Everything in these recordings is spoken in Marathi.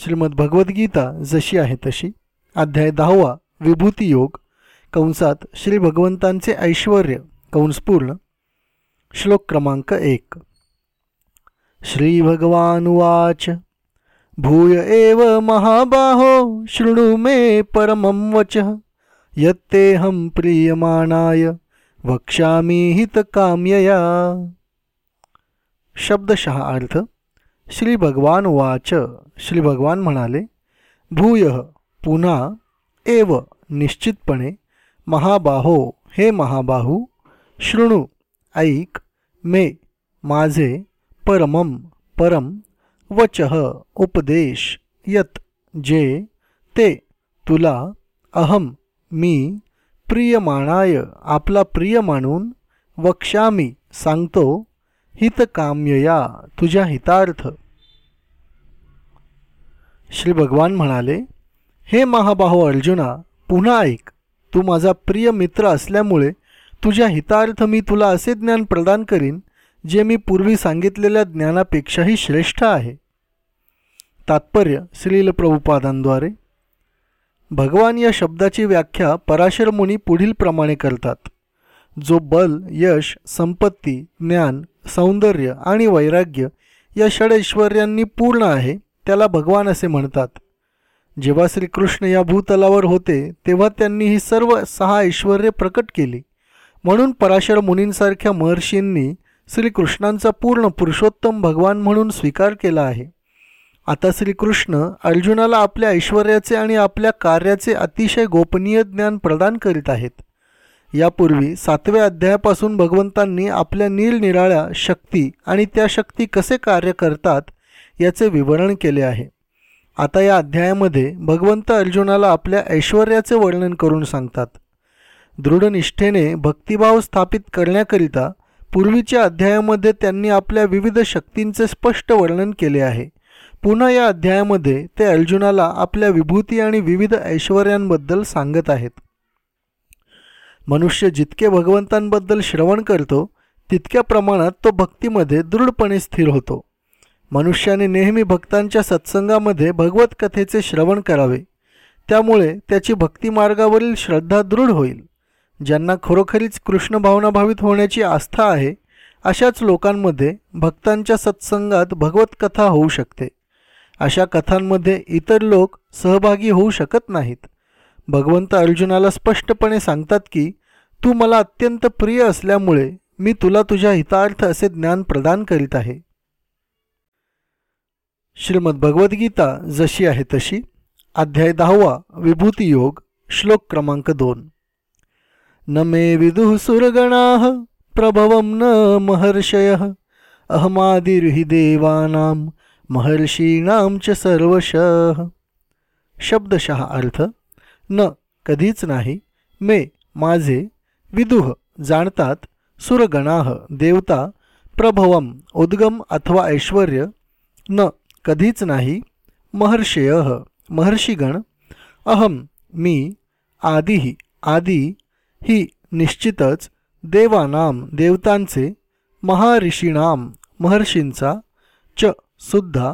श्रीमद भगवद्गीता जशी आहे तशी. अध्याय दहावा विभूती योग. कंसात श्री भगवंतांचे ऐश्वर कंसपूर्ण श्लोक क्रमांक एक. श्री भगवानुवाच भूय एव महाबाहो शृणु मे परमं वचः. यत्तेऽहं प्रीयमाणाय वक्ष्यामि हितकाम्यया. शब्दशः अर्थ श्री भगवान वाच श्री भगवान म्हणाले भूय पुन्हा एव निश्चितपणे महाबाहो हे महाबाहू शृणू ऐक मे माझे परमम परम वचह उपदेश यत जे ते तुला अहम मी प्रियमाणाय आपला प्रिय मानून वक्षामी सांगतो हितकाम्यया तुझ्या हितार्थ श्री भगवान म्हणाले हे महाबाहो अर्जुना पुन्हा ऐक. तू माझा प्रिय मित्र असल्यामुळे तुझ्या हितार्थ मी तुला असे ज्ञान प्रदान करीन जे मी पूर्वी सांगितलेल्या ज्ञानापेक्षाही श्रेष्ठ आहे. तात्पर्य श्रील प्रभुपादांद्वारे. भगवान या शब्दाची व्याख्या पराशर मुनी पुढील प्रमाणे करतात. जो बल यश संपत्ती ज्ञान सौंदर्य आणि वैराग्य या षडैश्वर्यांनी पूर्ण आहे त्याला भगवान असे म्हणतात. जेव्हा श्रीकृष्ण या भूतलावर होते तेव्हा त्यांनी ही सर्व सहा ऐश्वर्य प्रकट केली. म्हणून पराशर मुनींसारख्या महर्षींनी श्रीकृष्णांचा पूर्ण पुरुषोत्तम भगवान म्हणून स्वीकार केला आहे. आता श्रीकृष्ण अर्जुनाला आपल्या ऐश्वर्याचे आणि आपल्या कार्याचे अतिशय गोपनीय ज्ञान प्रदान करीत आहेत. यापूर्वी सातव्या अध्यायापासून भगवंतांनी आपल्या निरनिराळ्या शक्ती आणि त्या शक्ती कसे कार्य करतात याचे विवरण केले आहे. आता या अध्यायामध्ये भगवंत अर्जुनाला आपल्या ऐश्वर्याचे वर्णन करून सांगतात. दृढनिष्ठेने भक्तिभाव स्थापित करण्याकरिता पूर्वीच्या अध्यायामध्ये त्यांनी आपल्या विविध शक्तींचे स्पष्ट वर्णन केले आहे. पुन्हा या अध्यायामध्ये ते अर्जुनाला आपल्या विभूती आणि विविध ऐश्वर्यांबद्दल सांगत आहेत. मनुष्य जितके भगवंतांबद्दल श्रवण करतो तितक्या प्रमाणात तो भक्तीमध्ये दृढपणे स्थिर होतो. मनुष्याने नेहमी भक्तांच्या सत्संगामध्ये भगवत कथेचे श्रवण करावे. त्यामुळे त्याची भक्तिमार्गावरील श्रद्धा दृढ होईल. ज्यांना खरोखरीच कृष्ण भावनाभावित होण्याची आस्था आहे अशाच लोकांमध्ये भक्तांच्या सत्संगात भगवत कथा होऊ शकते. अशा कथांमध्ये इतर लोक सहभागी होऊ शकत नाहीत. भगवंत अर्जुनाला स्पष्टपणे सांगतात की तू मला अत्यंत प्रिय असल्यामुळे मी तुला तुझ्या हितार्थ असे ज्ञान प्रदान करीत आहे. श्रीमद भगवद्गीता जशी आहे तशी अध्याय दहावा विभूती योग श्लोक क्रमांक दोन. न मे विदुः सुरगणाः प्रभवं न महर्षय अहमादिर्हि देवानां महर्षीणां च सर्वशः. शब्दशः अर्थ न कधीच नाही मे माझे विदुह जाणतात सुरगणाह देवता प्रभवम उद्गम अथवा ऐश्वर न कधीच नाही महर्षेय महर्षिगण अहम मी आदिही आदी ही निश्चितच देवानाम देवतांचे महारिषीणाम महर्षींचा च सुद्धा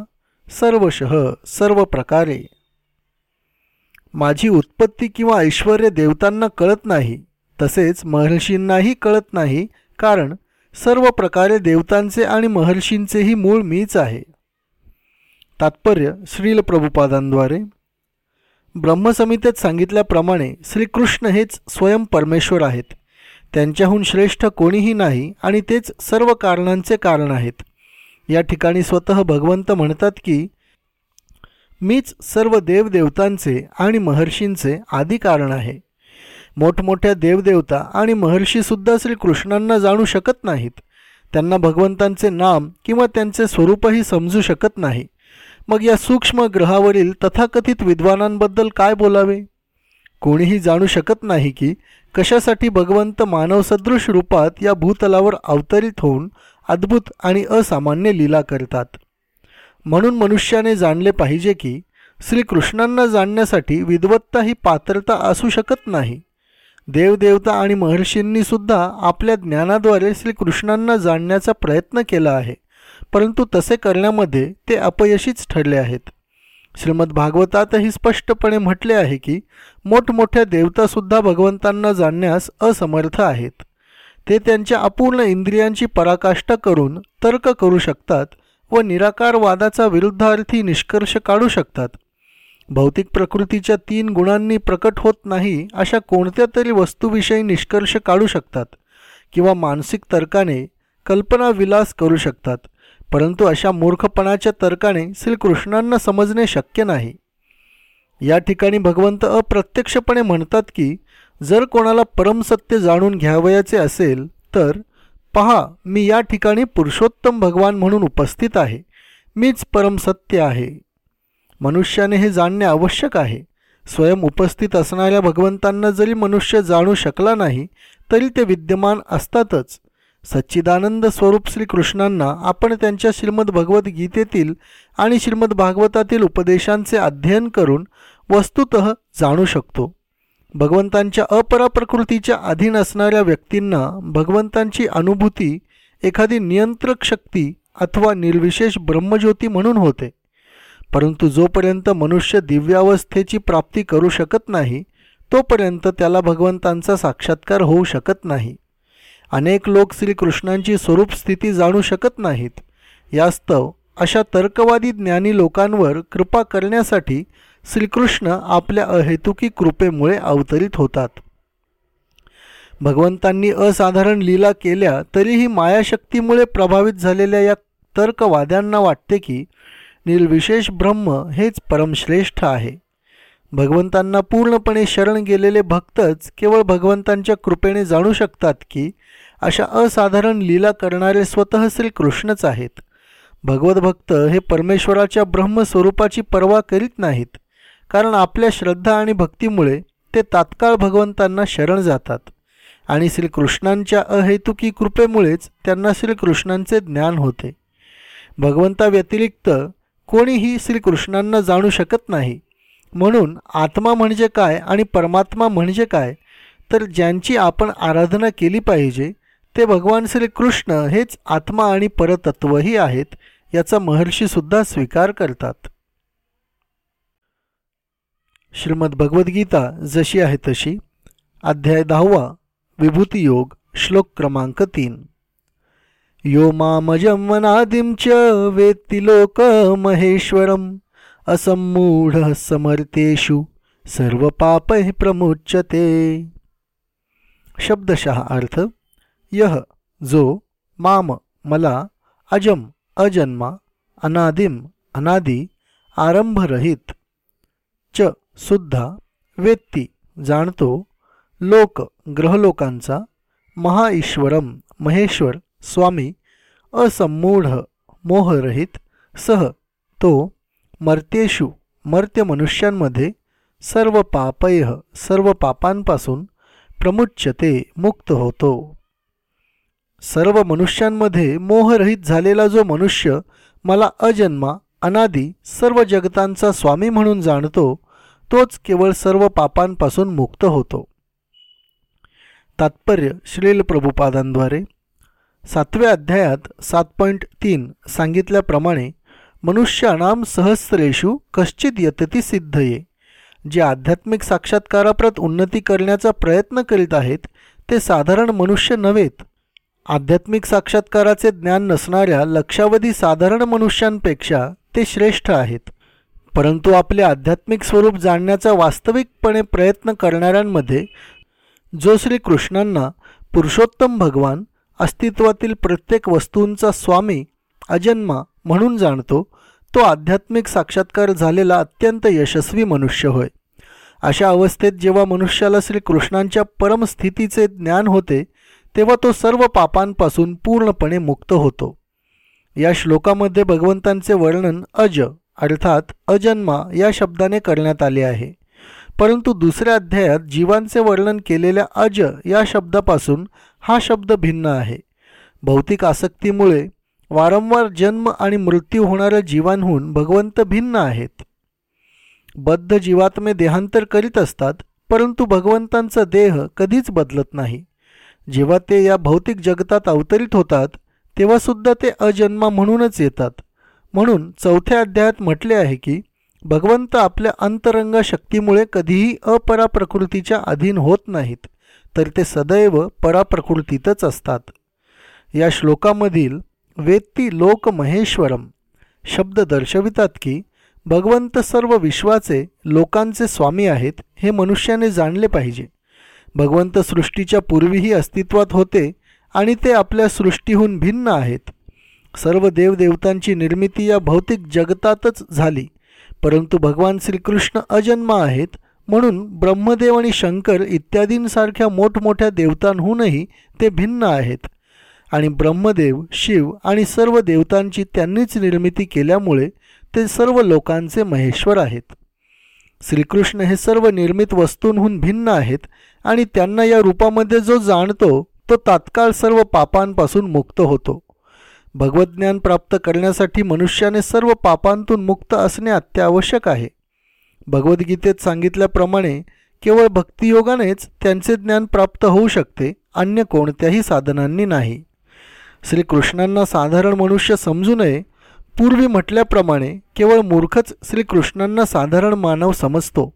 सर्वशः सर्व प्रकारे माझी उत्पत्ती किंवा ऐश्वर देवतांना कळत नाही तसेच महर्षींनाही कळत नाही कारण सर्व प्रकारे देवतांचे आणि महर्षींचेही मूळ मीच आहे. तात्पर्य श्रील प्रभुपादांद्वारे. ब्रह्मसमितेत सांगितल्याप्रमाणे श्रीकृष्ण हेच स्वयं परमेश्वर आहेत. त्यांच्याहून श्रेष्ठ कोणीही नाही आणि तेच सर्व कारणांचे कारण आहेत. या ठिकाणी स्वतः भगवंत म्हणतात की मीच सर्व देवदेवतांचे आणि महर्षींचे आदी कारण आहे. मोठमोठ्या देवदेवता आणि महर्षीसुद्धा श्रीकृष्णांना जाणू शकत नाहीत. त्यांना भगवंतांचे नाम किंवा त्यांचे स्वरूपही समजू शकत नाही. मग या सूक्ष्म ग्रहावरील तथाकथित विद्वानांबद्दल काय बोलावे? कोणीही जाणू शकत नाही की कशासाठी भगवंत मानवसदृश रूपात या भूतलावर अवतरित होऊन अद्भुत आणि असामान्य लीला करतात. म्हणून मनुष्याने जाणले पाहिजे की श्रीकृष्णांना जाणण्यासाठी विद्वत्ता ही पात्रता असू शकत नाही. देवदेवता आणि महर्षींनीसुद्धा आपल्या ज्ञानाद्वारे श्रीकृष्णांना जाणण्याचा प्रयत्न केला आहे. परंतु तसे करण्यामध्ये ते अपयशीच ठरले आहेत. श्रीमद भागवतातही स्पष्टपणे म्हटले आहे की मोठमोठ्या देवतासुद्धा भगवंतांना जाणण्यास असमर्थ आहेत. ते त्यांच्या अपूर्ण इंद्रियांची पराकाष्ठा करून तर्क करू शकतात व निराकारवादाचा विरुद्धार्थी निष्कर्ष काढू शकतात. भौतिक प्रकृतीच्या तीन गुणांनी प्रकट होत नाही अशा कोणत्या तरी वस्तूविषयी निष्कर्ष काढू शकतात किंवा मानसिक तर्काने कल्पना विलास करू शकतात. परंतु अशा मूर्खपणाच्या तर्काने श्रीकृष्णांना समजणे शक्य नाही. या ठिकाणी भगवंत अप्रत्यक्षपणे म्हणतात की जर कोणाला परमसत्य जाणून घ्यावयाचे असेल तर पहा मी या ठिकाणी पुरुषोत्तम भगवान म्हणून उपस्थित आहे. मीच परमसत्य आहे. मनुष्याने हे जाणणे आवश्यक आहे. स्वयं उपस्थित असणाऱ्या भगवंतांना जरी मनुष्य जाणू शकला नाही तरी ते विद्यमान असतातच. सच्चिदानंद स्वरूप श्रीकृष्णांना आपण त्यांच्या श्रीमद भगवद्गीतेतील आणि श्रीमद भागवतातील उपदेशांचे अध्ययन करून वस्तुत जाणू शकतो. भगवंतांच्या अपराप्रकृतीच्या अधीन असणाऱ्या व्यक्तींना भगवंतांची अनुभूती एखादी नियंत्रक शक्ती अथवा निर्विशेष ब्रह्मज्योती म्हणून होते. परंतु जोपर्यंत मनुष्य दिव्यावस्थेची प्राप्ती करू शकत नाही तोपर्यंत त्याला भगवंतांचा साक्षात्कार होऊ शकत नाही. अनेक लोक श्रीकृष्णांची स्वरूप स्थिती जाणू शकत नाहीत. यास्तव अशा तर्कवादी ज्ञानी लोकांवर कृपा करण्यासाठी श्रीकृष्ण आपल्या अहेतुकी कृपेमुळे अवतरित होतात. भगवंतांनी असाधारण लीला केल्या तरीही मायाशक्तीमुळे प्रभावित झालेल्या या तर्कवाद्यांना वाटते की निर्विशेष ब्रह्म हेच परमश्रेष्ठ आहे. भगवंतांना पूर्णपणे शरण गेलेले भक्तच केवळ भगवंतांच्या कृपेने जाणू शकतात की अशा असाधारण लीला करणारे स्वतः श्रीकृष्णच आहेत. भगवत भक्त हे परमेश्वराच्या ब्रह्मस्वरूपाची पर्वा करीत नाहीत. कारण आपल्या श्रद्धा आणि भक्तीमुळे ते तात्काळ भगवंतांना शरण जातात. आणि श्रीकृष्णांच्या अहेतुकी कृपेमुळेच त्यांना श्रीकृष्णांचे ज्ञान होते. भगवंताव्यतिरिक्त कोणीही श्रीकृष्णांना जाणू शकत नाही. म्हणून आत्मा म्हणजे काय आणि परमात्मा म्हणजे काय? तर ज्यांची आपण आराधना केली पाहिजे ते भगवान श्रीकृष्ण हेच आत्मा आणि परतत्वही आहेत याचा महर्षीसुद्धा स्वीकार करतात. श्रीमद भगवद्गीता जशी आहे तशी अध्याय दहावा विभूतियोग श्लोक क्रमांक तीन. यो च वनादिं च वेत्ति लोकमहेश्वरम् असम्मूढ समर्थेषु सर्वपापैः प्रमुच्यते. शब्दशः अर्थ यह जो माम मला अजम अजन्मा अनादिम अनादी आरंभरहित च सुद्धा वेत्ती जाणतो लोक ग्रहलोकांचा महाईश्वरम महेश्वर स्वामी असमूढ मोहरहित सह तो मर्त्येषु मर्त्य मनुष्यांमध्ये सर्व पापय सर्व पापांपासून प्रमुच्यते मुक्त होतो. सर्व मनुष्यांमध्ये मोहरहित झालेला जो मनुष्य मला अजन्मा अनादी सर्व जगतांचा स्वामी म्हणून जाणतो तोच केवळ सर्व पापांपासून मुक्त होतो. तात्पर्य श्रील प्रभुपादांद्वारे. सातव्या अध्यायात सात पॉईंट तीन सांगितल्याप्रमाणे मनुष्यानाम सहस्रेषु कश्चित यतती सिद्धये. जे आध्यात्मिक साक्षात्काराप्रत उन्नती करण्याचा प्रयत्न करीत आहेत ते साधारण मनुष्य नव्हेत. आध्यात्मिक साक्षात्काराचे ज्ञान नसणाऱ्या लक्षावधी साधारण मनुष्यांपेक्षा ते श्रेष्ठ आहेत. परंतु आपले आध्यात्मिक स्वरूप जाणण्याचा वास्तविकपणे प्रयत्न करणाऱ्यांमध्ये जो श्रीकृष्णांना पुरुषोत्तम भगवान अस्तित्वातील प्रत्येक वस्तूंचा स्वामी अजन्मा म्हणून जाणतो तो आध्यात्मिक साक्षात्कार झालेला अत्यंत यशस्वी मनुष्य होय. अशा अवस्थेत जेव्हा मनुष्याला श्रीकृष्णांच्या परमस्थितीचे ज्ञान होते तेव्हा तो सर्व पापांपासून पूर्णपणे मुक्त होतो. या श्लोकामध्ये भगवंतांचे वर्णन अज अर्थात अजन्मा या शब्दाने करण्यात आले आहे. परंतु दुसऱ्या अध्यायात जीवांचे वर्णन केलेल्या अज या शब्दापासून हा शब्द भिन्न आहे. भौतिक आसक्तीमुळे वारंवार जन्म आणि मृत्यू होणाऱ्या जीवांहून भगवंत भिन्न आहेत. बद्ध जीवात्मे देहांतर करीत असतात परंतु भगवंतांचा देह कधीच बदलत नाही. जेव्हा ते या भौतिक जगतात अवतरित होतात तेव्हासुद्धा ते अजन्मा म्हणूनच येतात. म्हणून चौथ्या अध्यायात म्हटले आहे की भगवंत आपल्या अंतरंग शक्तीमुळे कधीही अपरा प्रकृतीच्या अधीन होत नाहीत तर ते सदैव पराप्रकृतीतच असतात. या श्लोकामधील वेत्ती लोक महेश्वरम शब्द दर्शवितात की भगवंत सर्व विश्वाचे लोकांचे स्वामी आहेत हे मनुष्याने जाणले पाहिजे. भगवंत सृष्टीच्या पूर्वीही अस्तित्वात होते आणि ते आपल्या सृष्टीहून भिन्न आहेत. सर्व देवदेवतांची निर्मिती या भौतिक जगतातच झाली परंतु भगवान श्रीकृष्ण अजन्म आहेत म्हणून ब्रह्मदेव आणि शंकर इत्यादींसारख्या मोठमोठ्या देवतांहूनही ते भिन्न आहेत. आणि ब्रह्मदेव शिव आणि सर्व देवतांची त्यांनीच निर्मिती केल्यामुळे ते सर्व लोकांचे महेश्वर आहेत. श्रीकृष्ण हे सर्व निर्मित वस्तूंहून भिन्न आहेत आणि त्यांना या रूपामध्ये जो जाणतो तो तात्काळ सर्व पापांपासून मुक्त होतो. भगवज्ञान प्राप्त करण्यासाठी मनुष्याने सर्व पापांतून मुक्त असणे अत्यावश्यक आहे. भगवद्गीतेत सांगितल्याप्रमाणे केवळ भक्तियोगानेच त्यांचे ज्ञान प्राप्त होऊ शकते अन्य कोणत्याही साधनांनी नाही. श्रीकृष्णांना साधारण मनुष्य समजू नये पूर्वी म्हटल्याप्रमाणे केवळ मूर्खच श्रीकृष्णांना साधारण मानव समजतो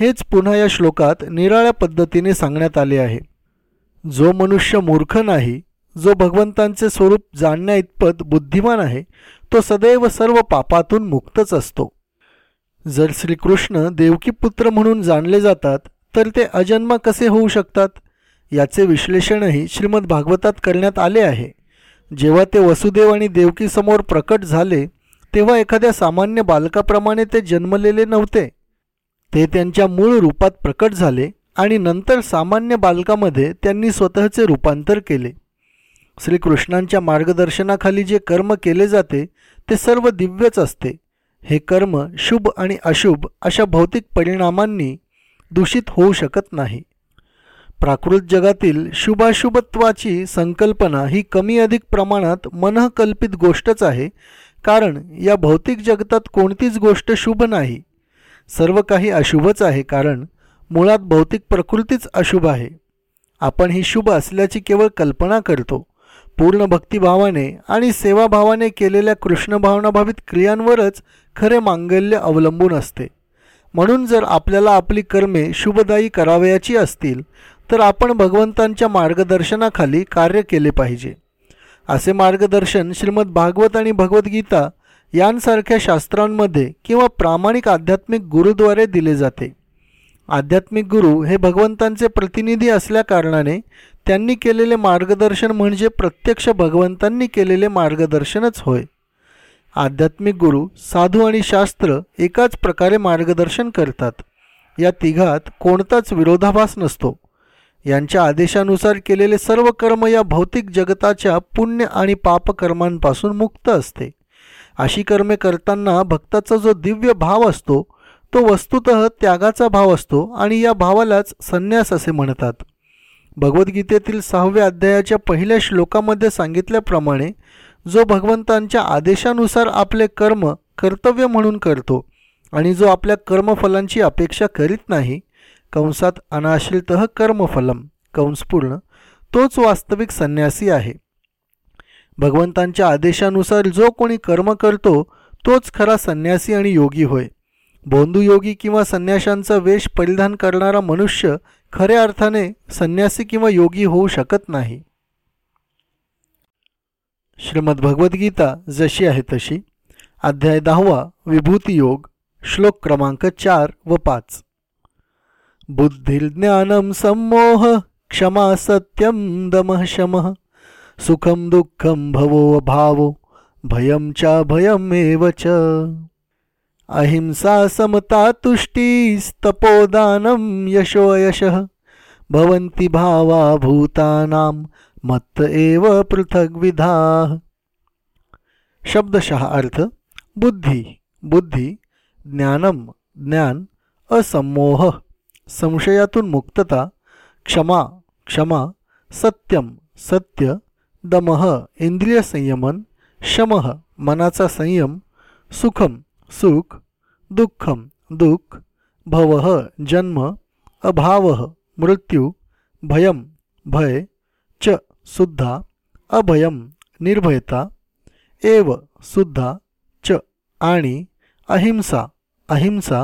हेच पुन्हा या श्लोकात निराळ्या पद्धतीने सांगण्यात आले आहे. जो मनुष्य मूर्ख नाही जो भगवंतांचे स्वरूप जाणण्याइतपत बुद्धिमान आहे तो सदैव सर्व पापातून मुक्तच असतो. जर श्रीकृष्ण देवकीपुत्र म्हणून जाणले जातात तर ते अजन्मा कसे होऊ शकतात? याचे विश्लेषणही श्रीमद भागवतात करण्यात आले आहे. जेव्हा ते वसुदेव आणि देवकीसमोर प्रकट झाले तेव्हा एखाद्या सामान्य बालकाप्रमाणे ते जन्मलेले नव्हते. ते त्यांच्या मूळ रूपात प्रकट झाले आणि नंतर सामान्य बालकामध्ये त्यांनी स्वतःचे रूपांतर केले. श्रीकृष्णांच्या मार्गदर्शनाखाली जे कर्म केले जाते ते सर्व दिव्यच असते. हे कर्म शुभ आणि अशुभ अशा भौतिक परिणामांनी दूषित होऊ शकत नाही. प्राकृत जगातील शुभाशुभत्वाची संकल्पना ही कमी अधिक प्रमाणात मनःकल्पित गोष्टच आहे कारण या भौतिक जगतात कोणतीच गोष्ट शुभ नाही. सर्व काही अशुभच आहे कारण मुळात भौतिक प्रकृतीच अशुभ आहे. आपण ही शुभ असल्याची केवळ कल्पना करतो. पूर्ण भक्तिभावाने आणि सेवाभावाने केलेल्या कृष्णभावनाभावित क्रियांवरच खरे मांगल्य अवलंबून असते. म्हणून जर आपल्याला आपली कर्मे शुभदायी करावयाची असतील तर आपण भगवंतांच्या मार्गदर्शनाखाली कार्य केले पाहिजे. असे मार्गदर्शन श्रीमद भागवत आणि भगवद्गीता यांसारख्या शास्त्रांमध्ये किंवा प्रामाणिक आध्यात्मिक गुरुद्वारे दिले जाते. आध्यात्मिक गुरु हे भगवंतांचे प्रतिनिधी असल्याकारणाने त्यांनी केलेले मार्गदर्शन म्हणजे प्रत्यक्ष भगवंतांनी केलेले मार्गदर्शनच होय. आध्यात्मिक गुरु साधू आणि शास्त्र एकाच प्रकारे मार्गदर्शन करतात. या तिघात कोणताच विरोधाभास नसतो. यांच्या आदेशानुसार केलेले सर्व कर्म या भौतिक जगताच्या पुण्य आणि पापकर्मांपासून मुक्त असते. अशी कर्मे करताना भक्ताचा जो दिव्य भाव असतो तो वस्तुत त्यागाचा भाव असतो आणि या भावालाच संन्यास असे म्हणतात. भगवद्गीतेतील सहाव्या अध्यायाच्या पहिल्या श्लोकामध्ये सांगितल्याप्रमाणे जो भगवंतांच्या आदेशानुसार आपले कर्म कर्तव्य म्हणून करतो आणि जो आपल्या कर्मफलांची अपेक्षा करीत नाही कंसात अनाश्रित कर्मफलम कंसपूर्ण तोच वास्तविक संन्यासी आहे. भगवंतांच्या आदेशानुसार जो कोणी कर्म करतो तोच खरा संन्यासी आणि योगी होय. योगी किंवा संन्याशांचा वेश परिधान करणारा मनुष्य खऱ्या अर्थाने संन्यासी किंवा योगी होऊ शकत नाही. श्रीमद भगवद्गीता जशी आहे तशी. अध्याय दहावा विभूती योग श्लोक क्रमांक चार व पाच. बुद्धिर्ज्ञानम सम्मोह क्षमा सत्यम दमः शमः। सुखम दुःखम भवो अभावो भयम च भयमेव च। अहिंसा समता तुष्टीस्तपोदानं यशो भवन्ति भावा भूतानां मत्त एव पृथग्विधाः। शब्दशः अर्थ बुद्धी बुद्धी ज्ञानम ज्ञान असमोह संशयातून मुक्तता क्षमा क्षमा सत्यम सत्य दमह इंद्रिय संयमन शमः मनाचा संयम सुखम सुख दुःखम दुःख भवः जन्म अभावः मृत्यू भयम भय च सुद्धा अभयम निर्भयता एव सुद्धा च आणि अहिंसा अहिंसा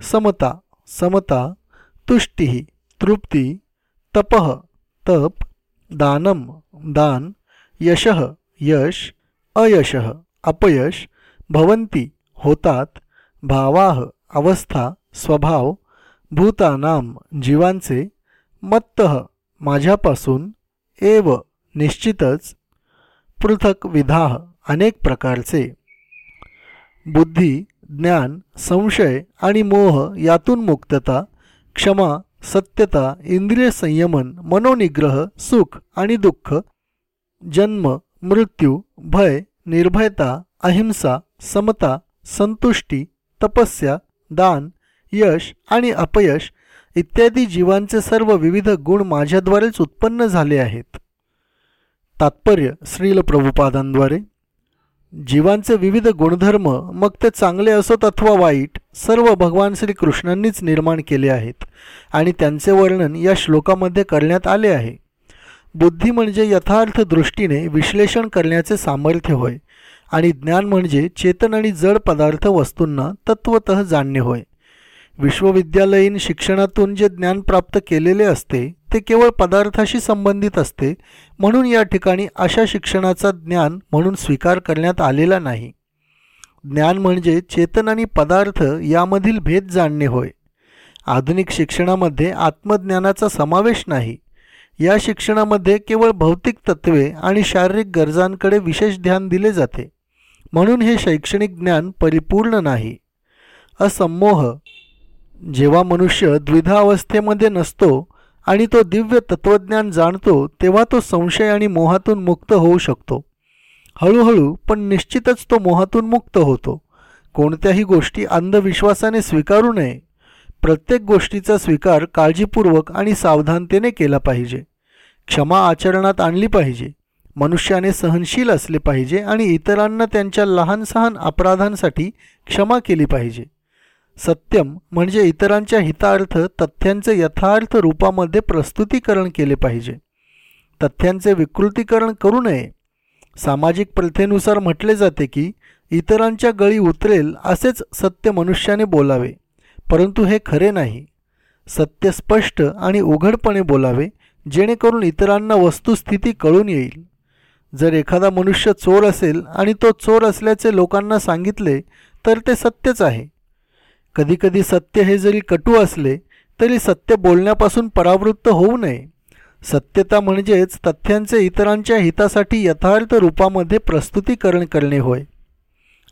समता समता तुष्टी तृप्ती तपः तप दानम दान यशः यश अयशः अपयश भवंती होतात भावाह अवस्था स्वभाव भूतानाम जीवांचे मत्तः माझ्यापासून एव निश्चितच पृथक विधाह अनेक प्रकारचे. बुद्धी ज्ञान संशय आणि मोह यातून मुक्तता क्षमा सत्यता इंद्रिय संयमन मनोनिग्रह सुख आणि दुःख जन्म मृत्यू भय निर्भयता अहिंसा समता संतुष्टी तपस्या दान यश आणि अपयश इत्यादी जीवांचे सर्व विविध गुण माझ्याद्वारेच उत्पन्न झाले आहेत. तात्पर्य श्रील प्रभुपादांद्वारे. जीवांचे विविध गुणधर्म मग ते चांगले असोत अथवा वाईट सर्व भगवान श्रीकृष्णांनीच निर्माण केले आहेत आणि त्यांचे वर्णन या श्लोकामध्ये करण्यात आले आहे. बुद्धी म्हणजे यथार्थ दृष्टीने विश्लेषण करण्याचे सामर्थ्य होय आणि ज्ञान म्हणजे चेतन आणि जड पदार्थ वस्तूंना तत्वत जाणणे होय. विश्वविद्यालयीन शिक्षणातून जे ज्ञान प्राप्त केलेले असते ते केवळ पदार्थाशी संबंधित असते म्हणून या ठिकाणी अशा शिक्षणाचा ज्ञान म्हणून स्वीकार करण्यात आलेला नाही. ज्ञान म्हणजे चेतन आणि पदार्थ यामधील भेद जाणणे होय. आधुनिक शिक्षणामध्ये आत्मज्ञानाचा समावेश नाही. या शिक्षणामध्ये केवळ भौतिक तत्वे आणि शारीरिक गरजांकडे विशेष ध्यान दिले जाते. म्हणून हे शैक्षणिक ज्ञान परिपूर्ण नाही. असमोह जेव्हा मनुष्य द्विधा अवस्थेमध्ये नसतो आणि तो दिव्य तत्त्वज्ञान जाणतो तेव्हा तो संशय आणि मोहातून मुक्त होऊ शकतो. हळूहळू पण निश्चितच तो मोहातून मुक्त होतो. कोणत्याही गोष्टी अंधविश्वासाने स्वीकारू नये. प्रत्येक गोष्टीचा स्वीकार काळजीपूर्वक आणि सावधानतेने केला पाहिजे. क्षमा आचरणात आणली पाहिजे. मनुष्याने सहनशील असले पाहिजे आणि इतरांना त्यांच्या लहान सहान अपराधांसाठी क्षमा केली पाहिजे. सत्यम म्हणजे इतरांच्या हितार्थ तथ्यांचे यथार्थ रूपामध्ये प्रस्तुतीकरण केले पाहिजे. तथ्यांचे विकृतीकरण करू नये. सामाजिक प्रथेनुसार म्हटले जाते की इतरांच्या गळी उतरेल असेच सत्य मनुष्याने बोलावे परंतु हे खरे नाही. सत्य स्पष्ट आणि उघडपणे बोलावे जेणेकरून इतरांना वस्तुस्थिती कळून येईल. जर एखादा मनुष्य चोर असेल आणि तो चोर असल्याचे लोकांना सांगितले तर ते सत्यच आहे. कधीकधी सत्य हे जरी कटू असले तरी सत्य बोलण्यापासून परावृत्त होऊ नये. सत्यता म्हणजेच तथ्यांचे इतरांच्या हितासाठी यथार्थ रूपामध्ये प्रस्तुतीकरण करणे होय.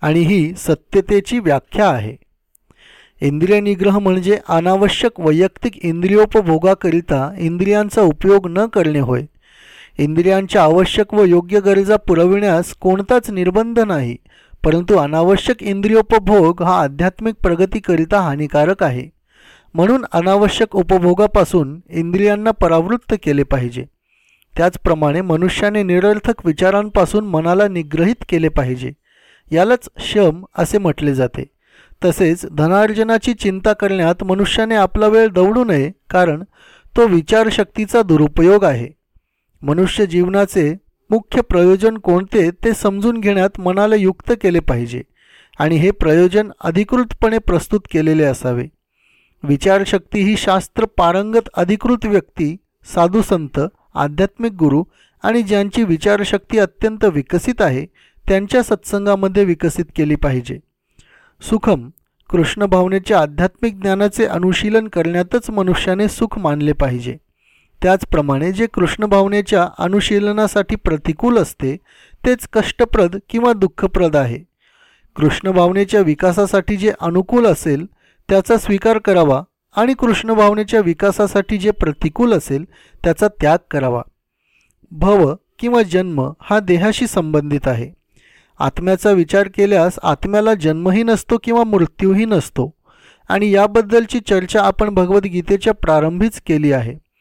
आणि ही सत्यतेची व्याख्या आहे. इंद्रिय निग्रह म्हणजे अनावश्यक वैयक्तिक इंद्रियोपभोगाकरिता इंद्रियांचा उपयोग न करणे होय. इंद्रियांच्या आवश्यक व योग्य गरजा पुरविण्यास कोणताच निर्बंध नाही. परंतु अनावश्यक इंद्रियोपभोग हा आध्यात्मिक प्रगतीकरिता हानिकारक आहे. म्हणून अनावश्यक उपभोगापासून इंद्रियांना परावृत्त केले पाहिजे. त्याचप्रमाणे मनुष्याने निरर्थक विचारांपासून मनाला निग्रहित केले पाहिजे. यालाच शम असे म्हटले जाते. तसेच धनार्जनाची चिंता करण्यात मनुष्याने आपला वेळ दवडू नये कारण तो विचारशक्तीचा दुरुपयोग आहे. मनुष्य जीवनाचे मुख्य प्रयोजन कोणते ते समजून घेण्यात मनाला युक्त केले पाहिजे आणि हे प्रयोजन अधिकृतपणे प्रस्तुत केलेले असावे. विचारशक्ती ही शास्त्र पारंगत अधिकृत व्यक्ती साधुसंत आध्यात्मिक गुरु आणि ज्यांची विचारशक्ती अत्यंत विकसित आहे त्यांच्या सत्संगामध्ये विकसित केली पाहिजे. सुखम कृष्ण भावनेच्या आध्यात्मिक ज्ञानाचे अनुशीलन करण्यातच मनुष्याने सुख मानले पाहिजे. त्याचप्रमाणे जे कृष्ण भावनेच्या अनुशीलनासाठी प्रतिकूल असते तेच कष्टप्रद किंवा दुःखप्रद आहे. कृष्ण भावनेच्या विकासासाठी जे अनुकूल असेल त्याचा स्वीकार करावा आणि कृष्ण भावनेच्या विकासासाठी जे प्रतिकूल असेल त्याचा त्याग करावा. भव किंवा जन्म हा देहाशी संबंधित आहे. आत्म्याचा विचार केल्यास आत्म्याला जन्मही नसतो किंवा मृत्यूही नसतो. आणि याबद्दलची चर्चा आपण भगवद्गीतेच्या प्रारंभीच केली आहे.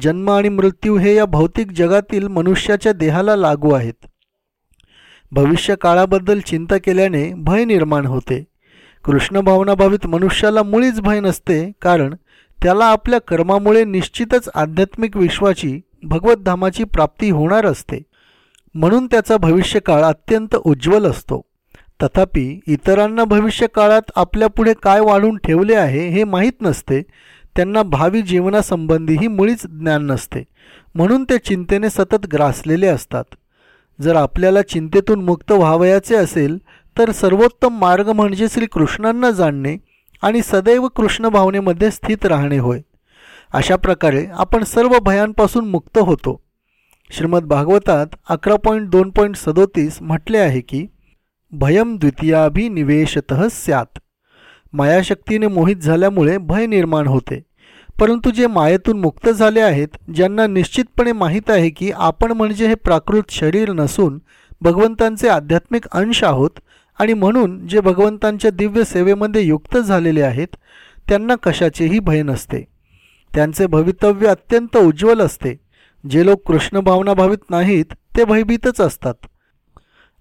जन्म आणि मृत्यू हे या भौतिक जगातील मनुष्याच्या देहाला लागू आहेत. भविष्य काळाबद्दल चिंता केल्याने भय निर्माण होते. कृष्ण भावनाभावित मनुष्याला मुळीच भय नसते कारण त्याला आपल्या कर्मामुळे निश्चितच आध्यात्मिक विश्वाची भगवतधामाची प्राप्ती होणार असते. म्हणून त्याचा भविष्यकाळ अत्यंत उज्ज्वल असतो. तथापि इतरांना भविष्यकाळात आपल्यापुढे काय वाढून ठेवले आहे हे माहीत नसते त्यांना भावी जीवनासंबंधीही मुळीच ज्ञान नसते. म्हणून ते चिंतेने सतत ग्रासलेले असतात. जर आपल्याला चिंतेतून मुक्त व्हावयाचे असेल तर सर्वोत्तम मार्ग म्हणजे श्रीकृष्णांना जाणणे आणि सदैव कृष्ण भावनेमध्ये स्थित राहणे होय. अशा प्रकारे आपण सर्व भयांपासून मुक्त होतो. श्रीमद भागवतात अकरा पॉईंट दोन पॉईंट सदोतीस म्हटले आहे की भयम द्वितीयाभिनिवेशत स्यात. मायाशक्तीने मोहित झाल्यामुळे भय निर्माण होते. परंतु जे मायेतून मुक्त झाले आहेत ज्यांना निश्चितपणे माहीत आहे की आपण म्हणजे हे प्राकृत शरीर नसून भगवंतांचे आध्यात्मिक अंश आहोत आणि म्हणून जे भगवंतांच्या दिव्य सेवेमध्ये युक्त झालेले आहेत त्यांना कशाचेही भय नसते. त्यांचे भवितव्य अत्यंत उज्ज्वल असते. जे लोक कृष्ण भावना भावित नाहीत ते भयभीतच असतात.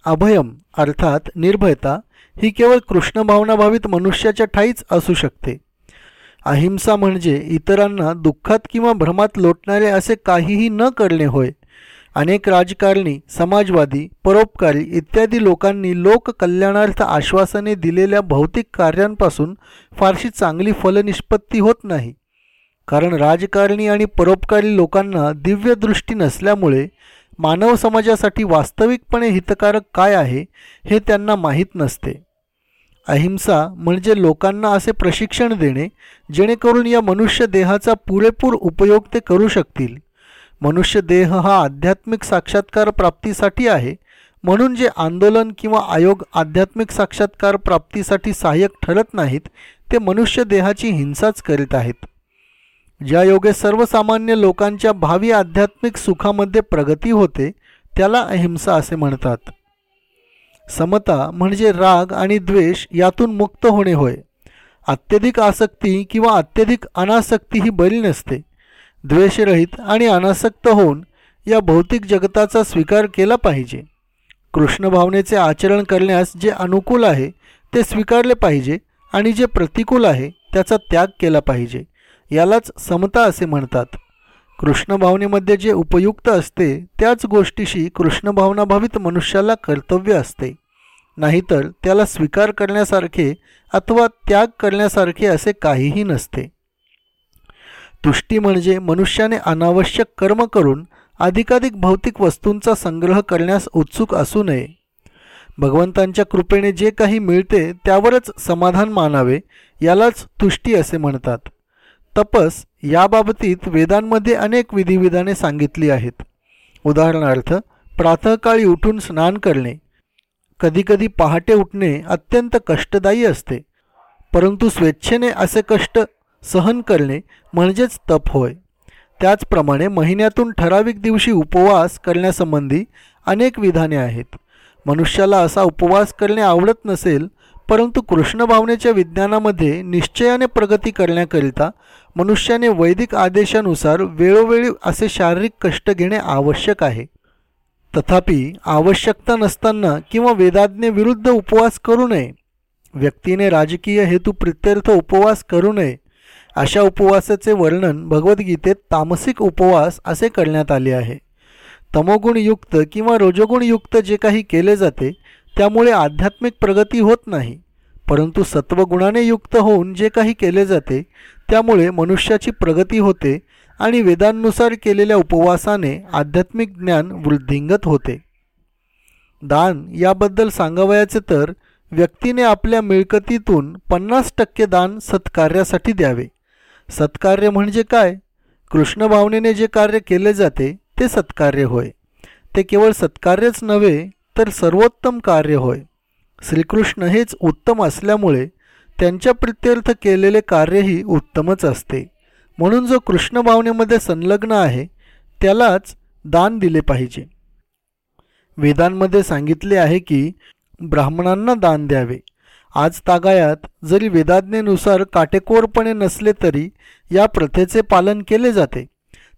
अभयम अर्थात निर्भयता ही केवळ कृष्ण मनुष्याच्या ठाईच असू शकते. अहिंसा म्हणजे इतरांना दुःखात किंवा भ्रमात लोटणारे असे काहीही न करणे होय. अनेक राजकारणी समाजवादी परोपकारी इत्यादी लोकांनी लोककल्याणार्थ आश्वासने दिलेल्या भौतिक कार्यांपासून फारशी चांगली फलनिष्पत्ती होत नाही. कारण राजकारणी आणि परोपकारी लोकांना दिव्यदृष्टी नसल्यामुळे मानव समाजासाठी वास्तविकपणे हितकारक काय आहे हे त्यांना माहीत नसते. अहिंसा म्हणजे लोकांना असे प्रशिक्षण देणे जेणेकरून या मनुष्य देहाचा पुरेपूर उपयोग ते करू शकतील. मनुष्य देह हा आध्यात्मिक साक्षात्कार प्राप्तीसाठी आहे म्हणून जे आंदोलन किंवा आयोग आध्यात्मिक साक्षात्कार प्राप्तीसाठी सहाय्यक ठरत नाहीत ते मनुष्य देहाची हिंसाच करीत आहेत. ज्या योगे सर्वसामान्य लोकांच्या भावी आध्यात्मिक सुखामध्ये प्रगती होते त्याला अहिंसा असे म्हणतात. समता म्हणजे राग आणि द्वेष यातून मुक्त होणे होय. अत्यधिक आसक्ती किंवा अत्यधिक अनासक्ती ही बरी नसते. द्वेषरहित आणि अनासक्त होऊन या भौतिक जगताचा स्वीकार केला पाहिजे. कृष्ण भावनेचे आचरण करण्यास जे अनुकूल आहे ते स्वीकारले पाहिजे आणि जे प्रतिकूल आहे त्याचा त्याग केला पाहिजे. यालाच समता असे म्हणतात. कृष्ण भावनेमध्ये जे उपयुक्त असते त्याच गोष्टीशी कृष्णभावनाभावित मनुष्याला कर्तव्य असते. नाहीतर त्याला स्वीकार करण्यासारखे अथवा त्याग करण्यासारखे असे काहीही नसते. तुष्टी म्हणजे मनुष्याने अनावश्यक कर्म करून अधिकाधिक भौतिक वस्तूंचा संग्रह करण्यास उत्सुक असू नये. भगवंतांच्या कृपेने जे काही मिळते त्यावरच समाधान मानावे यालाच तुष्टी असे म्हणतात. तपस याबाबतीत वेदांमध्ये अनेक विधिविधाने सांगितली आहेत. उदाहरणार्थ प्रातःकाळी उठून स्नान करणे कधीकधी पहाटे उठणे अत्यंत कष्टदायी असते. परंतु स्वेच्छेने असे कष्ट सहन करणे म्हणजेच तप होय. त्याचप्रमाणे महिन्यातून ठराविक दिवशी उपवास करण्यासंबंधी अनेक विधाने आहेत. मनुष्याला असा उपवास करणे आवडत नसेल परंतु कृष्ण भावनेच्या विज्ञानामध्ये निश्चयाने प्रगती करण्याकरिता मनुष्याने वैदिक आदेशानुसार वेळोवेळी असे शारीरिक कष्ट घेणे आवश्यक आहे. तथापि आवश्यकता नसताना किंवा वेदाज्ञे विरुद्ध उपवास करू नये व्यक्तीने राजकीय हेतू प्रित्यर्थ उपवास करू नये अशा उपवासाचे वर्णन भगवद्गीतेत तामसिक उपवास असे करण्यात आले आहे. तमोगुणयुक्त किंवा रजोगुणयुक्त जे काही केले जाते त्यामुळे आध्यात्मिक प्रगती होत नाही परंतु सत्वगुणाने युक्त होऊन जे काही केले जाते त्यामुळे मनुष्याची प्रगती होते आणि वेदांनुसार केलेल्या उपवासाने आध्यात्मिक ज्ञान वृद्धिंगत होते. दान याबद्दल सांगावयाचे तर व्यक्तीने आपल्या मिळकतीतून पन्नास टक्के दान सत्कार्यासाठी द्यावे. सत्कार्य म्हणजे काय? कृष्ण भावनेने जे कार्य केले जाते ते सत्कार्य होय. ते केवळ सत्कार्यच नव्हे तर सर्वोत्तम कार्य होय. श्रीकृष्ण हेच उत्तम असल्यामुळे त्यांच्या प्रित्यर्थ केलेले कार्यही उत्तमच असते. म्हणून जो कृष्ण भावनेमध्ये संलग्न आहे त्यालाच दान दिले पाहिजे. वेदांमध्ये सांगितले आहे की ब्राह्मणांना दान द्यावे. आज तागायात जरी वेदाज्ञेनुसार काटेकोरपणे नसले तरी या प्रथेचे पालन केले जाते.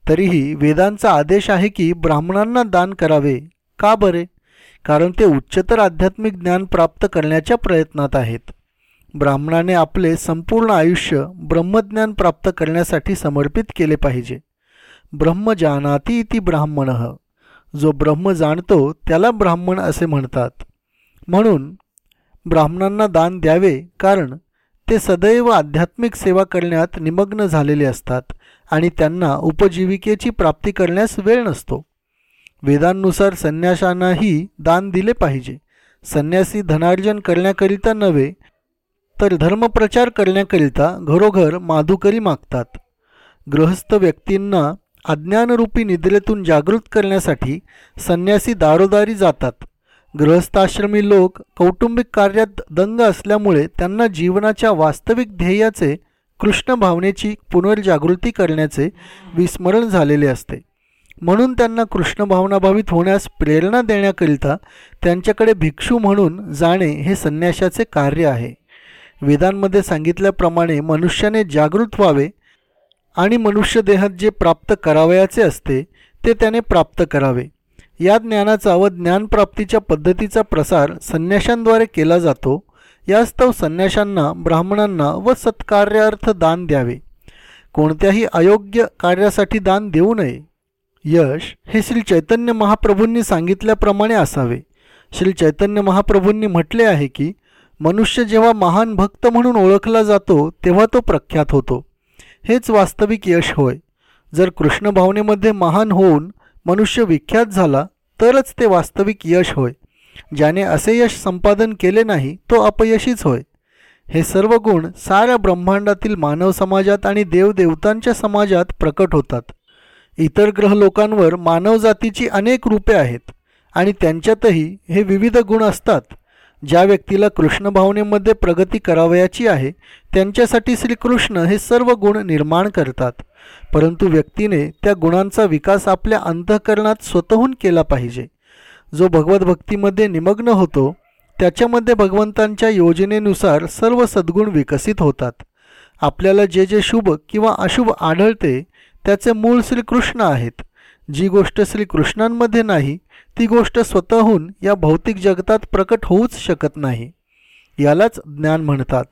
तरीही वेदांचा आदेश आहे की ब्राह्मणांना दान करावे. का बरे? कारण ते उच्चतर आध्यात्मिक ज्ञान प्राप्त करण्याच्या प्रयत्नात आहेत. ब्राह्मणाने आपले संपूर्ण आयुष्य ब्रह्मज्ञान प्राप्त करण्यासाठी समर्पित केले पाहिजे. ब्रह्म जानाती इति ब्राह्मण. जो ब्रह्म जाणतो त्याला ब्राह्मण असे म्हणतात. म्हणून ब्राह्मणांना दान द्यावे कारण ते सदैव आध्यात्मिक सेवा करण्यात निमग्न झालेले असतात आणि त्यांना उपजीविकेची प्राप्ती करण्यास वेळ नसतो. वेदांनुसार संन्याशांनाही दान दिले पाहिजे. संन्यासी धनार्जन करण्याकरिता नव्हे तर धर्मप्रचार करण्याकरिता घरोघर माधुकरी मागतात. गृहस्थ व्यक्तींना अज्ञानरूपी निद्रेतून जागृत करण्यासाठी संन्यासी दारोदारी जातात. गृहस्थाश्रमी लोक कौटुंबिक कार्यात दंग असल्यामुळे त्यांना जीवनाच्या वास्तविक ध्येयाचे कृष्ण भावनेची पुनर्जागृती करण्याचे विस्मरण झालेले असते. म्हणून त्यांना कृष्ण भावनाभावित होण्यास प्रेरणा देण्याकरिता त्यांच्याकडे भिक्षू म्हणून जाणे हे संन्याशाचे कार्य आहे. वेदांमध्ये सांगितल्याप्रमाणे मनुष्याने जागृत व्हावे आणि मनुष्य देहात जे प्राप्त करावयाचे असते ते त्याने प्राप्त करावे. या ज्ञानाचा व ज्ञानप्राप्तीच्या पद्धतीचा प्रसार संन्याशांद्वारे केला जातो. यास्तव संन्याशांना ब्राह्मणांना व सत्कार्यार्थ दान द्यावे. कोणत्याही अयोग्य कार्यासाठी दान देऊ नये. यश हे श्री चैतन्य महाप्रभूंनी सांगितल्याप्रमाणे असावे. श्री चैतन्य महाप्रभूंनी म्हटले आहे की मनुष्य जेव्हा महान भक्त म्हणून ओळखला जातो तेव्हा तो प्रख्यात होतो. हेच वास्तविक यश होय. जर कृष्ण भावनेमध्ये महान होऊन मनुष्य विख्यात झाला तरच ते वास्तविक यश होय. ज्याने असे यश संपादन केले नाही तो अपयशीच होय. हे सर्व गुण साऱ्या ब्रह्मांडातील मानव समाजात आणि देवदेवतांच्या समाजात प्रकट होतात. इतर ग्रह लोकांवर मानवजातीची अनेक रूपे आहेत आणि त्यांच्यातही हे विविध गुण असतात. ज्या व्यक्तीला कृष्ण भावनेमध्ये प्रगती करावयाची आहे त्यांच्यासाठी श्रीकृष्ण हे सर्व गुण निर्माण करतात. परंतु व्यक्तीने त्या गुणांचा विकास आपल्या अंतःकरणात स्वतःहून केला पाहिजे. जो भगवत भक्तीमध्ये निमग्न होतो त्याच्यामध्ये भगवंतांच्या योजनेनुसार सर्व सद्गुण विकसित होतात. आपल्याला जे जे शुभ किंवा अशुभ आढळते त्याचे मूळ श्रीकृष्ण आहेत. जी गोष्ट श्रीकृष्णांमध्ये नाही ती गोष्ट स्वतःहून या भौतिक जगतात प्रकट होऊच शकत नाही. यालाच ज्ञान म्हणतात.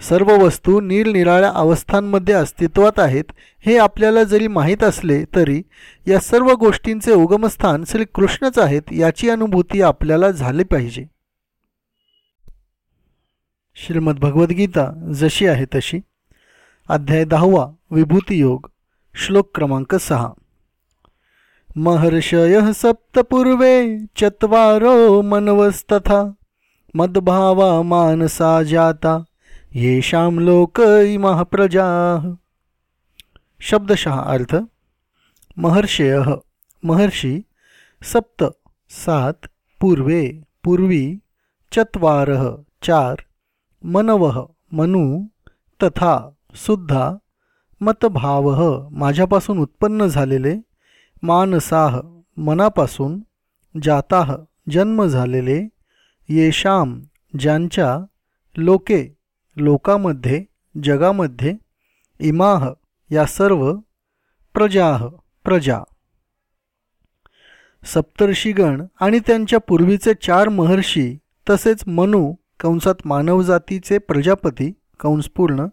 सर्व वस्तू निरनिराळ्या अवस्थांमध्ये अस्तित्वात आहेत हे आपल्याला जरी माहीत असले तरी या सर्व गोष्टींचे उगमस्थान श्रीकृष्णच आहेत याची अनुभूती आपल्याला झाली पाहिजे. श्रीमद भगवद्गीता जशी आहे तशी. अध्याय दहावा विभूती योग श्लोक क्रमांक सहा. महर्षय सप्तपूर्वे चत्वारो मनवस्तथा मद्भावा मानसा जाता येषां लोक इमः प्रजा शब्दशः अर्थ महर्षय महर्षी सप्त सात पूर्वे पूर्वी चत्वार चार मनवः मनु तथा सुद्धा मतभाव माझ्यापासून उत्पन्न झालेले मानसाह मनापासून जाताह जन्म झालेले येशाम ज्यांच्या लोके लोकामध्ये जगामध्ये इमाह या सर्व प्रजाह प्रजा. सप्तर्षीगण आणि त्यांच्या पूर्वीचे चार महर्षी तसेच मनु कंसात मानवजातीचे प्रजापती कंसपूर्ण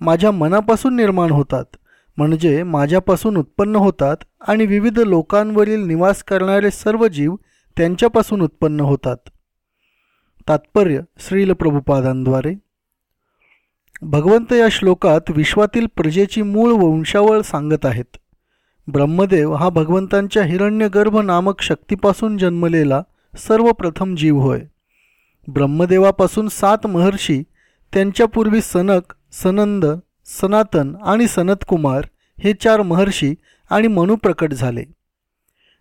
माझ्या मनापासून निर्माण होतात. म्हणजे माझ्यापासून उत्पन्न होतात आणि विविध लोकांवरील निवास करणारे सर्व जीव त्यांच्यापासून उत्पन्न होतात. तात्पर्य श्रील प्रभुपादांद्वारे. भगवंत या श्लोकात विश्वातील प्रजेची मूळ वंशावळ सांगत आहेत. ब्रह्मदेव हा भगवंतांच्या हिरण्यगर्भ नामक शक्तीपासून जन्मलेला सर्वप्रथम जीव होय. ब्रह्मदेवापासून सात महर्षी त्यांच्यापूर्वी सनक सनंद सनातन आणि सनतकुमार हे चार महर्षी आणि मनु प्रकट झाले.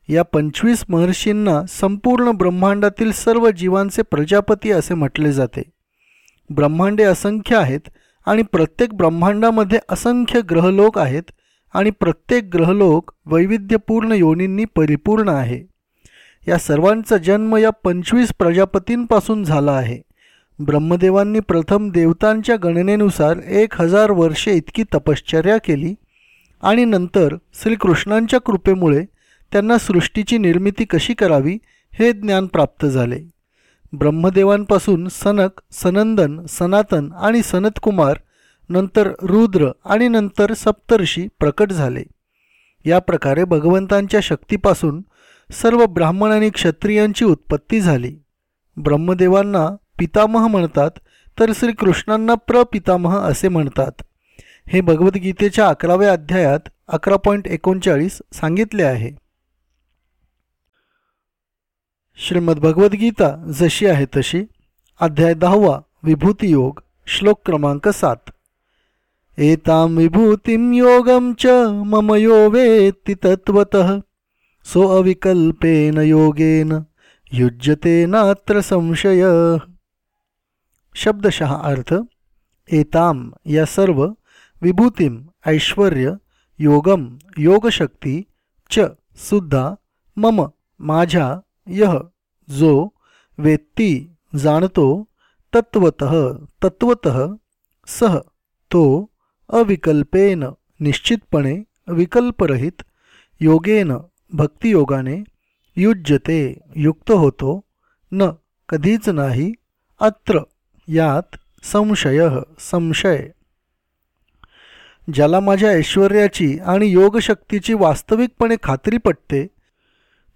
या पंचवीस महर्षींना संपूर्ण ब्रह्मांडातील सर्व जीवांचे प्रजापती असे म्हटले जाते. ब्रह्मांडे असंख्य आहेत आणि प्रत्येक ब्रह्मांडामध्ये असंख्य ग्रहलोक आहेत आणि प्रत्येक ग्रहलोक वैविध्यपूर्ण योनींनी परिपूर्ण आहे. या सर्वांचा जन्म या पंचवीस प्रजापतींपासून झाला आहे. ब्रह्मदेवांनी प्रथम देवतांच्या गणनेनुसार एक हजार वर्षे इतकी तपश्चर्या केली आणि नंतर श्रीकृष्णांच्या कृपेमुळे त्यांना सृष्टीची निर्मिती कशी करावी हे ज्ञान प्राप्त झाले. ब्रह्मदेवांपासून सनक सनंदन सनातन आणि सनतकुमार नंतर रुद्र आणि नंतर सप्तर्षी प्रकट झाले. या प्रकारे भगवंतांच्या शक्तीपासून सर्व ब्राह्मण आणि क्षत्रियांची उत्पत्ती झाली. ब्रह्मदेवांना पितामह म्हणतात तर श्रीकृष्णांना प्रपितामह असे म्हणतात. हे भगवद्गीतेच्या अकराव्या अध्यायात अकरा पॉईंट एकोणचाळीस सांगितले आहे. श्रीमद भगवद्गीता जशी आहे तशी अध्याय दहावा विभूतियोग श्लोक क्रमांक सात. एतां विभूतिं योगं च मम यो वेत्ति तत्त्वतः सो अविकल्पेन योगेन युज्यते नात्र संशय। शब्दशः अर्थ एताम या सर्व विभूतीम ऐश्वर्य योगम योगशक्ती च सुद्धा मम माझ्या यह जो वेत्ती जाणतो तत्वत तत्वत सह तो अविकल्पेन निश्चितपणे विकल्परहित योगेन भक्तियोगाने युज्यते युक्त होतो न कधीच नाही अत्र यात संशय संशय. ज्याला माझ्या ऐश्वर्याची आणि योगशक्तीची वास्तविकपणे खात्री पटते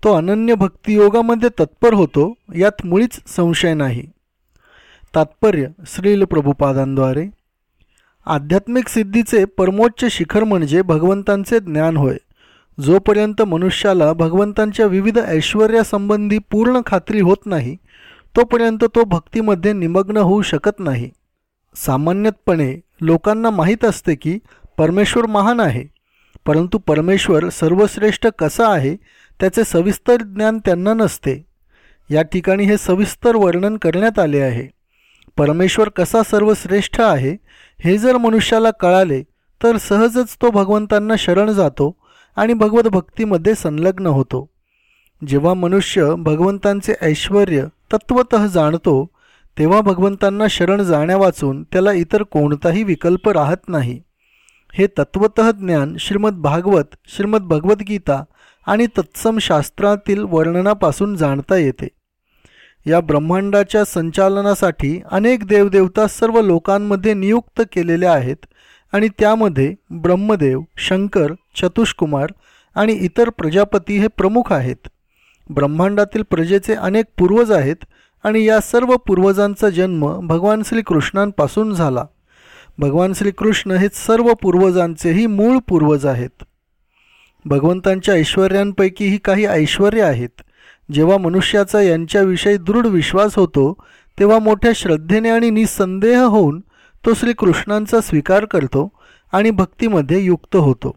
तो अनन्य भक्तियोगामध्ये तत्पर होतो यात मुळीच संशय नाही. तात्पर्य श्रील प्रभुपादांद्वारे. आध्यात्मिक सिद्धीचे परमोच्च शिखर म्हणजे भगवंतांचे ज्ञान होय. जोपर्यंत मनुष्याला भगवंतांच्या विविध ऐश्वर्यासंबंधी पूर्ण खात्री होत नाही तोपर्यंत तो भक्तीमध्ये निमग्न होऊ शकत नाही. सामान्यतपणे लोकांना माहीत असते की परमेश्वर महान आहे परंतु परमेश्वर सर्वश्रेष्ठ कसा आहे त्याचे सविस्तर ज्ञान त्यांना नसते. या ठिकाणी हे सविस्तर वर्णन करण्यात आले आहे. परमेश्वर कसा सर्वश्रेष्ठ आहे हे जर मनुष्याला कळाले तर सहजच तो भगवंतांना शरण जातो आणि भगवत भक्तीमध्ये संलग्न होतो. जेव्हा मनुष्य भगवंतांचे ऐश्वर तत्वत जाणतो तेव्हा भगवंतांना शरण जाण्यावाचून त्याला इतर कोणताही विकल्प राहत नाही. हे तत्वत ज्ञान श्रीमद भागवत श्रीमद भगवद्गीता आणि तत्सम शास्त्रातील वर्णनापासून जाणता येते. या ब्रह्मांडाच्या संचालनासाठी अनेक देवदेवता सर्व लोकांमध्ये नियुक्त केलेल्या आहेत आणि त्यामध्ये ब्रह्मदेव शंकर चतुष्कुमार आणि इतर प्रजापती हे प्रमुख आहेत. ब्रह्मांडातील प्रजेचे अनेक पूर्वज आहेत आणि या सर्व पूर्वजांचा जन्म भगवान श्रीकृष्णांपासून झाला. भगवान श्रीकृष्ण हे सर्व पूर्वजांचेही मूळ पूर्वज आहेत. भगवंतांच्या ऐश्वर्यांपैकी काही ऐश्वर्य आहेत. जेव्हा मनुष्याचा यांच्याविषयी दृढ विश्वास होतो तेव्हा मोठ्या श्रद्धेने आणि निसंदेह होऊन तो श्रीकृष्णांचा स्वीकार करतो आणि भक्तीमध्ये युक्त होतो.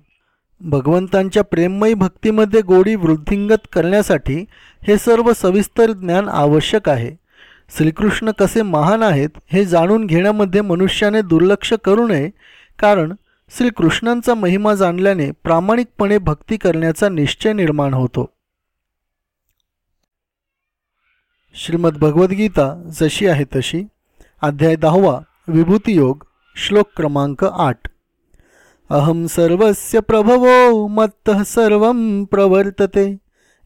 भगवंतांच्या प्रेममयी भक्तीमध्ये गोडी वृद्धिंगत करण्यासाठी हे सर्व सविस्तर ज्ञान आवश्यक आहे. श्रीकृष्ण कसे महान आहेत हे जाणून घेण्यामध्ये मनुष्याने दुर्लक्ष करू नये कारण श्रीकृष्णांचा महिमा जाणल्याने प्रामाणिकपणे भक्ती करण्याचा निश्चय निर्माण होतो. श्रीमद भगवद्गीता जशी आहे तशी. अध्याय दहावा विभूतियोग श्लोक क्रमांक आठ. अहम सर्वस्य प्रभवो मत्तः सर्व प्रवर्तते।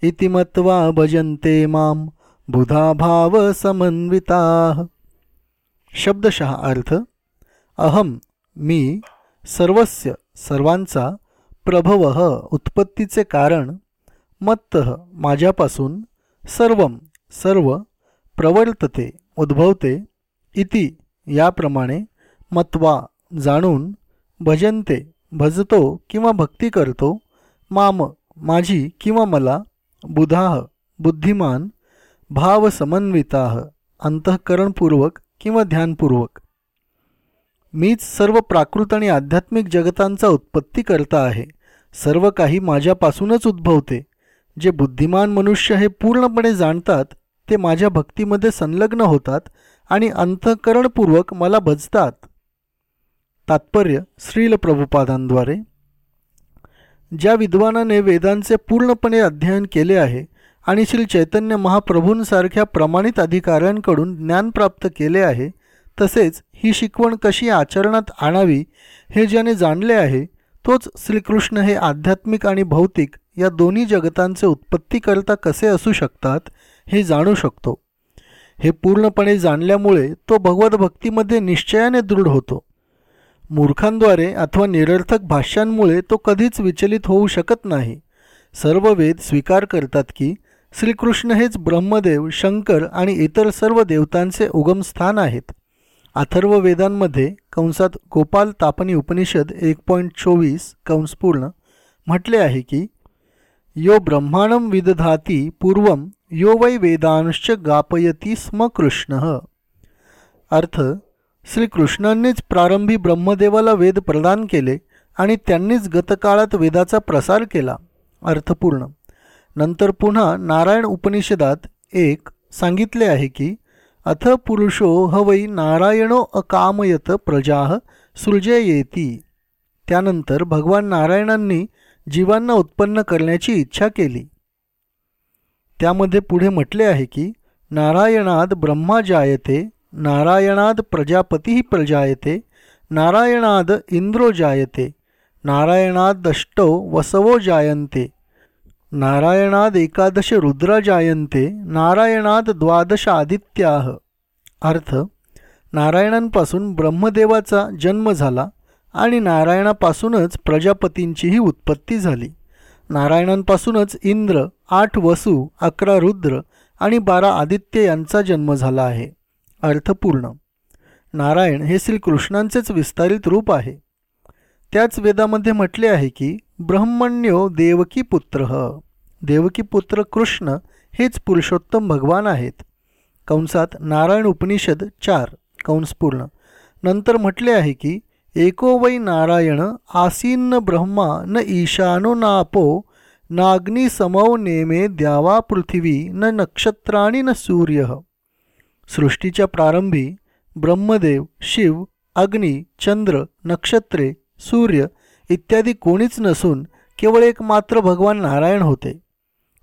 इति मत्वा भजन्ते माम बुधा भाव समन्विता शब्दशः अर्थ अहम मी सर्वस्य सर्वांचा प्रभव उत्पत्तीचे कारण मत्त माझ्यापासून सर्व सर्व प्रवर्तते उद्भवते इति याप्रमाणे मत्वा जाणून भजनते। भजतो किंवा भक्ती करतो माम माझी किंवा मला बुधाह बुद्धिमान भाव समन्विताह अंतःकरणपूर्वक किंवा ध्यानपूर्वक. मीच सर्व प्राकृत आणि आध्यात्मिक जगतांचा उत्पत्ती करता आहे. सर्व काही माझ्यापासूनच उद्भवते. जे बुद्धिमान मनुष्य हे पूर्णपणे जाणतात ते माझ्या भक्तीमध्ये संलग्न होतात आणि अंतःकरणपूर्वक मला भजतात. तात्पर्य श्रील प्रभुपादांद्वारे ज्या विद्वानाने वेदांचे पूर्णपणे अध्ययन केले आहे आणि श्री चैतन्य महाप्रभूंसारख्या प्रमाणित अधिकाऱ्यांकडून ज्ञान प्राप्त केले आहे तसेच ही शिकवण कशी आचरणात आणावी हे ज्याने जाणले आहे तोच श्रीकृष्ण हे आध्यात्मिक आणि भौतिक या दोन्ही जगतांचे उत्पत्तीकरता कसे असू शकतात हे जाणू शकतो. हे पूर्णपणे जाणल्यामुळे तो भगवत भक्तीमध्ये निश्चयाने दृढ होतो. मूर्खांद्वारे अथवा निरर्थक भाष्यांमुळे तो कधीच विचलित होऊ शकत नाही. सर्व वेद स्वीकार करतात की श्रीकृष्ण हेच ब्रह्मदेव शंकर आणि इतर सर्व देवतांचे उगमस्थान आहेत. अथर्व वेदांमध्ये कंसात गोपाल तापनी उपनिषद एक पॉईंट चोवीस कंसपूर्ण म्हटले आहे की यो ब्रह्माणं विदधाती पूर्व यो वै वेदांश गापयती स्म कृष्ण. अर्थ श्रीकृष्णांनीच प्रारंभी ब्रह्मदेवाला वेद प्रदान केले आणि त्यांनीच गतकाळात वेदाचा प्रसार केला. अर्थपूर्ण. नंतर पुन्हा नारायण उपनिषदात एक सांगितले आहे की अथ पुरुषो हवै नारायणो अकामयत प्रजाह सृजयेती. त्यानंतर भगवान नारायणांनी जीवांना उत्पन्न करण्याची इच्छा केली. त्यामध्ये पुढे म्हटले आहे की नारायणाद ब्रह्मा जायते नारायणाद प्रजापती प्रजायते नारायणाद इंद्रो जायते नारायणादष्टौ वसवो जायन्ते नारायणाद एकादश रुद्रा जायन्ते नारायणाद द्वादश आदित्याह अर्थ नारायणांपासून ब्रह्मदेवाचा जन्म झाला आणि नारायणापासूनच प्रजापतींचीही उत्पत्ती झाली. नारायणांपासूनच इंद्र आठ वसू अकरा रुद्र आणि बारा आदित्य यांचा जन्म झाला आहे. अर्थपूर्ण. नारायण हे श्रीकृष्णांचेच विस्तारित रूप आहे. त्याच वेदामध्ये म्हटले आहे की ब्रह्मण्यो देवकी पुत्र. देवकी पुत्र कृष्ण हेच पुरुषोत्तम भगवान आहेत. कंसात नारायण उपनिषद चार कंसपूर्ण नंतर म्हटले आहे की एको वै नारायण आसीन्न ब्रह्मा न ईशानो नापो नाग्नी समौ नेमे द्यावा पृथ्वी न नक्षत्राणी न सूर्य. सृष्टीच्या प्रारंभी ब्रह्मदेव शिव अग्नी चंद्र नक्षत्रे सूर्य इत्यादी कोणीच नसून केवळ एक मात्र भगवान नारायण होते.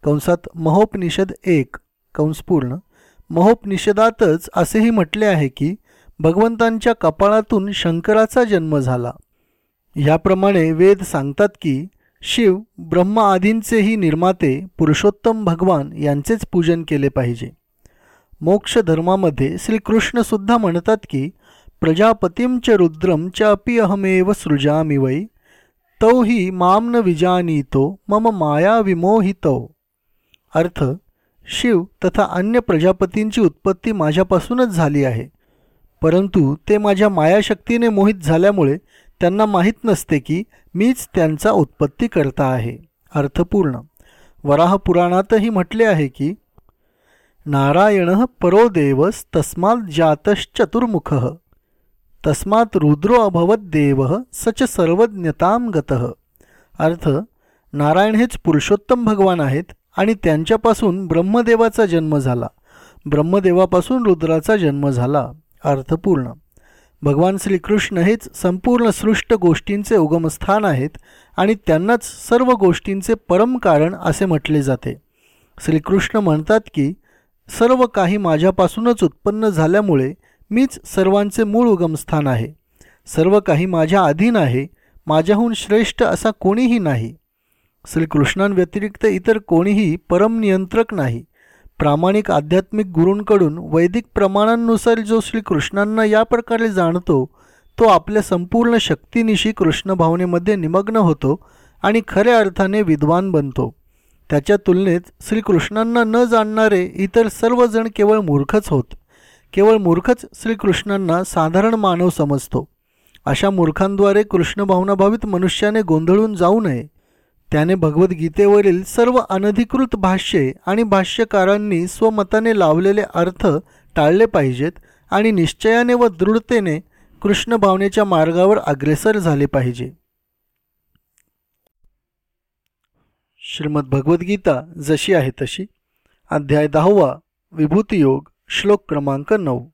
कंसात महोपनिषद एक कंसपूर्ण महोपनिषदातच असेही म्हटले आहे की भगवंतांच्या कपाळातून शंकराचा जन्म झाला. ह्याप्रमाणे वेद सांगतात की शिव ब्रह्म आदींचेही निर्माते पुरुषोत्तम भगवान यांचेच पूजन केले पाहिजे. मोक्ष धर्मामध्ये श्रीकृष्णसुद्धा म्हणतात की प्रजापतीं च रुद्रम च अपि अहमेव सृजामी वै तौ ही माम न विजानीतो मम माया विमोहितो। अर्थ शिव तथा अन्य प्रजापतींची उत्पत्ती माझ्यापासूनच झाली आहे परंतु ते माझ्या मायाशक्तीने मोहित झाल्यामुळे त्यांना माहीत नसते की मीच त्यांचा उत्पत्ती करता आहे। अर्थपूर्ण वराहपुराणातही म्हटले आहे की नारायण परो देवस तस्मात जातश्चतुर्मुख तस्मात रुद्रो अभवत देव सच सर्वज्ञताम गत। अर्थ नारायण हेच पुरुषोत्तम भगवान आहेत आणि त्यांच्यापासून ब्रह्मदेवाचा जन्म झाला। ब्रह्मदेवापासून रुद्राचा जन्म झाला। अर्थपूर्ण भगवान श्रीकृष्ण हेच संपूर्ण सृष्ट गोष्टींचे उगमस्थान आहेत आणि त्यांनाच सर्व गोष्टींचे परम कारण असे म्हटले जाते। श्रीकृष्ण म्हणतात की सर्व काही माझ्यापासूनच उत्पन्न झाल्यामुळे मीच सर्वांचे मूळ उगमस्थान आहे. सर्व काही माझ्या अधीन आहे. माझ्याहून श्रेष्ठ असा कोणीही नाही. श्रीकृष्णांव्यतिरिक्त इतर कोणीही परम नियंत्रक नाही. प्रामाणिक आध्यात्मिक गुरूंकडून वैदिक प्रमाणांनुसार जो श्रीकृष्णांना या प्रकारे जाणतो तो आपल्या संपूर्ण शक्तीनिशी कृष्णभावनेमध्ये निमग्न होतो आणि खऱ्या अर्थाने विद्वान बनतो. त्याच्या तुलनेत श्रीकृष्णांना न जाणणारे इतर सर्वजण केवळ मूर्खच होत. केवळ मूर्खच श्रीकृष्णांना साधारण मानव समजतो. अशा मूर्खांद्वारे कृष्णभावनाभावित मनुष्याने गोंधळून जाऊ नये. त्याने भगवद्गीतेवरील सर्व अनधिकृत भाष्ये आणि भाष्यकारांनी स्वमताने लावलेले अर्थ टाळले पाहिजेत आणि निश्चयाने व दृढतेने कृष्ण भावनेच्या मार्गावर अग्रेसर झाले पाहिजे. श्रीमद भगवद्गीता जशी आहे तशी. अध्याय दहावा विभूतियोग श्लोक क्रमांक नऊ.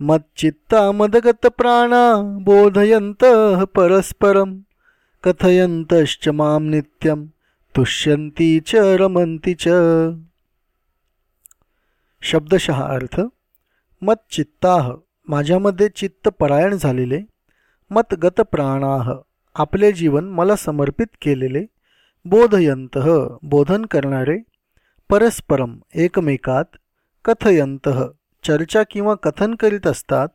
मच्चित्ता मदगत प्राणा बोधयंत परस्परम कथयंतश्च माम नित्यम तुष्यंती च रमंती च. शब्दशः अर्थ मत माझ्यामध्ये चित्त परायण झालेले मतगत प्राणाह आपले जीवन मला समर्पित केलेले बोधयंत बोधन करणारे परस्परम एकमेकात कथयंत चर्चा किंवा कथन करीत असतात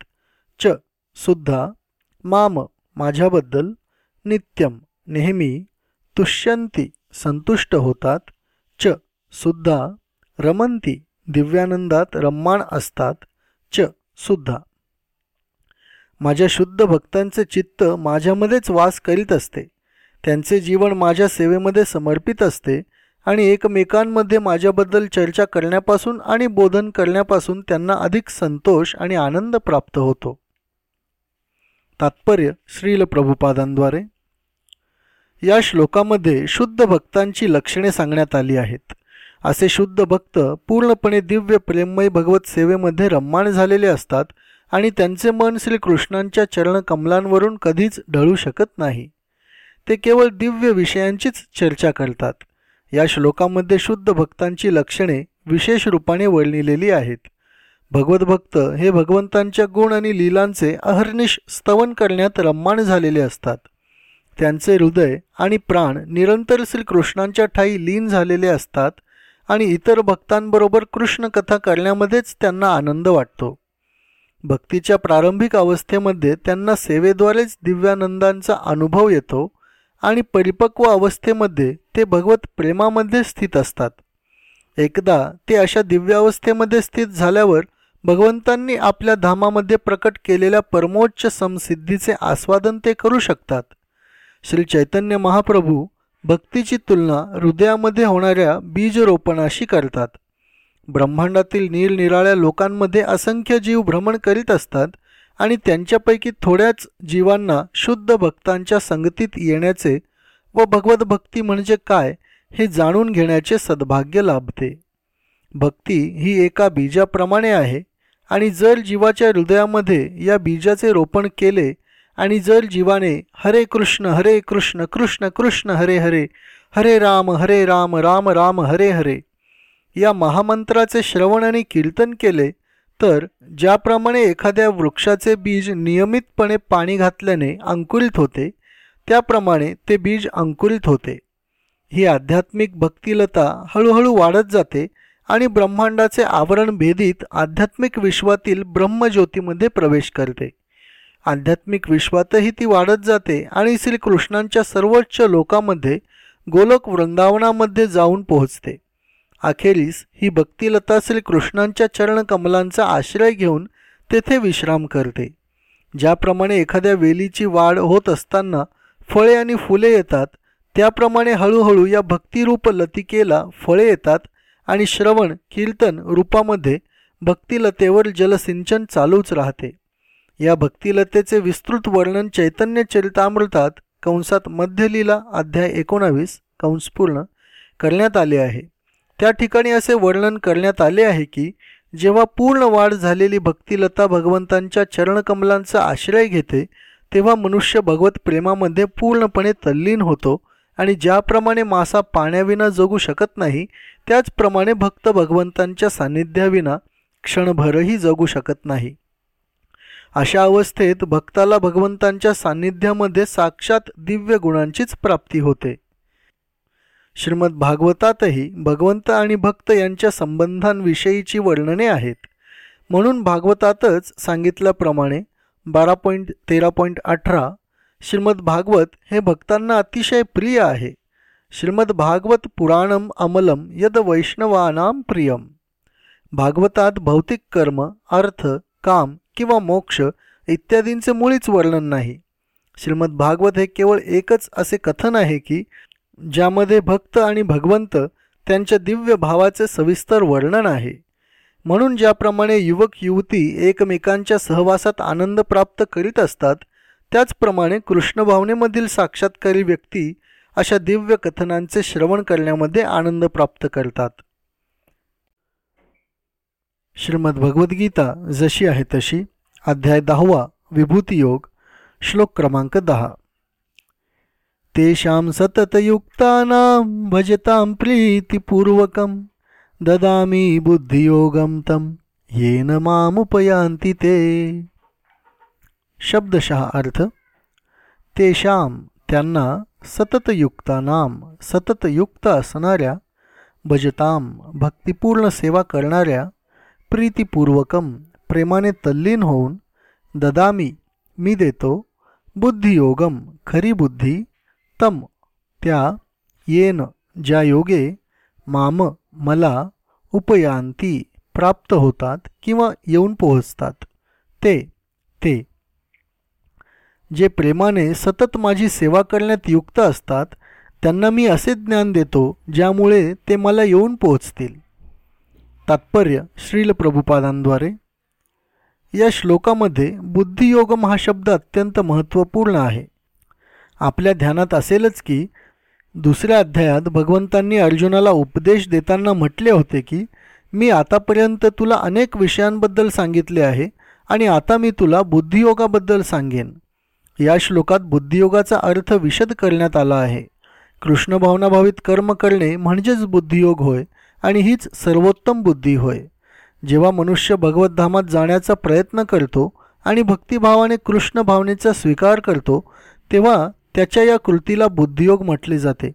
च सुद्धा माम माझ्याबद्दल नित्यम नेहमी तुष्यंती संतुष्ट होतात च सुद्धा रमंती दिव्यानंदात रम्माण असतात च सुद्धा. माझ्या शुद्ध भक्तांचे चित्त माझ्यामध्येच वास करीत असते. त्यांचे जीवन माझ्या सेवेमध्ये समर्पित असते आणि एकमेकांमध्ये माझ्याबद्दल चर्चा करण्यापासून आणि बोधन करण्यापासून त्यांना अधिक संतोष आणि आनंद प्राप्त होतो. तात्पर्य श्रील प्रभुपादांद्वारे. या श्लोकामध्ये शुद्ध भक्तांची लक्षणे सांगण्यात आली आहेत. असे शुद्ध भक्त पूर्णपणे दिव्य प्रेममय भगवत सेवेमध्ये रम्माण झालेले असतात आणि त्यांचे मन श्रीकृष्णांच्या चरणकमलांवरून कधीच ढळू शकत नाही. ते केवळ दिव्य विषयांचीच चर्चा करतात. या श्लोकामध्ये शुद्ध भक्तांची लक्षणे विशेष रूपाने वर्णिलेली आहेत. भगवत भक्त हे भगवंतांच्या गुण आणि लीलांचे अहर्निश स्तवन करण्यात रम्माण झालेले असतात. त्यांचे हृदय आणि प्राण निरंतर श्रीकृष्णांच्या ठाई लीन झालेले असतात आणि इतर भक्तांबरोबर कृष्णकथा करण्यामध्येच त्यांना आनंद वाटतो. भक्तीच्या प्रारंभिक अवस्थेमध्ये त्यांना सेवेद्वारेच दिव्यानंदांचा अनुभव येतो आणि परिपक्व अवस्थेमध्ये ते भगवत प्रेमामध्ये स्थित असतात. एकदा ते अशा दिव्यावस्थेमध्ये स्थित झाल्यावर भगवंतांनी आपल्या धामामध्ये प्रकट केलेल्या परमोच्च समसिद्धीचे आस्वादन ते करू शकतात. श्री चैतन्य महाप्रभू भक्तीची तुलना हृदयामध्ये होणाऱ्या बीजरोपणाशी करतात. ब्रह्मांडातील निरनिराळ्या लोकांमध्ये असंख्य जीव भ्रमण करीत असतात आणि त्यांच्यापैकी थोड्याच जीवांना शुद्ध भक्तांच्या संगतीत येण्याचे व भगवत भक्ती म्हणजे काय हे जाणून घेण्याचे सद्भाग्य लाभते. भक्ती ही एका बीजाप्रमाणे आहे आणि जर जीवाच्या हृदयामध्ये या बीजाचे रोपण केले आणि जर जीवाने हरे कृष्ण हरे कृष्ण कृष्ण कृष्ण हरे हरे हरे राम हरे राम राम राम हरे हरे या महामंत्राचे श्रवण आणि कीर्तन केले तर ज्याप्रमाणे एखाद्या वृक्षाचे बीज नियमितपणे पाणी घातल्याने अंकुरित होते त्याप्रमाणे ते बीज अंकुरित होते. ही आध्यात्मिक भक्तिलता हळूहळू वाढत जाते आणि ब्रह्मांडाचे आवरण भेदीत आध्यात्मिक विश्वातील ब्रह्मज्योतीमध्ये प्रवेश करते. आध्यात्मिक विश्वातही ती वाढत जाते आणि श्रीकृष्णांच्या सर्वोच्च लोकामध्ये गोलक वृंदावनामध्ये जाऊन पोहोचते. अखेरीस ही भक्तिलता श्रीकृष्णांच्या चरणकमलांचा आश्रय घेऊन तेथे विश्राम करते. ज्याप्रमाणे एखाद्या वेलीची वाढ होत असताना फळे आणि फुले येतात त्याप्रमाणे हळूहळू या भक्तिरूप लतिकेला फळे येतात आणि श्रवण कीर्तन रूपामध्ये भक्तिलतेवर जलसिंचन चालूच राहते. या भक्तिलतेचे विस्तृत वर्णन चैतन्य चरितामृतात कंसात मध्यलीला अध्याय एकोणावीस कंसपूर्ण करण्यात आले आहे. त्या ठिकाणी असे वर्णन करण्यात आले आहे की जेव्हा पूर्ण वाढ झालेली भक्तिलता भगवंतांच्या चरणकमलांचा आश्रय घेते तेव्हा मनुष्य भगवत प्रेमामध्ये पूर्णपणे तल्लीन होतो आणि ज्याप्रमाणे मासा पाण्याविना जगू शकत नाही त्याचप्रमाणे भक्त भगवंतांच्या सान्निध्याविना क्षणभरही जगू शकत नाही. अशा अवस्थेत भक्ताला भगवंतांच्या सान्निध्यामध्ये साक्षात दिव्य गुणांचीच प्राप्ती होते. श्रीमद भागवतातही भगवंत आणि भक्त यांच्या संबंधांविषयीची वर्णने आहेत. म्हणून भागवतातच सांगितल्याप्रमाणे बारा पॉईंट तेरा पॉईंट अठरा श्रीमद भागवत हे भक्तांना अतिशय प्रिय आहे. श्रीमद भागवत पुराणम अमलम यद वैष्णवानाम प्रियम. भागवतात भौतिक कर्म अर्थ काम किंवा मोक्ष इत्यादींचे मुळीच वर्णन नाही. श्रीमद भागवत हे केवळ एकच असे कथन आहे की ज्यामध्ये भक्त आणि भगवंत त्यांच्या दिव्य भावाचे सविस्तर वर्णन आहे. म्हणून ज्याप्रमाणे युवक युवती एकमेकांच्या सहवासात आनंद प्राप्त करीत असतात त्याचप्रमाणे कृष्णभावनेमधील साक्षात्कारी व्यक्ती अशा दिव्य कथनांचे श्रवण करण्यामध्ये आनंद प्राप्त करतात. श्रीमद भगवद्गीता जशी आहे तशी अध्याय दहावा विभूतियोग श्लोक क्रमांक दहा. तेषां सततयुक्तानां भजतां प्रीतिपूर्वकं ददामि बुद्धियोगं तं येन मामुपयान्ति ते। शब्दशः अर्थ तेषां त्यांना सततयुक्तानां सततयुक्त असणाऱ्या भजतां भक्तिपूर्ण सेवा करणाऱ्या प्रीतिपूर्वकम प्रेमाने तल्लीन होऊन ददामी मी देतो बुद्धियोगम खरी बुद्धी तम त्या येन ज्या योगे माम मला उपयांती प्राप्त होतात किंवा येऊन पोहोचतात. ते ते. जे प्रेमाने सतत माझी सेवा करण्यात युक्त असतात त्यांना मी असे ज्ञान देतो ज्यामुळे ते मला येऊन पोहोचतील. तात्पर्य श्रील प्रभुपादांद्वारे. या श्लोकामध्ये बुद्धियोगम हा शब्द अत्यंत महत्त्वपूर्ण आहे. आपल्या ध्यानात असेलच की दुसऱ्या अध्यायात भगवंतांनी अर्जुनाला उपदेश देताना म्हटले होते की मी आतापर्यंत तुला अनेक विषयांबद्दल सांगितले आहे आणि आता मी तुला बुद्धियोगाबद्दल सांगेन. या श्लोकात बुद्धियोगाचा अर्थ विशद करण्यात आला आहे. कृष्ण भावनाभावित कर्म करणे म्हणजेच बुद्धियोग होय आणि हीच सर्वोत्तम बुद्धी होय. जेव्हा मनुष्य भगवद्धामात जाण्याचा प्रयत्न करतो आणि भक्तिभावाने कृष्ण भावनेचा स्वीकार करतो तेव्हा त्याच्या या कृतीला बुद्धियोग म्हटले जाते.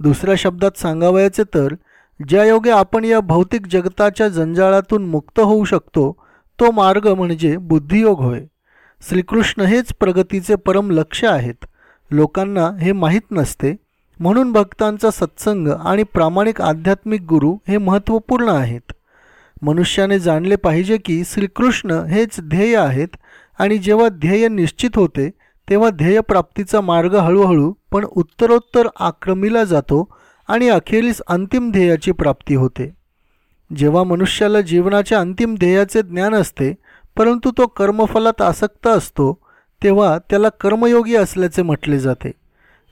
दुसऱ्या शब्दात सांगावयाचे तर ज्या योगे आपण या भौतिक जगताच्या जंजाळातून मुक्त होऊ शकतो तो मार्ग म्हणजे बुद्धियोग होय. श्रीकृष्ण हेच प्रगतीचे परम लक्ष आहेत. लोकांना हे माहीत नसते. म्हणून भक्तांचा सत्संग आणि प्रामाणिक आध्यात्मिक गुरु हे महत्त्वपूर्ण आहेत. मनुष्याने जाणले पाहिजे की श्रीकृष्ण हेच ध्येय आहेत आणि जेव्हा ध्येय निश्चित होते तेव्हा ध्येयप्राप्तीचा मार्ग हळूहळू पण उत्तरोत्तर आक्रमीला जातो आणि अखेरीस अंतिम ध्येयाची प्राप्ती होते. जेव्हा मनुष्याला जीवनाच्या अंतिम ध्येयाचे ज्ञान असते परंतु तो कर्मफलात आसक्त असतो तेव्हा त्याला कर्मयोगी असल्याचे म्हटले जाते.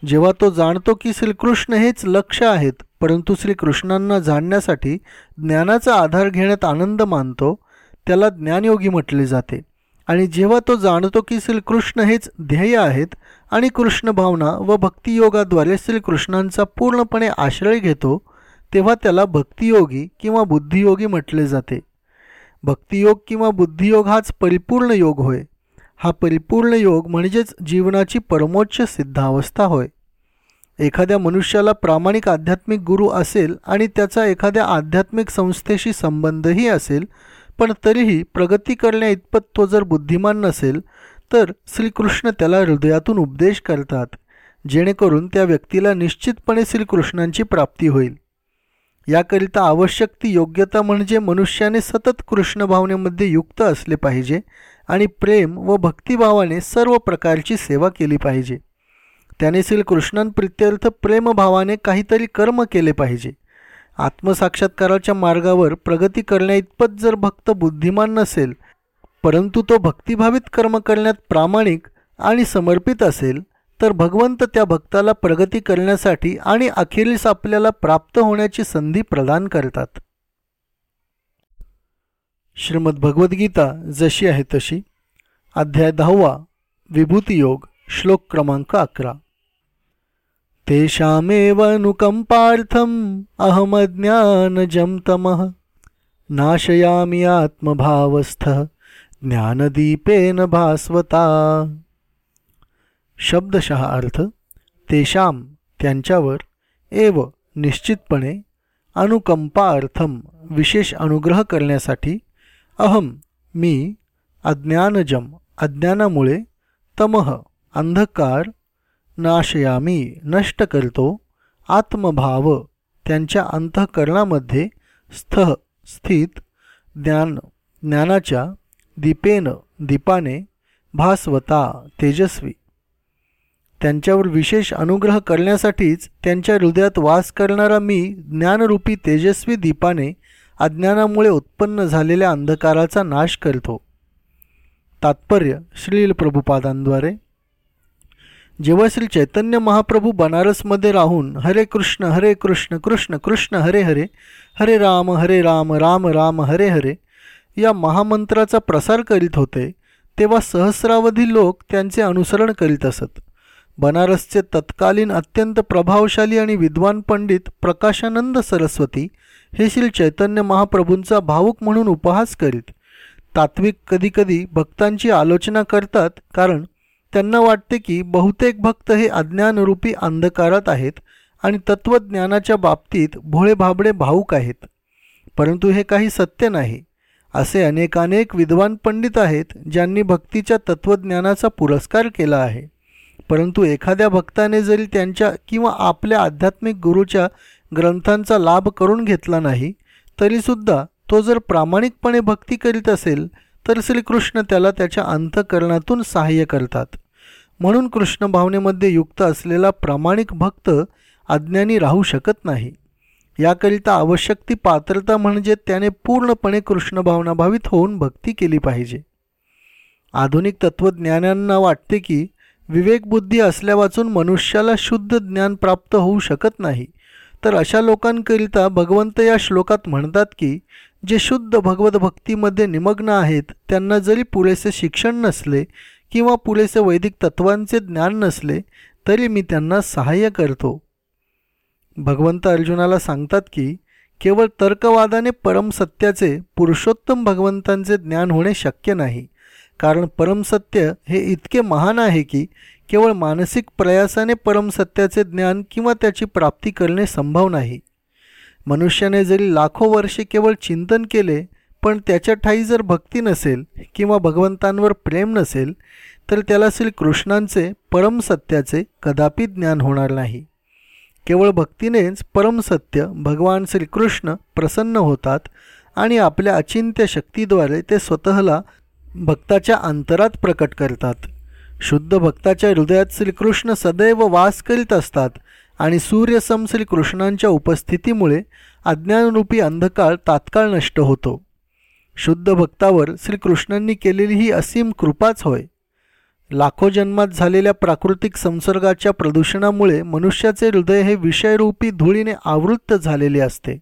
जेव्हा तो जाणतो की श्रीकृष्ण हेच लक्ष आहेत परंतु श्रीकृष्णांना जाणण्यासाठी ज्ञानाचा आधार घेण्यात आनंद मानतो त्याला ज्ञानयोगी म्हटले जाते. आणि जेव्हा तो जाणतो की श्रीकृष्ण हेच ध्येय आहेत आणि कृष्ण भावना व भक्तियोगाद्वारे श्रीकृष्णांचा पूर्णपणे आश्रय घेतो तेव्हा त्याला भक्तियोगी किंवा बुद्धियोगी म्हटले जाते. भक्तियोग किंवा बुद्धियोग हाच परिपूर्ण योग होय. हा परिपूर्ण योग म्हणजेच जीवनाची परमोच्च सिद्धावस्था होय. एखाद्या मनुष्याला प्रामाणिक आध्यात्मिक गुरु असेल आणि त्याचा एखाद्या आध्यात्मिक संस्थेशी संबंधही असेल पण तरीही प्रगती करण्या इतपत तो जर बुद्धिमान नसेल तर श्रीकृष्ण त्याला हृदयातून उपदेश करतात जेणेकरून त्या व्यक्तीला निश्चितपणे श्रीकृष्णांची प्राप्ती होईल. याकरिता आवश्यक ती योग्यता म्हणजे मनुष्याने सतत कृष्ण भावनेमध्ये युक्त असले पाहिजे आणि प्रेम व भक्तिभावाने सर्व प्रकारची सेवा केली पाहिजे. त्याने श्रीकृष्णांप्रित्यर्थ प्रेमभावाने काहीतरी कर्म केले पाहिजे. आत्मसाक्षात्काराच्या मार्गावर प्रगती करण्याइतपत जर भक्त बुद्धिमान नसेल परंतु तो भक्तिभावित कर्म करण्यात प्रामाणिक आणि समर्पित असेल तर भगवंत त्या भक्ताला प्रगती करण्यासाठी आणि अखेरीस आपल्याला प्राप्त होण्याची संधी प्रदान करतात. श्रीमद भगवद्गीता जशी आहे तशी. अध्याय दहावा. विभूतियोग श्लोक क्रमांक अकरा. तेषामेव अनुकंपार्थम अहमज्ञानजं तमः नाशयामि आत्मभावस्थः ज्ञानदीपेन भास्वता। शब्दशः अर्थ तेषां त्यांच्यावर एव निश्चितपणे अनुकंपार्थम विशेष अनुग्रह करण्यासाठी अहम मी अज्ञानजम अज्ञानामुळे तमह अंधकार नाशयामी नष्ट करतो आत्मभाव त्यांच्या अंतःकरणामध्ये स्थ स्थित ज्ञान ज्ञानाच्या दीपेन दीपाने भास्वता तेजस्वी. त्यांच्यावर विशेष अनुग्रह करण्यासाठीच त्यांच्या हृदयात वास करणारा मी ज्ञानरूपी तेजस्वी दीपाने अज्ञानामुळे उत्पन्न झालेल्या अंधकाराचा नाश करतो. तात्पर्य श्रील प्रभुपादांद्वारे. जेव्हा श्री चैतन्य महाप्रभू बनारसमध्ये राहून हरे कृष्ण हरे कृष्ण कृष्ण कृष्ण हरे हरे हरे राम हरे राम राम राम हरे हरे या महामंत्राचा प्रसार करीत होते तेव्हा सहस्रावधी लोक त्यांचे अनुसरण करीत असत. बनारसचे तत्कालीन अत्यंत प्रभावशाली आणि विद्वान पंडित प्रकाशानंद सरस्वती हे श्री चैतन्य महाप्रभूंचा भावुक म्हणून उपहास करीत. तात्विक कधीकधी भक्तांची आलोचना करतात कारण त्यांना वाटते की बहुतेक भक्त हे अज्ञानरूपी अंधकारात आहेत आणि तत्त्वज्ञानाच्या बाबतीत भोळेभाबडे भाऊक आहेत. परंतु हे काही सत्य नाही. असे अनेकानेक विद्वान पंडित आहेत ज्यांनी भक्तीच्या तत्त्वज्ञानाचा पुरस्कार केला आहे. परंतु एखाद्या भक्ताने जरी त्यांच्या किंवा आपल्या आध्यात्मिक गुरूच्या ग्रंथांचा लाभ करून घेतला नाही तरीसुद्धा तो जर प्रामाणिकपणे भक्ती करीत असेल तर श्रीकृष्ण त्याला त्याच्या अंतकरणातून सहाय्य करतात. म्हणून कृष्ण भावनेमध्ये युक्त असलेला प्रामाणिक भक्त अज्ञानी राहू शकत नाही. याकरिता आवश्यक ती पात्रता म्हणजे त्याने पूर्णपणे कृष्णभावनाभावित होऊन भक्ती केली पाहिजे. आधुनिक तत्त्वज्ञानांना वाटते की विवेकबुद्धी असल्यावाचून मनुष्याला शुद्ध ज्ञान प्राप्त होऊ शकत नाही. तर अशा लोकांकरिता भगवंत या श्लोकात म्हणतात की जे शुद्ध भगवत भक्तीमध्ये निमग्न आहेत त्यांना जरी पुरेसे शिक्षण नसले किंवा पुरेसे वैदिक तत्वांचे ज्ञान नसले तरी मी त्यांना सहाय्य करतो. भगवंत अर्जुनाला सांगतात की केवळ तर्कवादाने परमसत्याचे पुरुषोत्तम भगवंतांचे ज्ञान होणे शक्य नाही. कारण परमसत्य हे इतके महान आहे की केवळ मानसिक प्रयासाने परमसत्याचे ज्ञान किंवा त्याची प्राप्ती करणे संभव नाही. मनुष्याने जरी लाखो वर्षे केवळ चिंतन केले पण त्याच्या ठाई जर भक्ती नसेल किंवा भगवंतांवर प्रेम नसेल तर त्याला श्रीकृष्णांचे परमसत्याचे कदापि ज्ञान होणार नाही. केवळ भक्तीनेच परमसत्य भगवान श्रीकृष्ण प्रसन्न होतात आणि आपल्या अचिंत्य शक्तीद्वारे ते स्वतःला भक्ताच्या अंतरात प्रकट करतात. शुद्ध भक्ताच्या हृदयात श्रीकृष्ण सदैव वास करीत असतात आणि सूर्यसम श्रीकृष्णांच्या उपस्थितीमुळे अज्ञानरूपी अंधकाळ तात्काळ नष्ट होतो. शुद्ध भक्तावर श्रीकृष्णांनी केलेली ही असीम कृपाच होय. लाखो जन्मात झालेल्या प्राकृतिक संसर्गाच्या प्रदूषणामुळे मनुष्याचे हृदय हे विषयरूपी धुळीने आवृत्त झालेले असते.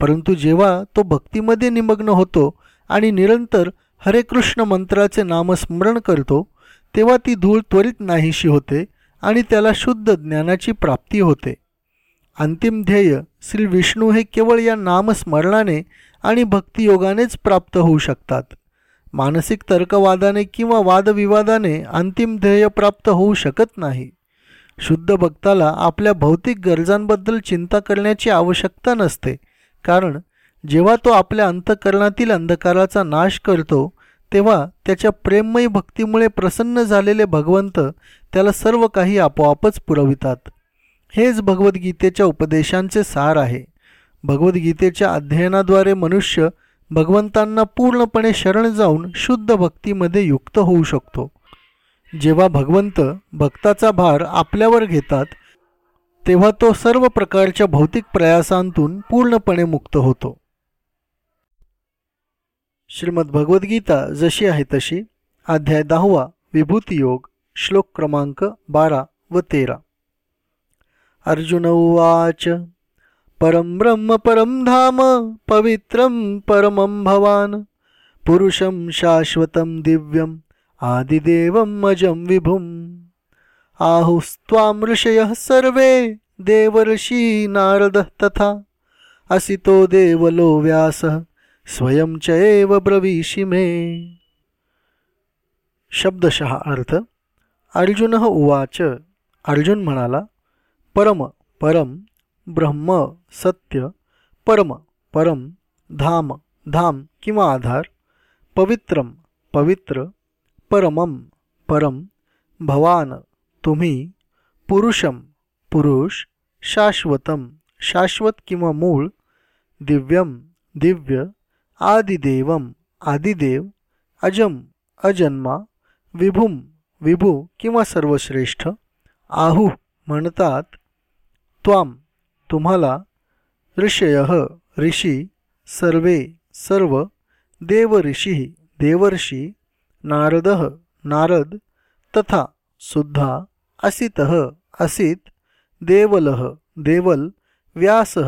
परंतु जेव्हा तो भक्तीमध्ये निमग्न होतो आणि निरंतर हरे कृष्ण मंत्राचे नामस्मरण करतो तेव्हा ती धूळ त्वरित नाहीशी होते आणि त्याला शुद्ध ज्ञानाची प्राप्ती होते. अंतिम ध्येय श्री विष्णू हे केवळ या नामस्मरणाने आणि भक्तियोगानेच प्राप्त होऊ शकतात. मानसिक तर्कवादाने किंवा वादविवादाने अंतिम ध्येय प्राप्त होऊ शकत नाही. शुद्ध भक्ताला आपल्या भौतिक गरजांबद्दल चिंता करण्याची आवश्यकता नसते कारण जेव्हा तो आपल्या अंतकरणातील अंधकाराचा नाश करतो तेव्हा त्याच्या प्रेममयी भक्तीमुळे प्रसन्न झालेले भगवंत त्याला सर्व काही आपोआपच पुरवितात. हेच भगवद्गीतेच्या उपदेशांचे सार आहे. भगवद्गीतेच्या अध्ययनाद्वारे मनुष्य भगवंतांना पूर्णपणे शरण जाऊन शुद्ध भक्तीमध्ये युक्त होऊ शकतो. जेव्हा भगवंत भक्ताचा भार आपल्यावर घेतात तेव्हा तो सर्व प्रकारच्या भौतिक प्रयासांतून पूर्णपणे मुक्त होतो. श्रीमद भगवद्गीता जशी आहे तशी अध्याय दहावा विभूतियोग श्लोक क्रमांक बारा व तेरा. अर्जुन उवाच परम ब्रह्म परम धाम पवित्रं परमं भवान् पुरुषं शाश्वतं दिव्यम् आदिदेवम् अजं विभुम्। आहुस्त्वां ऋषयः सर्वे देवर्षी नारदः तथा असितो देवलो व्यासः। स्वयं च एव ब्रवीषि मे। शब्दशः अर्थ अर्जुन उवाच अर्जुन म्हणाला परम परम ब्रह्म सत्य परम परम धाम धाम किंवा आधार पवित्रम पवित्र परमम परम भवान तुम्ही पुरुषम पुरुष शाश्वतम शाश्वत किंवा मूळ दिव्यम दिव्य आदिदेवम, आदिदेव, अजम, अजन्मा, विभुम, विभू किंवा सर्वश्रेष्ठ, आहू म्हणतात, त्वाम, तुम्हाला ऋषय, ऋषी, सर्वे, सर्व, देवऋषी, देवर्षी, नारद नारद, तथा सुद्धा, असित असित, देवल देवल, व्यास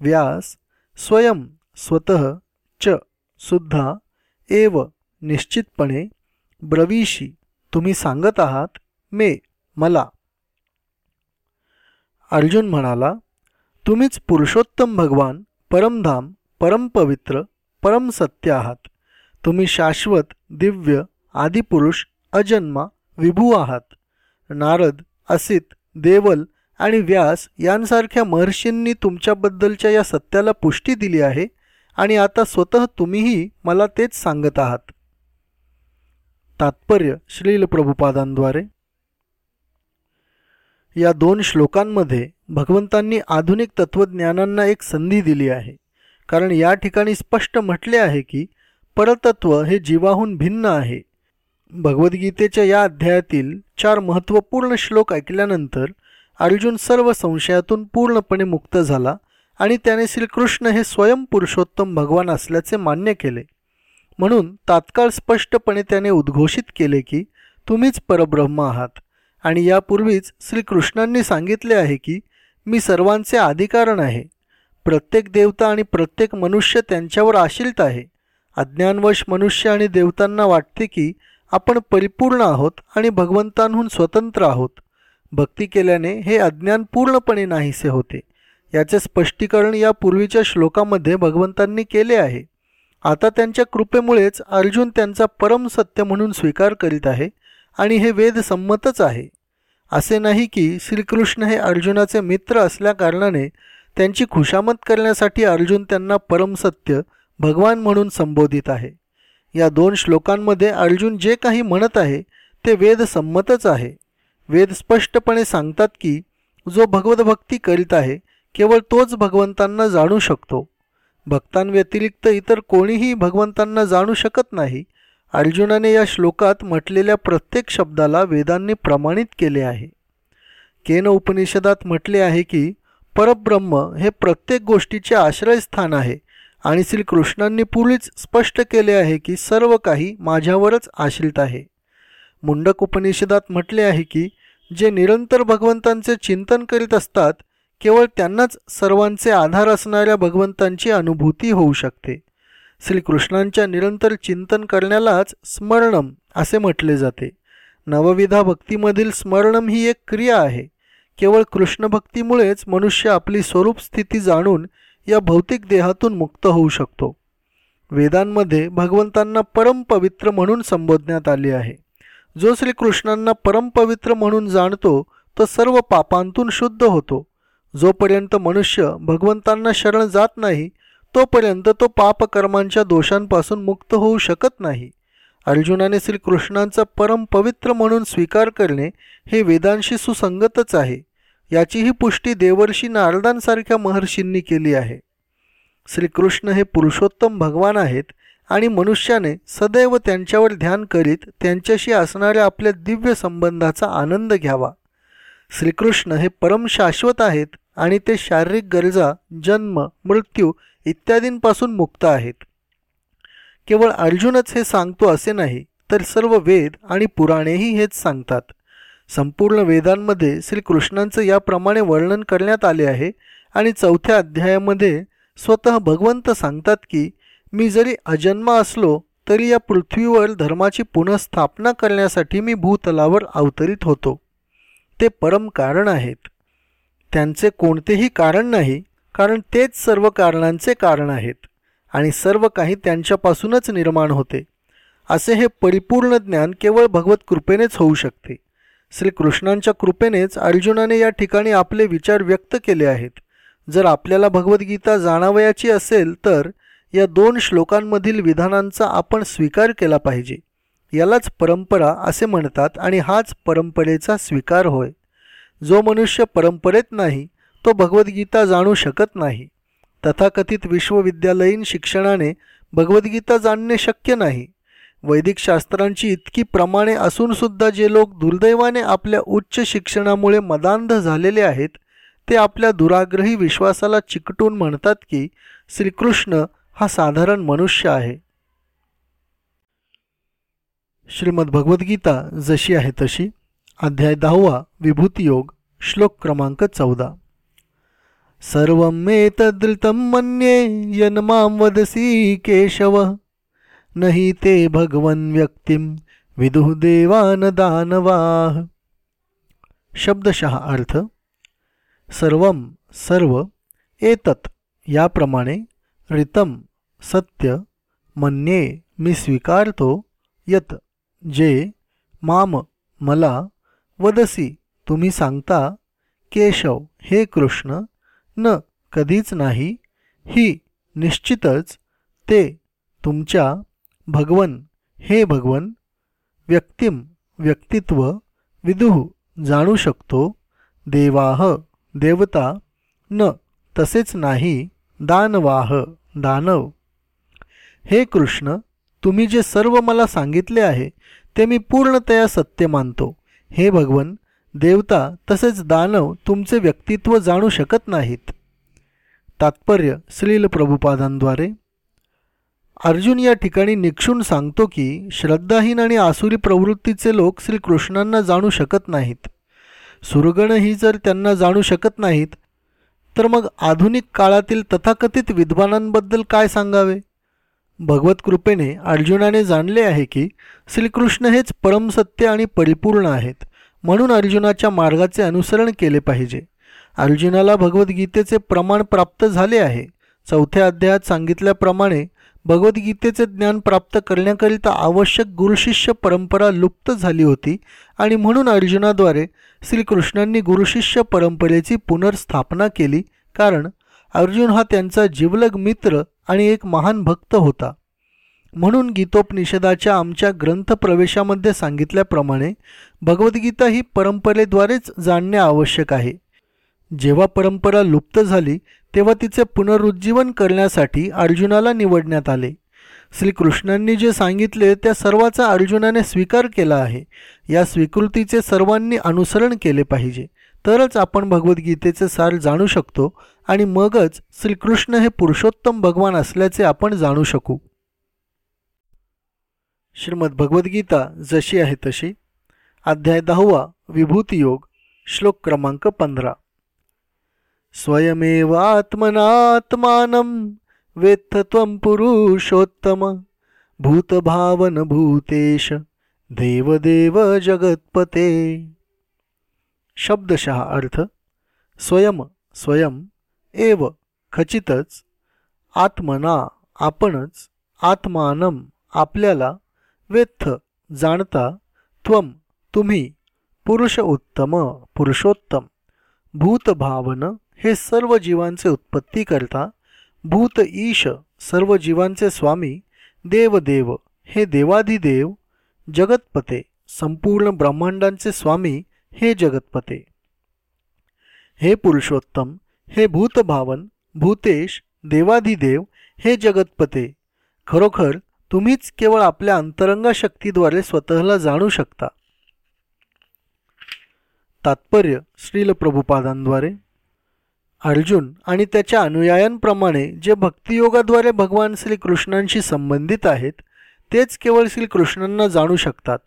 व्यास, स्वयं, स्वतः च सुद्धा एव निश्चितपणे ब्रवीशी तुम्ही सांगत आहात मे मला. अर्जुन म्हणाला तुम्हीच पुरुषोत्तम भगवान परमधाम परमपवित्र परमसत्य आहात. तुम्ही शाश्वत दिव्य आदिपुरुष अजन्मा विभू आहात. नारद असित देवल आणि व्यास यांसारख्या महर्षींनी तुमच्याबद्दलच्या या सत्याला पुष्टी दिली आहे आणि आता स्वतः तुम्हीही मला तेच सांगत आहात. तात्पर्य श्रील प्रभुपादांद्वारे. या दोन श्लोकांमध्ये भगवंतांनी आधुनिक तत्त्वज्ञानांना एक संधी दिली आहे. कारण या ठिकाणी स्पष्ट म्हटले आहे की परतत्व हे जीवाहून भिन्न आहे. भगवद्गीतेच्या या अध्यायातील चार महत्त्वपूर्ण श्लोक ऐकल्यानंतर अर्जुन सर्व संशयातून पूर्णपणे मुक्त झाला आणि त्याने श्रीकृष्ण हे स्वयंपुरुषोत्तम भगवान असल्याचे मान्य केले. म्हणून तात्काळ स्पष्टपणे त्याने उद्घोषित केले की तुम्हीच परब्रह्म आहात. आणि यापूर्वीच श्रीकृष्णांनी सांगितले आहे की मी सर्वांचे अधिकारण आहे. प्रत्येक देवता आणि प्रत्येक मनुष्य त्यांच्यावर आशिलत आहे. अज्ञानवश मनुष्य आणि देवतांना वाटते की आपण परिपूर्ण आहोत आणि भगवंतांहून स्वतंत्र आहोत. भक्ती केल्याने हे अज्ञान पूर्णपणे नाहीसे होते. याचे स्पष्टीकरण या पूर्वीच्या श्लोकामध्ये भगवंतांनी केले आहे. आता त्यांच्या कृपेमुळेच अर्जुन त्यांचा परम सत्य म्हणून स्वीकार करीत आहे आणि हे वेद संमतच आहे. असे नाही की श्रीकृष्ण हे अर्जुनाचे मित्र असल्याकारणाने त्यांची खुशामत करण्यासाठी अर्जुन त्यांना परमसत्य भगवान म्हणून संबोधित आहे. या दोन श्लोकांमध्ये अर्जुन जे काही म्हणत आहे ते वेद संमतच आहे. वेद स्पष्टपणे सांगतात की जो भगवतभक्ती करीत आहे केवळ तोच भगवंतांना जाणू शकतो. भक्तांव्यतिरिक्त इतर कोणीही भगवंतांना जाणू शकत नाही. अर्जुनाने या श्लोकात म्हटलेल्या प्रत्येक शब्दाला वेदांनी प्रमाणित केले आहे. केन उपनिषदात म्हटले आहे की परब्रह्म हे प्रत्येक गोष्टीचे आश्रयस्थान आहे आणि श्रीकृष्णांनी पूर्वीच स्पष्ट केले आहे की सर्व काही माझ्यावरच आश्रित आहे. मुंडक उपनिषदात म्हटले आहे की जे निरंतर भगवंतांचे चिंतन करीत असतात केवळ त्यांनाच सर्वांचे आधार असणाऱ्या भगवंतांची अनुभूती होऊ शकते. श्रीकृष्णांच्या निरंतर चिंतन करण्यालाच स्मरणम असे म्हटले जाते. नवविधा भक्तीमधील स्मरणम ही एक क्रिया आहे. केवळ कृष्णभक्तीमुळेच मनुष्य आपली स्वरूप स्थिती जाणून या भौतिक देहातून मुक्त होऊ शकतो. वेदांमध्ये भगवंतांना परमपवित्र म्हणून संबोधण्यात आले आहे. जो श्रीकृष्णांना परमपवित्र म्हणून जाणतो तो सर्व पापांतून शुद्ध होतो. जोपर्यंत मनुष्य भगवंतांना शरण जात नाही तोपर्यंत तो पापकर्मांच्या दोषांपासून मुक्त होऊ शकत नाही. अर्जुनाने श्रीकृष्णांचा परम पवित्र म्हणून स्वीकार करणे हे वेदांशी सुसंगतच आहे. याचीही पुष्टी देवर्षी नारदांसारख्या महर्षींनी केली आहे. श्रीकृष्ण हे पुरुषोत्तम भगवान आहेत आणि मनुष्याने सदैव त्यांच्यावर ध्यान करीत त्यांच्याशी असणाऱ्या आपल्या दिव्य संबंधाचा आनंद घ्यावा. श्रीकृष्ण हे परम शाश्वत आहेत आणि ते शारीरिक गरजा जन्म मृत्यू इत्यादींपासून मुक्त आहेत. केवळ अर्जुनच हे सांगतो असे नाही तर सर्व वेद आणि पुराणेही हेच सांगतात. संपूर्ण वेदांमध्ये श्रीकृष्णांचं याप्रमाणे वर्णन करण्यात आले आहे आणि चौथ्या अध्यायामध्ये स्वतः भगवंत सांगतात की मी जरी अजन्मा असलो तरी या पृथ्वीवर धर्माची पुनःस्थापना करण्यासाठी मी भूतलावर अवतरित होतो. ते परम कारण आहेत. त्यांचे कोणतेही कारण नाही कारण तेच सर्व कारणांचे कारण आहेत आणि सर्व काही त्यांच्यापासूनच निर्माण होते. असे हे परिपूर्ण ज्ञान केवळ भगवत कृपेनेच होऊ शकते. श्रीकृष्णांच्या कृपेनेच अर्जुनाने या ठिकाणी आपले विचार व्यक्त केले आहेत. जर आपल्याला भगवद्गीता जाणावयाची असेल तर या दोन श्लोकांमधील विधानांचा आपण स्वीकार केला पाहिजे. यालाच परंपरा असे म्हणतात आणि हाच परंपरेचा स्वीकार होय. जो मनुष्य परंपरेत नाही तो भगवद्गीता जाणू शकत नाही. तथाकथित विश्वविद्यालयीन शिक्षणाने भगवद्गीता जाणणे शक्य नाही. वैदिक शास्त्रांची इतकी प्रमाणे असूनसुद्धा जे लोक दुर्दैवाने आपल्या उच्च शिक्षणामुळे मदांध झालेले आहेत ते आपल्या दुराग्रही विश्वासाला चिकटून म्हणतात की श्रीकृष्ण हा साधारण मनुष्य आहे. श्रीमद भगवद्गीता जशी आहे तशी अध्याय दहावा विभूतियोग श्लोक क्रमांक चौदा. सर्वमेतदृतं मन्ये यन्मां वदसी केशव नहि ते भगवन् व्यक्तिं विदुः देवान दानवाः। शब्दशः अर्थ सर्व सर्व एतत याप्रमाणे रितम सत्य मन्ये मी स्वीकारतो यत। जे माम मला वदसी तुम्ही सांगता केशव हे कृष्ण न कधीच नाही ही निश्चितच ते तुमच्या भगवन हे भगवन व्यक्तिम व्यक्तित्व विदुह जाणू शकतो देवाह देवता न तसेच नाही दानवाह दानव. हे कृष्ण तुम्ही जे सर्व मला सांगितले आहे ते मी पूर्णतया सत्य मानतो. हे भगवन देवता तसेच दानव तुमचे व्यक्तित्व जाणू शकत नाहीत. तात्पर्य श्रील प्रभुपादांद्वारे. अर्जुन या ठिकाणी निक्षून सांगतो की श्रद्धाहीन आणि आसुरी प्रवृत्तीचे लोक श्रीकृष्णांना जाणू शकत नाहीत. सुरगणही जर त्यांना जाणू शकत नाहीत तर मग आधुनिक काळातील तथाकथित विद्वानांबद्दल काय सांगावे? भगवत कृपेने अर्जुनाने जाणले आहे की श्रीकृष्ण हेच परमसत्य आणि परिपूर्ण आहेत म्हणून अर्जुनाच्या मार्गाचे अनुसरण केले पाहिजे. अर्जुनाला भगवद्गीतेचे प्रमाण प्राप्त झाले आहे. चौथ्या अध्यायात सांगितल्याप्रमाणे भगवद्गीतेचे ज्ञान प्राप्त करण्याकरिता आवश्यक गुरुशिष्य परंपरा लुप्त झाली होती आणि म्हणून अर्जुनाद्वारे श्रीकृष्णांनी गुरुशिष्य परंपरेची पुनर्स्थापना केली कारण अर्जुन हा त्यांचा जिवलग मित्र आणि एक महान भक्त होता. म्हणून गीतोपनिषदाच्या आमच्या ग्रंथप्रवेशामध्ये सांगितल्याप्रमाणे भगवद्गीता ही परंपरेद्वारेच जाणणे आवश्यक आहे. जेव्हा परंपरा लुप्त झाली तेव्हा तिचे पुनरुज्जीवन करण्यासाठी अर्जुनाला निवडण्यात आले. श्रीकृष्णांनी जे सांगितले त्या सर्वाचा अर्जुनाने स्वीकार केला आहे. या स्वीकृतीचे सर्वांनी अनुसरण केले पाहिजे. तरच आपण भगवद्गीतेचे सार जाणू शकतो आणि मगच श्रीकृष्ण हे पुरुषोत्तम भगवान असल्याचे आपण जाणू शकू. श्रीमद भगवद्गीता जशी आहे तशी. अध्याय दहावा विभूतियोग श्लोक क्रमांक पंधरा. स्वयमेवात्मनात्मानं वेत्थ पुरुषोत्तम भूतभावन भूतेश देवदेव जगत्पते. शब्दशः अर्थ स्वयं स्वयं एव खचितच आत्मना आपणच आत्मानम आपल्याला वेत्थ जाणता त्वम तुम्ही पुरुष उत्तम पुरुषोत्तम भूतभावन हे सर्व जीवांचे उत्पत्ती करता भूत ईश सर्व जीवांचे स्वामी देवदेव हे देवाधिदेव जगतपते संपूर्ण ब्रह्मांडांचे स्वामी हे जगतपते. हे पुरुषोत्तम हे भूतभावन भूतेश देवाधिदेव हे जगतपते. खरोखर तुम्हीच केवळ आपल्या अंतरंग शक्तीद्वारे स्वतःला जाणू शकता. तात्पर्य श्रील प्रभुपादांद्वारे. अर्जुन आणि त्याच्या अनुयायांप्रमाणे जे भक्तियोगाद्वारे भगवान श्रीकृष्णांशी संबंधित आहेत तेच केवळ श्रीकृष्णांना जाणू शकतात.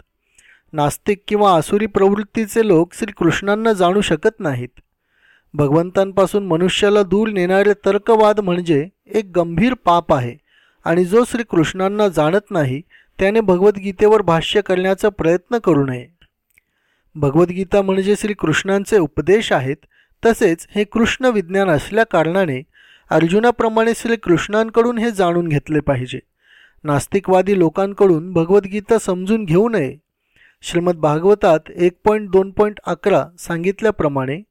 नास्तिक किंवा आसुरी प्रवृत्तीचे लोक श्रीकृष्णांना जाणू शकत नाहीत. भगवंतांपासून मनुष्याला दूर नेणारे तर्कवाद म्हणजे एक गंभीर पाप आहे आणि जो श्रीकृष्णांना जाणत नाही त्याने भगवद्गीतेवर भाष्य करण्याचा प्रयत्न करू नये. भगवद्गीता म्हणजे श्रीकृष्णांचे उपदेश आहेत तसेच हे कृष्ण विज्ञान असल्याकारणाने अर्जुनाप्रमाणे श्रीकृष्णांकडून हे जाणून घेतले पाहिजे. नास्तिकवादी लोकांकडून भगवद्गीता समजून घेऊ नये श्रीमद भागवतात एक पॉईंट दोन पॉईंट अकरा सांगितल्याप्रमाणे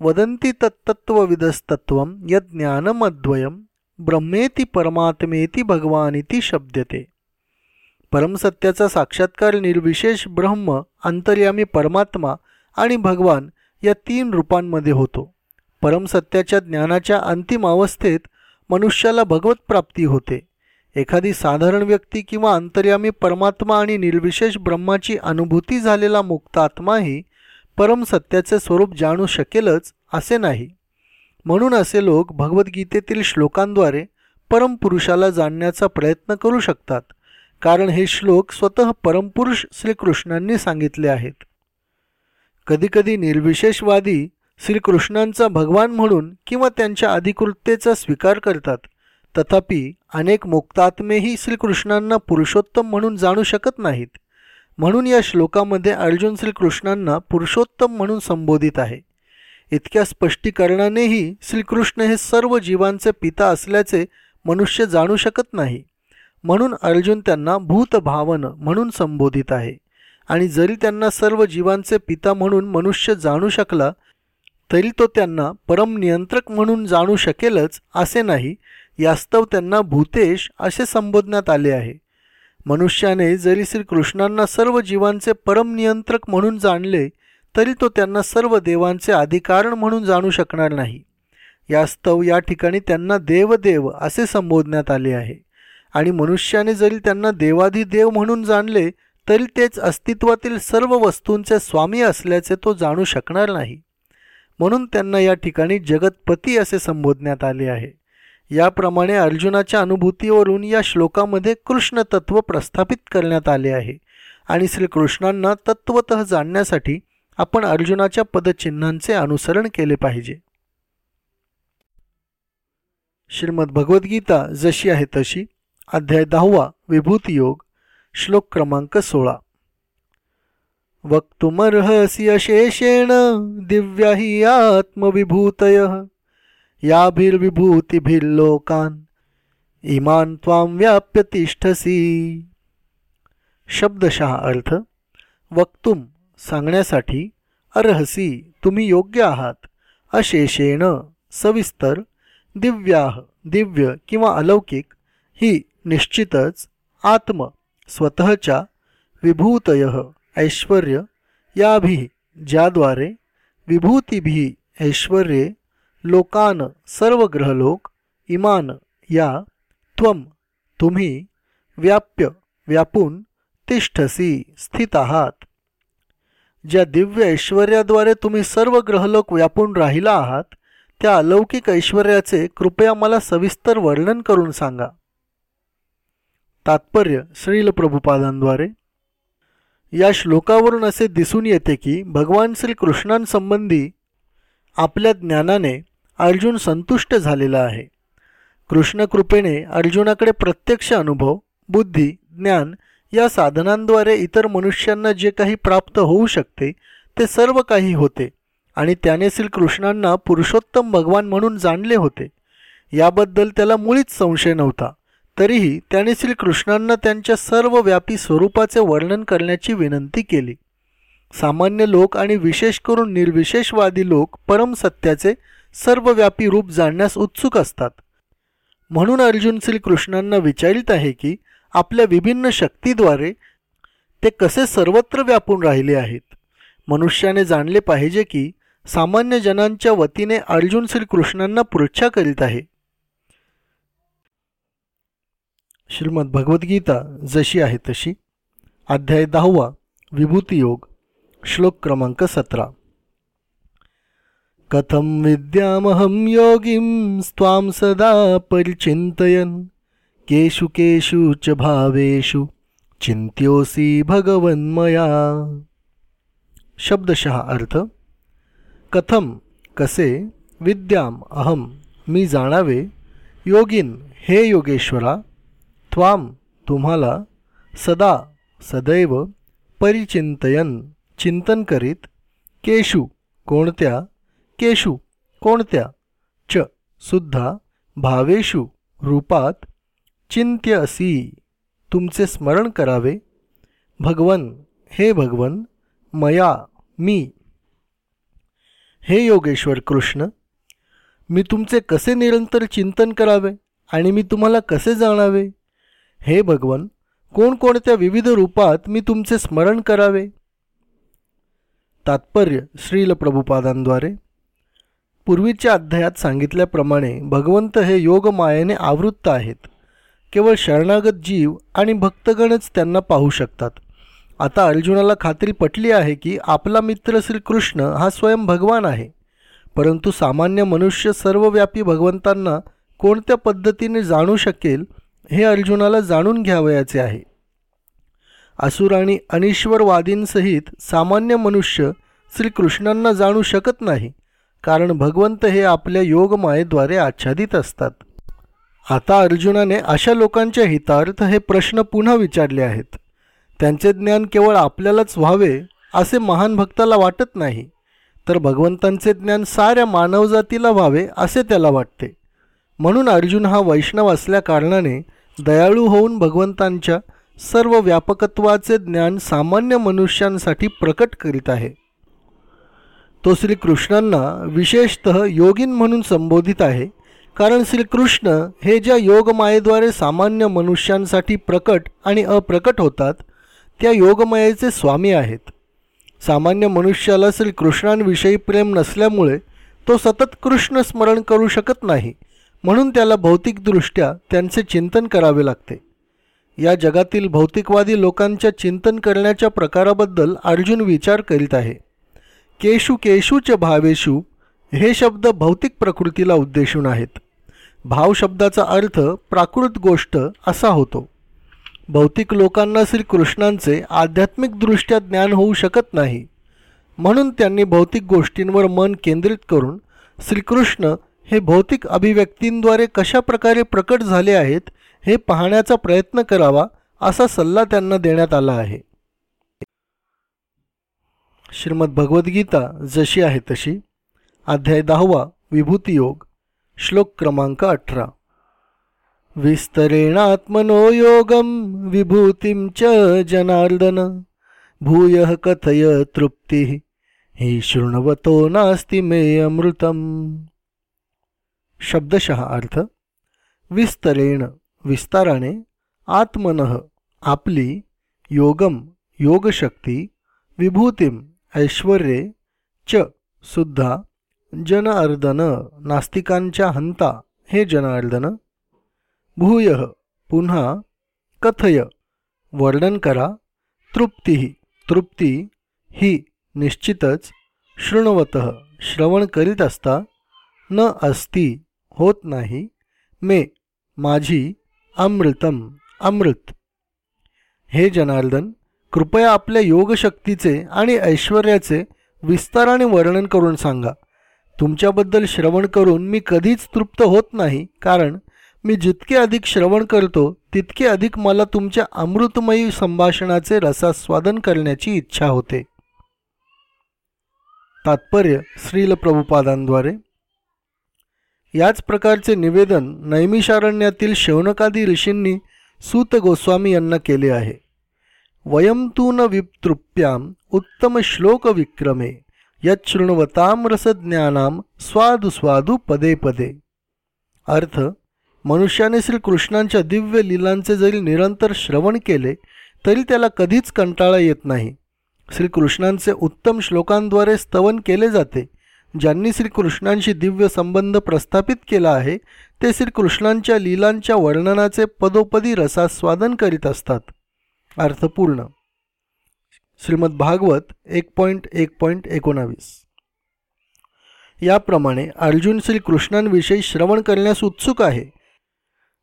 वदंती तत्तत्वविदस्तत्व यज्ञानमद्वयम ब्रह्मेती परमात्मेती भगवानिती शब्दते। परमसत्याचा साक्षात्कार निर्विशेष ब्रह्म अंतर्यामी परमात्मा आणि भगवान या तीन रूपांमध्ये होतो। परमसत्याच्या ज्ञानाच्या अंतिम अवस्थेत मनुष्याला भगवत प्राप्ती होते। एखादी साधारण व्यक्ती किंवा अंतर्यामी परमात्मा आणि निर्विशेष ब्रह्माची अनुभूती झालेला मुक्त आत्माही परमसत्याचे स्वरूप जाणू शकेलच असे नाही. म्हणून असे लोक भगवद्गीतेतील श्लोकांद्वारे परमपुरुषाला जाणण्याचा प्रयत्न करू शकतात कारण हे श्लोक स्वतः परमपुरुष श्रीकृष्णांनी सांगितले आहेत. कधीकधी निर्विशेषवादी श्रीकृष्णांचा भगवान म्हणून किंवा त्यांच्या अधिकृततेचा स्वीकार करतात तथापि अनेक मुक्तात्मेही श्रीकृष्णांना पुरुषोत्तम म्हणून जाणू शकत नाहीत. म्हणून या श्लोकामध्ये अर्जुन श्रीकृष्णांना पुरुषोत्तम म्हणून संबोधित आहे. इतक्या स्पष्टीकरणानेही श्रीकृष्ण हे सर्व जीवांचे पिता असल्याचे मनुष्य जाणू शकत नाही. म्हणून अर्जुन त्यांना भूतभावन म्हणून संबोधित आहे. आणि जरी त्यांना सर्व जीवांचे पिता म्हणून मनुष्य जाणू शकला तरी तो त्यांना परम नियंत्रक म्हणून जाणू शकेलच असे नाही यास्तव त्यांना भूतेश असे संबोधण्यात आले आहे. मनुष्याने जरी श्रीकृष्णांना सर्व जीवांचे परम नियंत्रक म्हणून जाणले तरी तो त्यांना सर्व देवांचे अधिकारण म्हणून जाणू शकणार नाही. यास्तव या ठिकाणी त्यांना देवदेव असे संबोधण्यात आले आहे. आणि मनुष्याने जरी त्यांना देवाधिदेव म्हणून जाणले तरी तेच अस्तित्वातील सर्व वस्तूंचे स्वामी असल्याचे तो जाणू शकणार नाही. म्हणून त्यांना या ठिकाणी जगतपती असे संबोधण्यात आले आहे. याप्रमाणे अर्जुनाच्या अनुभूतीवरून या श्लोकामध्ये कृष्ण तत्व प्रस्थापित करण्यात आले आहे. आणि श्रीकृष्णांना तत्वत जाणण्यासाठी आपण अर्जुनाच्या पदचिन्हांचे अनुसरण केले पाहिजे. श्रीमद भगवद्गीता जशी आहे तशी अध्याय दहावा विभूतीयोग श्लोक क्रमांक सोळा. वक्तुमर्हसी अशेषेण दिव्या हि आत्मविभूतय. याभिर्विभूतिभिर्लोकान् इमान त्वाम व्याप्य तिष्ठसी शब्दशः अर्थ वक्तुम सांगण्यासाठी अर्हसी तुम्ही योग्य आहात। अशेषेण सविस्तर दिव्याह दिव्य किंवा अलौकिक ही निश्चितच आत्म स्वतःच्या विभूतय ऐश्वर्य याभी ज्याद्वारे विभूतीभी ऐश्वर्ये लोकान सर्व ग्रहलोक इमान या त्वम तुम्ही व्याप्य व्यापून तिष्ठसी स्थित आहात. ज्या दिव्य ऐश्वर्याद्वारे तुम्ही सर्व ग्रहलोक व्यापून राहिला आहात त्या अलौकिक ऐश्वर्याचे कृपया मला सविस्तर वर्णन करून सांगा. तात्पर्य श्रील प्रभुपादांद्वारे. या श्लोकावरून असे दिसून येते की भगवान श्रीकृष्णांसंबंधी आपल्या ज्ञानाने अर्जुन संतुष्ट झालेला आहे. कृष्णकृपेने अर्जुनाकडे प्रत्यक्ष अनुभव बुद्धी ज्ञान या साधनांद्वारे इतर मनुष्यांना जे काही प्राप्त होऊ शकते ते सर्व काही होते आणि त्याने श्रीकृष्णांना पुरुषोत्तम भगवान म्हणून जाणले होते. याबद्दल त्याला मुळीच संशय नव्हता. तरीही त्याने श्रीकृष्णांना त्यांच्या सर्व व्यापी स्वरूपाचे वर्णन करण्याची विनंती केली. सामान्य लोक आणि विशेष करून निर्विशेषवादी लोक परमसत्याचे सर्वव्यापी रूप जाणण्यास उत्सुक असतात. म्हणून अर्जुन श्रीकृष्णांना विचारित आहे की आपल्या विभिन्न शक्तीद्वारे ते कसे सर्वत्र व्यापून राहिले आहेत? मनुष्याने जाणले पाहिजे की सामान्य जनांच्या वतीने अर्जुन श्रीकृष्णांना पृच्छा करीत आहे. श्रीमद भगवद्गीता जशी आहे तशी. अध्याय दहावा विभूती योग श्लोक क्रमांक सतरा. कथम विद्यामहं योगीं स्वां सदा परिचिन्तयन्। केषु केषु च भावेषु चिन्त्योऽसि भगवन्मया शब्दशः अर्थ कथम कसे विद्याम अहम मी जाणावे योगिन हे योगेश्वरा त्वाम तुम्हाला सदा सदैव परिचिंतयन चिंतन करीत केशू कोणत्या केशू कोणत्या? च. सुद्धा भावेशू रूपात चिंत्य असी तुमचे स्मरण करावे. भगवन हे भगवन मया मी. हे योगेश्वर कृष्ण मी तुमचे कसे निरंतर चिंतन करावे आणि मी तुम्हाला कसे जाणावे? हे भगवन कोणकोणत्या विविध रूपात मी तुमचे स्मरण करावे? तात्पर्य श्रील प्रभुपादांद्वारे पूर्वीच्या अध्यायात सांगितल्याप्रमाणे भगवंत हे योगमायेने आवृत्त आहेत. केवळ शरणागत जीव आणि भक्तगणच त्यांना पाहू शकतात. आता अर्जुनाला खात्री पटली आहे की आपला मित्र श्रीकृष्ण हा स्वयं भगवान आहे. परंतु सामान्य मनुष्य सर्वव्यापी भगवंतांना कोणत्या पद्धतीने जाणू शकेल हे अर्जुनाला जाणून घ्यावयाचे आहे. असुर आणि अनिश्वरवादींसहित सामान्य मनुष्य श्रीकृष्णांना जाणू शकत नाही. कारण भगवंत हे आपल्या योगमायेद्वारे आच्छादित असतात. आता अर्जुनाने अशा लोकांच्या हितार्थ हे प्रश्न पुन्हा विचारले आहेत. त्यांचे ज्ञान केवळ आपल्यालाच व्हावे असे महान भक्ताला वाटत नाही. तर भगवंतांचे ज्ञान साऱ्या मानवजातीला व्हावे असे त्याला वाटते. म्हणून अर्जुन हा वैष्णव असल्याकारणाने दयाळू होऊन भगवंतांच्या सर्व व्यापकत्वाचे ज्ञान सामान्य मनुष्यांसाठी प्रकट करीत आहे. तो श्रीकृष्णांना विशेषत योगीन म्हणून संबोधित आहे. कारण श्रीकृष्ण हे ज्या योगमायेद्वारे सामान्य मनुष्यांसाठी प्रकट आणि अप्रकट होतात त्या योगमायेचे स्वामी आहेत. सामान्य मनुष्याला श्रीकृष्णांविषयी प्रेम नसल्यामुळे तो सतत कृष्ण स्मरण करू शकत नाही म्हणून त्याला भौतिकदृष्ट्या त्यांचे चिंतन करावे लागते. या जगातील भौतिकवादी लोकांच्या चिंतन करण्याच्या प्रकाराबद्दल अर्जुन विचार करीत आहे. केशू केशूच भावेशू हे शब्द भौतिक प्रकृतीला उद्देशून आहेत. भाव शब्दाचा अर्थ प्राकृत गोष्ट असा होतो. भौतिक लोकांना श्रीकृष्णांचे आध्यात्मिकदृष्ट्या ज्ञान होऊ शकत नाही. म्हणून त्यांनी भौतिक गोष्टींवर मन केंद्रित करून श्रीकृष्ण हे भौतिक अभिव्यक्तींद्वारे कशा प्रकारे प्रकट झाले आहेत हे पाहण्याचा प्रयत्न करावा असा सल्ला त्यांना देण्यात आला आहे. श्रीमद भगवद्गीता जशी आहे तशी. अध्याय दहावा विभूतियोग श्लोक क्रमांक अठरा. विस्तरेणात्मनो योगम विभूतीं च जनार्दन भूय कथय तृप्ती ही शृण्वतो नास्ति मे अमृतम. शब्दशः अर्थ विस्तरेण विस्ताराने आत्मन आपली योगम योगशक्ती विभूतीम ऐश्वर्ये च सुद्धा जनार्दन नास्तिकांच्या हंता हे जनार्दन भूय पुन्हा कथय वर्णन करा. तृप्ती तृप्ती ही निश्चितच शृण्वत श्रवण करीत असता. न अस्ति होत नाही. मे माझी अमृतम अमृत. हे जनार्दन कृपया आपल्या योगशक्तीचे आणि ऐश्वर्याचे विस्ताराने वर्णन करून सांगा. तुमच्याबद्दल श्रवण करून मी कधीच तृप्त होत नाही कारण मी जितके अधिक श्रवण करतो तितके अधिक मला तुमच्या अमृतमयी संभाषणाचे रसास्वादन करण्याची इच्छा होते. तात्पर्य श्रील प्रभुपादांद्वारे. याच प्रकारचे निवेदन नैमिषारण्यातील शौनकादी ऋषींनी सूत गोस्वामी यांना केले आहे. वयम तू न उत्तम श्लोक विक्रमे यच्छृण्वताम स्वादु स्वादु पदे पदे। अर्थ मनुष्याने श्रीकृष्णांच्या दिव्य लीलांचे जरी निरंतर श्रवण केले तरी त्याला कधीच कंटाळा येत नाही. श्रीकृष्णांचे उत्तम श्लोकांद्वारे स्तवन केले जाते. ज्यांनी श्रीकृष्णांशी दिव्य संबंध प्रस्थापित केला आहे ते श्रीकृष्णांच्या लीलांच्या वर्णनाचे पदोपदी रसास्वादन करीत असतात. अर्थपूर्ण. श्रीमद भागवत एक पॉईंट एक पॉईंट एकोणावीस. याप्रमाणे अर्जुन श्रीकृष्णांविषयी श्रवण करण्यास उत्सुक आहे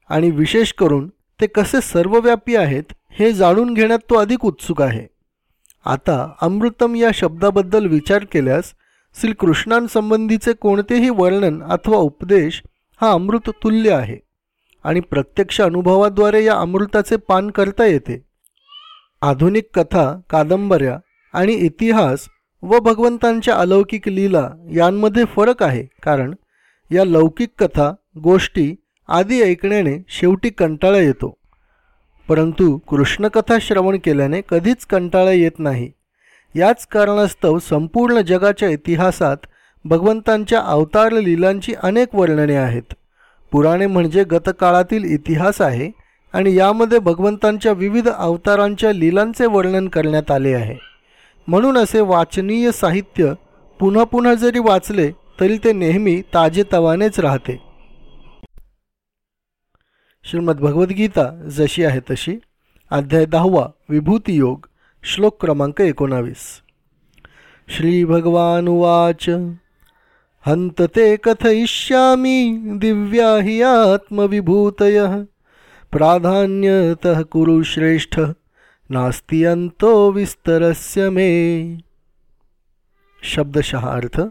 आणि विशेष करून ते कसे सर्वव्यापी आहेत हे जाणून घेण्यात तो अधिक उत्सुक आहे. आता अमृतम या शब्दाबद्दल विचार केल्यास श्रीकृष्णांसंबंधीचे कोणतेही वर्णन अथवा उपदेश हा अमृत तुल्य आहे आणि प्रत्यक्ष अनुभवाद्वारे या अमृताचे पान करता येते. आधुनिक कथा कादंबऱ्या आणि इतिहास व भगवंतांच्या अलौकिक लीला यांमध्ये फरक आहे. कारण या लौकिक कथा गोष्टी आदी ऐकण्याने शेवटी कंटाळा येतो. परंतु कृष्णकथा श्रवण केल्याने कधीच कंटाळा येत नाही. याच कारणास्तव संपूर्ण जगाच्या इतिहासात भगवंतांच्या अवतार लीलांची अनेक वर्णने आहेत. पुराणे म्हणजे गतकाळातील इतिहास आहे आणि यामध्ये भगवंतांच्या विविध अवतारांच्या लीलांचे वर्णन करण्यात आले आहे. म्हणून असे वाचनीय साहित्य पुन्हा पुन्हा जरी वाचले तरी ते नेहमी ताजेतवानेच राहते. श्रीमद भगवद्गीता जशी आहे तशी अध्याय दहावा विभूती योग श्लोक क्रमांक एकोणावीस. श्री भगवान उवाच हंत ते कथयिष्यामी दिव्या हि आत्मविभूतय. प्राधान्यतः कुरुश्रेष्ठ नास्तियंतो नास्ति विस्तरस्य मे। शब्दशः अर्थ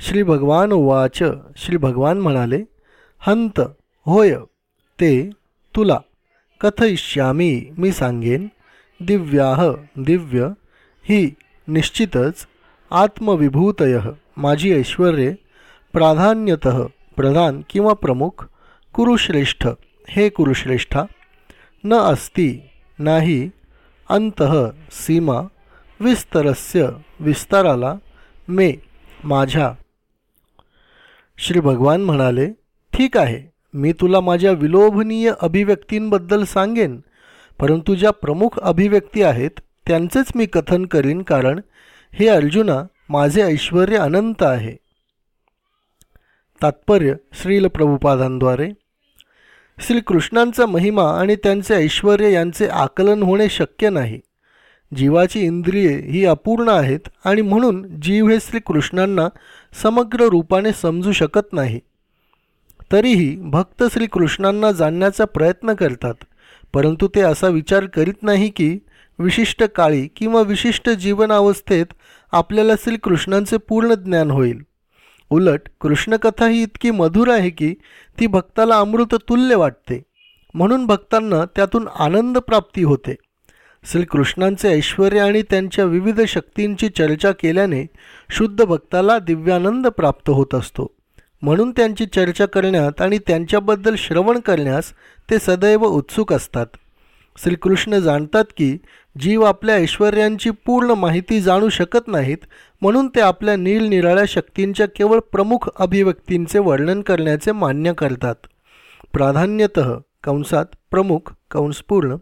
श्री भगवान उवाच श्री भगवान म्हणाले हंत होय ते तुला कथयिष्यामी मी सांगेन दिव्याह दिव्य ही निश्चितच आत्मविभूतय माझी ऐश्वर्ये प्राधान्यत प्रधान किंवा प्रमुख कुरुश्रेष्ठ हे कुरुश्रेष्ठा न अस्ति नाही अंत सीमा विस्तरस्य विस्ताराला मे माझ्या. श्री भगवान म्हणाले ठीक आहे मी तुला माझ्या विलोभनीय अभिव्यक्तींबद्दल सांगेन परंतु ज्या प्रमुख अभिव्यक्ती आहेत त्यांचेच मी कथन करीन कारण हे अर्जुना माझे ऐश्वर अनंत आहे. तात्पर्य श्रील प्रभुपादांद्वारे श्रीकृष्णांचा महिमा आणि त्यांचे ऐश्वर यांचे आकलन होणे शक्य नाही. जीवाची इंद्रिये ही अपूर्ण आहेत आणि म्हणून जीव हे श्रीकृष्णांना समग्र रूपाने समजू शकत नाही. तरीही भक्त श्रीकृष्णांना जाणण्याचा प्रयत्न करतात परंतु ते असा विचार करीत नाही की विशिष्ट काळी किंवा विशिष्ट जीवनावस्थेत आपल्याला श्रीकृष्णांचे पूर्ण ज्ञान होईल. उलट कृष्णकथा ही इतकी मधुर आहे की ती भक्ताला अमृत तुल्य वाटते. म्हणून भक्तांना त्यातून आनंद प्राप्ती होते. श्रीकृष्णांचे ऐश्वर आणि त्यांच्या विविध शक्तींची चर्चा केल्याने शुद्ध भक्ताला दिव्यानंद प्राप्त होत असतो. म्हणून त्यांची चर्चा करण्यात आणि त्यांच्याबद्दल श्रवण करण्यास ते सदैव उत्सुक असतात. श्रीकृष्ण जाणतात की जीव आपल्या ऐश्वर्यांची पूर्ण माहिती जाणू शकत नाहीत म्हणून ते आपल्या निरनिराळ्या शक्तींच्या केवळ प्रमुख अभिव्यक्तींचे वर्णन करण्याचे मान्य करतात. प्राधान्यत कंसात प्रमुख कंसपूर्ण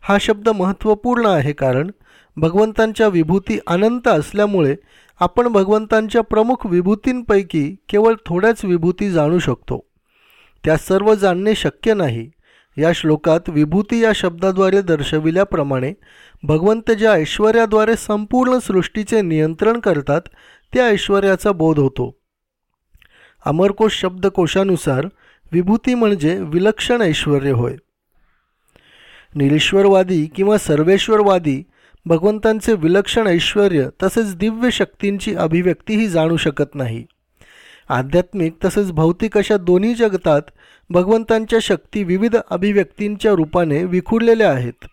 हा शब्द महत्त्वपूर्ण आहे कारण भगवंतांच्या विभूती अनंत असल्यामुळे आपण भगवंतांच्या प्रमुख विभूतींपैकी केवळ थोड्याच विभूती जाणू शकतो. त्या सर्व जाणणे शक्य नाही. या श्लोकात विभूती या शब्दाद्वारे दर्शविल्याप्रमाणे भगवंत ज्या ऐश्वर्याद्वारे संपूर्ण सृष्टीचे नियंत्रण करतात त्या ऐश्वर्याचा बोध होतो. अमरकोश शब्दकोशानुसार विभूती म्हणजे विलक्षण ऐश्वर होय. निरीश्वरवादी किंवा सर्वेश्वरवादी भगवंतांचे विलक्षण ऐश्वर तसेच दिव्य शक्तींची अभिव्यक्तीही जाणू शकत नाही. आध्यात्मिक तसेच भौतिक अशा दोन्ही जगतात भगवंतांच्या शक्ती विविध अभिव्यक्तींच्या रूपाने विखुरलेल्या आहेत.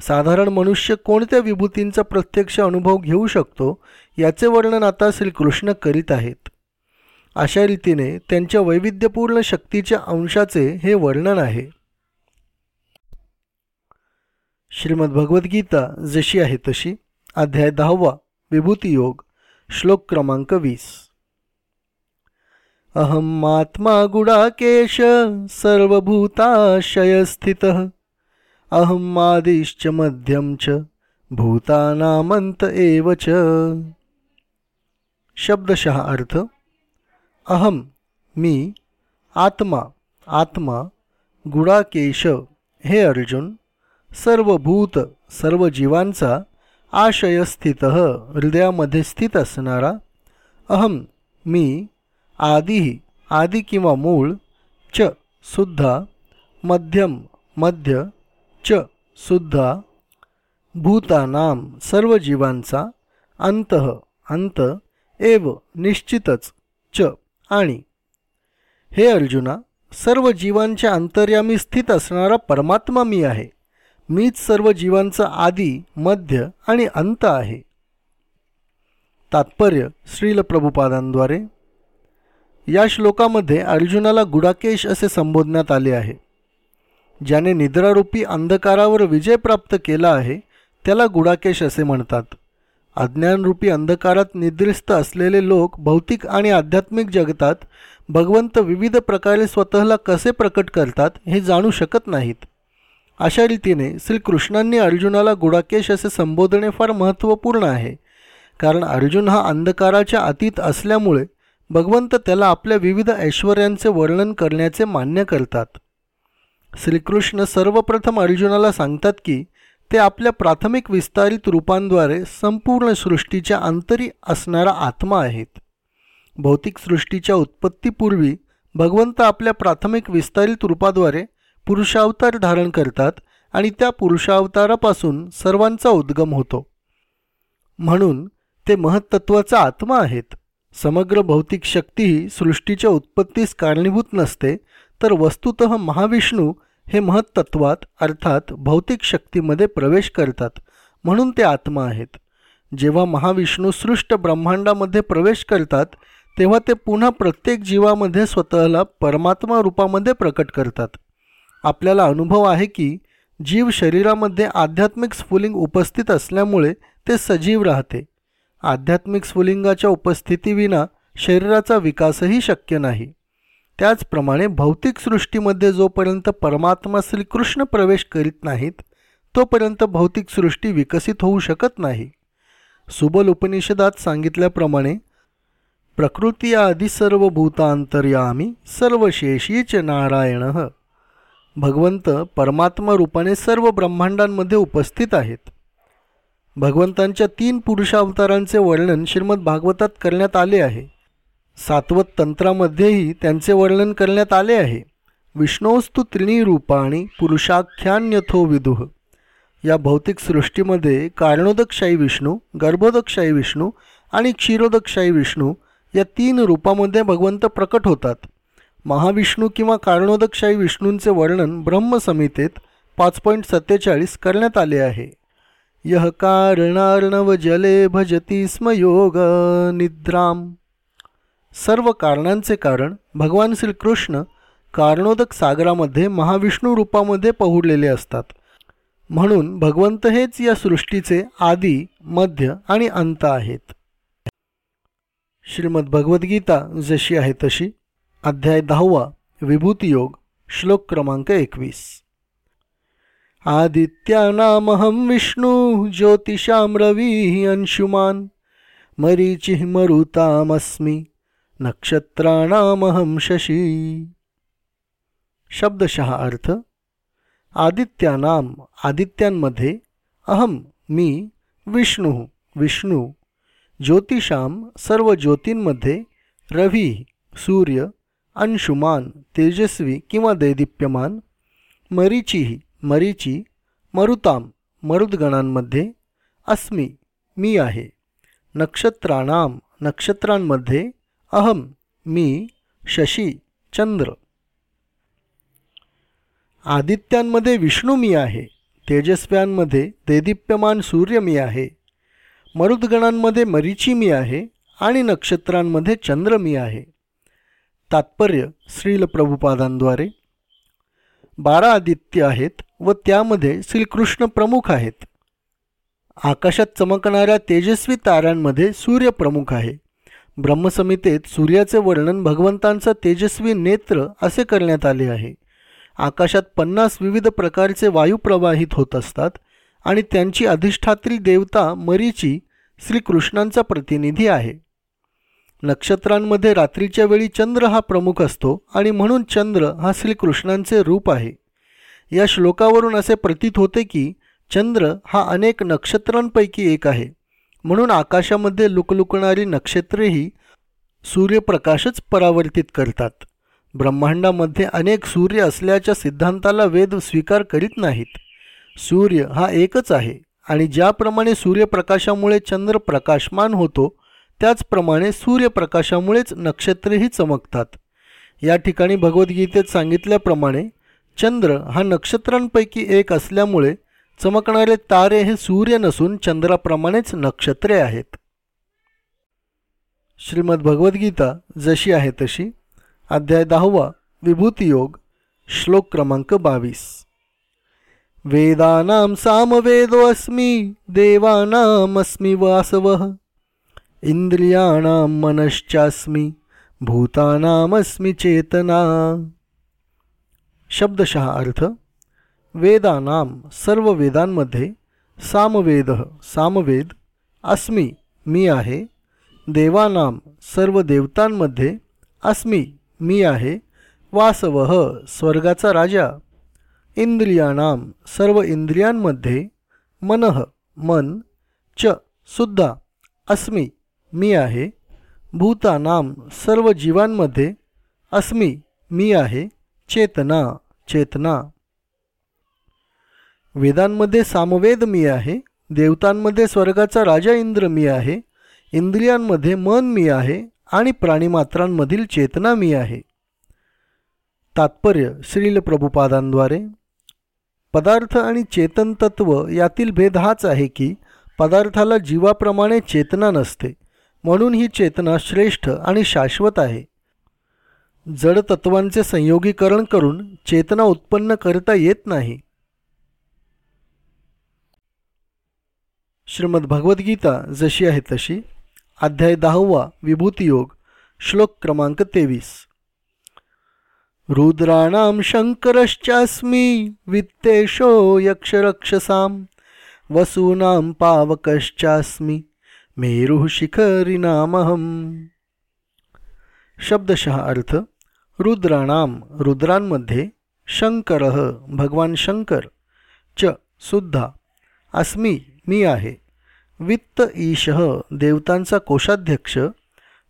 साधारण मनुष्य कोणत्या विभूतींचा प्रत्यक्ष अनुभव घेऊ शकतो याचे वर्णन आता श्रीकृष्ण करीत आहेत. अशा रीतीने त्यांच्या वैविध्यपूर्ण शक्तीच्या अंशाचे हे वर्णन आहे. श्रीमद भगवद्गीता जशी आहे तशी अध्याय दहावा विभूती योग श्लोक क्रमांक वीस. अहम आत्मा गुडाकेश सर्वभूताशयस्थितः। अहमादिश्च मध्यम च भूतानामंत एव च। शब्दशः अर्थ अहम मी आत्मा आत्मा गुडाकेश हे अर्जुन सर्व भूत सर्व जीवांचा आशयस्थित हृदयामध्ये स्थित असणारा अहम मी आदी आदी किंवा मूळ च सुद्धा मध्यम मध्य च सुद्धा भूतानाम सर्व जीवांचा अंत अंत एव निश्चितच च. आणि हे अर्जुना सर्व जीवांच्या अंतर्यामी स्थित असणारा परमात्मा मी आहे. मीच सर्व जीवांचा आदी मध्य आणि अंत आहे. तात्पर्य श्रील प्रभुपादांद्वारे. या श्लोकामध्ये अर्जुनाला गुडाकेश असे संबोधण्यात आले आहे. ज्याने निद्रारूपी अंधकारावर विजय प्राप्त केला आहे त्याला गुडाकेश असे म्हणतात. अज्ञानरूपी अंधकारात निद्रिस्त असलेले लोक भौतिक आणि आध्यात्मिक जगतात भगवंत विविध प्रकारे स्वतःला कसे प्रकट करतात हे जाणू शकत नाहीत. अशा रीतीने श्रीकृष्णांनी अर्जुनाला गुडाकेश असे संबोधणे फार महत्त्वपूर्ण आहे कारण अर्जुन हा अंधकाराच्या अतीत असल्यामुळे भगवंत त्याला आपल्या विविध ऐश्वर्यांचे वर्णन करण्याचे मान्य करतात. श्रीकृष्ण सर्वप्रथम अर्जुनाला सांगतात की ते आपल्या प्राथमिक विस्तारित रूपांद्वारे संपूर्ण सृष्टीच्या अंतरी असणारा आत्मा आहेत. भौतिक सृष्टीच्या उत्पत्तीपूर्वी भगवंत आपल्या प्राथमिक विस्तारित रूपाद्वारे पुरुषावतार धारण करतात आणि त्या पुरुषावतारापासून सर्वांचा उद्गम होतो. म्हणून ते महत्त्वाचा आत्मा आहेत. समग्र भौतिक शक्ती ही सृष्टीच्या उत्पत्तीस कारणीभूत नसते तर वस्तुत महाविष्णू हे महत्तत्वात अर्थात भौतिक शक्तीमध्ये प्रवेश करतात म्हणून ते आत्मा आहेत. जेव्हा महाविष्णू सृष्ट ब्रह्मांडामध्ये प्रवेश करतात तेव्हा ते पुन्हा प्रत्येक जीवामध्ये स्वतःला परमात्मा रूपामध्ये प्रकट करतात. आपल्याला अनुभव आहे की जीव शरीरामध्ये आध्यात्मिक स्फुलिंग उपस्थित असल्यामुळे ते सजीव राहते. आध्यात्मिक स्फुलिंगाच्या उपस्थितीविना शरीराचा विकासही शक्य नाही. त्याचप्रमाणे भौतिक सृष्टीमध्ये जोपर्यंत परमात्मा श्रीकृष्ण प्रवेश करीत नाहीत तोपर्यंत भौतिक सृष्टी विकसित होऊ शकत नाही. सुबल उपनिषदात सांगितल्याप्रमाणे प्रकृती आधी सर्व भूतांतर्यामी सर्वशेषीच नारायण. भगवंत परमात्मा रूपाने सर्व ब्रह्मांडांमध्ये उपस्थित आहेत. भगवंतांच्या तीन पुरुषावतारांचे वर्णन श्रीमद भागवतात करण्यात आले आहे. सातवत तंत्रामध्येही त्यांचे वर्णन करण्यात आले आहे. विष्णोस्तु त्रिणी रूपाणी पुरुषाख्यान्यथो विदुह या भौतिक सृष्टीमध्ये कारणोदकशाही विष्णू गर्भोदकशाही विष्णू आणि क्षीरोदकशाही विष्णू या तीन रूपामध्ये भगवंत प्रकट होतात. महाविष्णू किंवा कारणोदकशाही विष्णूंचे वर्णन ब्रह्मसमितेत पाच पॉईंट सत्तेचाळीस करण्यात आले आहे. यह कारणार्णव जले भजती स्म योग निद्राम. सर्व कारणांचे कारण भगवान श्रीकृष्ण कारणोदक सागरामध्ये महाविष्णू रूपामध्ये पहुडलेले असतात. म्हणून भगवंत हेच या सृष्टीचे आदी मध्य आणि अंत आहेत. श्रीमद भगवद्गीता जशी आहे तशी अध्याय दहावा विभूतियोग श्लोक क्रमांक एकवीस. आदित्यानामहं विष्णू ज्योतिषां रवी अंशुमान मरीचिः मरुतामस्मी नक्षत्राणामहं शशी। शब्दशः अर्थ आदित्यानाम आदित्यांमध्ये अहम मी विष्णू विष्णू ज्योतिषाम सर्व ज्योतींमध्ये रवी सूर्य अंशुमान तेजस्वी किंवा दैदिप्यमान मरीचीही मरीची मरुताम मरुदगणांमध्ये अस्मी मी आहे। नक्षत्राणाम नक्षत्रांमध्ये अहम मी शशी चंद्र. आदित्यांमध्ये विष्णू मी आहे तेजस्व्यांमध्ये देदीप्यमान सूर्य मी आहे मरुदगणांमध्ये मरीची मी आहे आणि नक्षत्रांमध्ये चंद्र मी आहे. तात्पर्य श्रील प्रभुपादांद्वारे. बारा आदित्य आहेत व त्यामध्ये श्रीकृष्ण प्रमुख आहेत. आकाशात चमकणाऱ्या तेजस्वी ताऱ्यांमध्ये सूर्य प्रमुख आहे. ब्रह्मसमितेत सूर्याचे वर्णन भगवंतांचा तेजस्वी नेत्र असे करण्यात आले आहे. आकाशात पन्नास विविध प्रकारचे वायू प्रवाहित होत असतात आणि त्यांची अधिष्ठात्री देवता मरीची श्रीकृष्णांचा प्रतिनिधी आहे. नक्षत्रांमध्ये रात्रीच्या वेळी चंद्र हा प्रमुख असतो आणि म्हणून चंद्र हा श्रीकृष्णांचे रूप आहे. या श्लोकावरून असे प्रतीत होते की चंद्र हा अनेक नक्षत्रांपैकी एक आहे. म्हणून आकाशामध्ये लुकलुकणारी नक्षत्रेही सूर्यप्रकाशच परावर्तित करतात. ब्रह्मांडामध्ये अनेक सूर्य असल्याच्या सिद्धांताला वेद स्वीकार करीत नाहीत. सूर्य हा एकच आहे आणि ज्याप्रमाणे सूर्यप्रकाशामुळे चंद्र प्रकाशमान होतो त्याचप्रमाणे सूर्यप्रकाशामुळेच नक्षत्रेही चमकतात. या ठिकाणी भगवद्गीतेत सांगितल्याप्रमाणे चंद्र हा नक्षत्रांपैकी एक असल्यामुळे चमकणारे तारे हे सूर्य नसून चंद्राप्रमाणेच नक्षत्रे आहेत. श्रीमद भगवद्गीता जशी आहे तशी. अध्याय दहावा विभूतियोग श्लोक क्रमांक बावीस. वेदानां सामवेदोऽस्मि देवानामस्मि वासवः. इंद्रियाणां मनश्चास्मि भूतानामस्मि चेतना. शब्दशः अर्थ वेदानाम सर्व वेदांमध्ये सामवेद सामवेद अस्मी मी आहे. देवानाम सर्व देवतांमध्ये अस्मी मी आहे. वासव स्वर्गाचा राजा. इंद्रियाणाम सर्व इंद्रियांमध्ये मनः मन च सुद्धा अस्मी मी आहे. भूतानाम सर्व जीवांमध्ये अस्मी मी आहे. चेतना चेतना. वेदांमध्ये सामवेद मी आहे देवतांमध्ये स्वर्गाचा राजा इंद्र मी आहे इंद्रियांमध्ये मन मी आहे आणि प्राणीमात्रांमधील चेतना मी आहे. तात्पर्य श्रील प्रभुपादांद्वारे. पदार्थ आणि चेतन तत्व यातील भेद हाच आहे की पदार्थाला जीवाप्रमाणे चेतना नसते म्हणून ही चेतना श्रेष्ठ आणि शाश्वत आहे. जड तत्वांचे संयोगीकरण करून चेतना उत्पन्न करता येत नाही. श्रीमद भगवद्गीता जशी आहे तशी अध्याय दहावा विभूतियोग श्लोक क्रमांक तेवीस. रुद्राणाम शंकरश्चास्मी वित्तेशो यक्षरक्षसां वसूनां पावकश्चास्मि मेरुः शिखरिनामहम. शब्दशः अर्थ रुद्राणां रुद्रांमध्ये शंकर भगवान शंकर च सुद्धा अस्मी मी आहे. वित्त ईशह देवतांचा कोषाध्यक्ष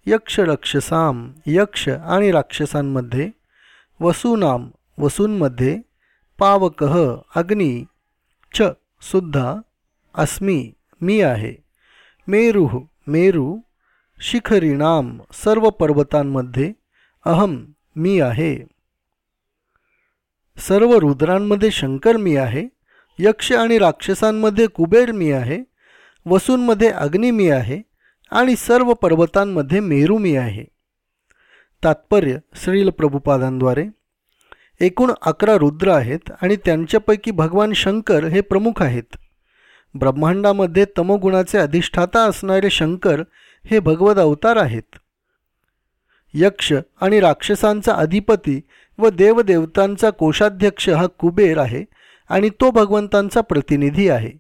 यक्ष रक्षसाम यक्ष आणि राक्षसांमध्ये वसूनाम वसूंमध्ये पावकह अग्नी च सुद्धा अस्मी मी आहे. मेरुः मेरू शिखरीणाम सर्व पर्वतांमध्ये अहम मी आहे. सर्व रुद्रांमध्ये शंकर मी आहे. यक्ष आणि राक्षसांमध्ये कुबेर मी आहे वसूंमध्ये अग्नी मी आहे आणि सर्व पर्वतांमध्ये मेरू मी आहे. तात्पर्य श्रील प्रभुपादांद्वारे. एकूण अकरा रुद्र आहेत आणि त्यांच्यापैकी भगवान शंकर हे प्रमुख आहेत. ब्रह्मांडामध्ये तमोगुणाचे अधिष्ठाता असणारे शंकर हे भगवद अवतार आहेत. यक्ष आणि राक्षसांचा अधिपती व देवदेवतांचा कोषाध्यक्ष हा कुबेर आहे आणि तो भगवंतांचा प्रतिनिधी आहे.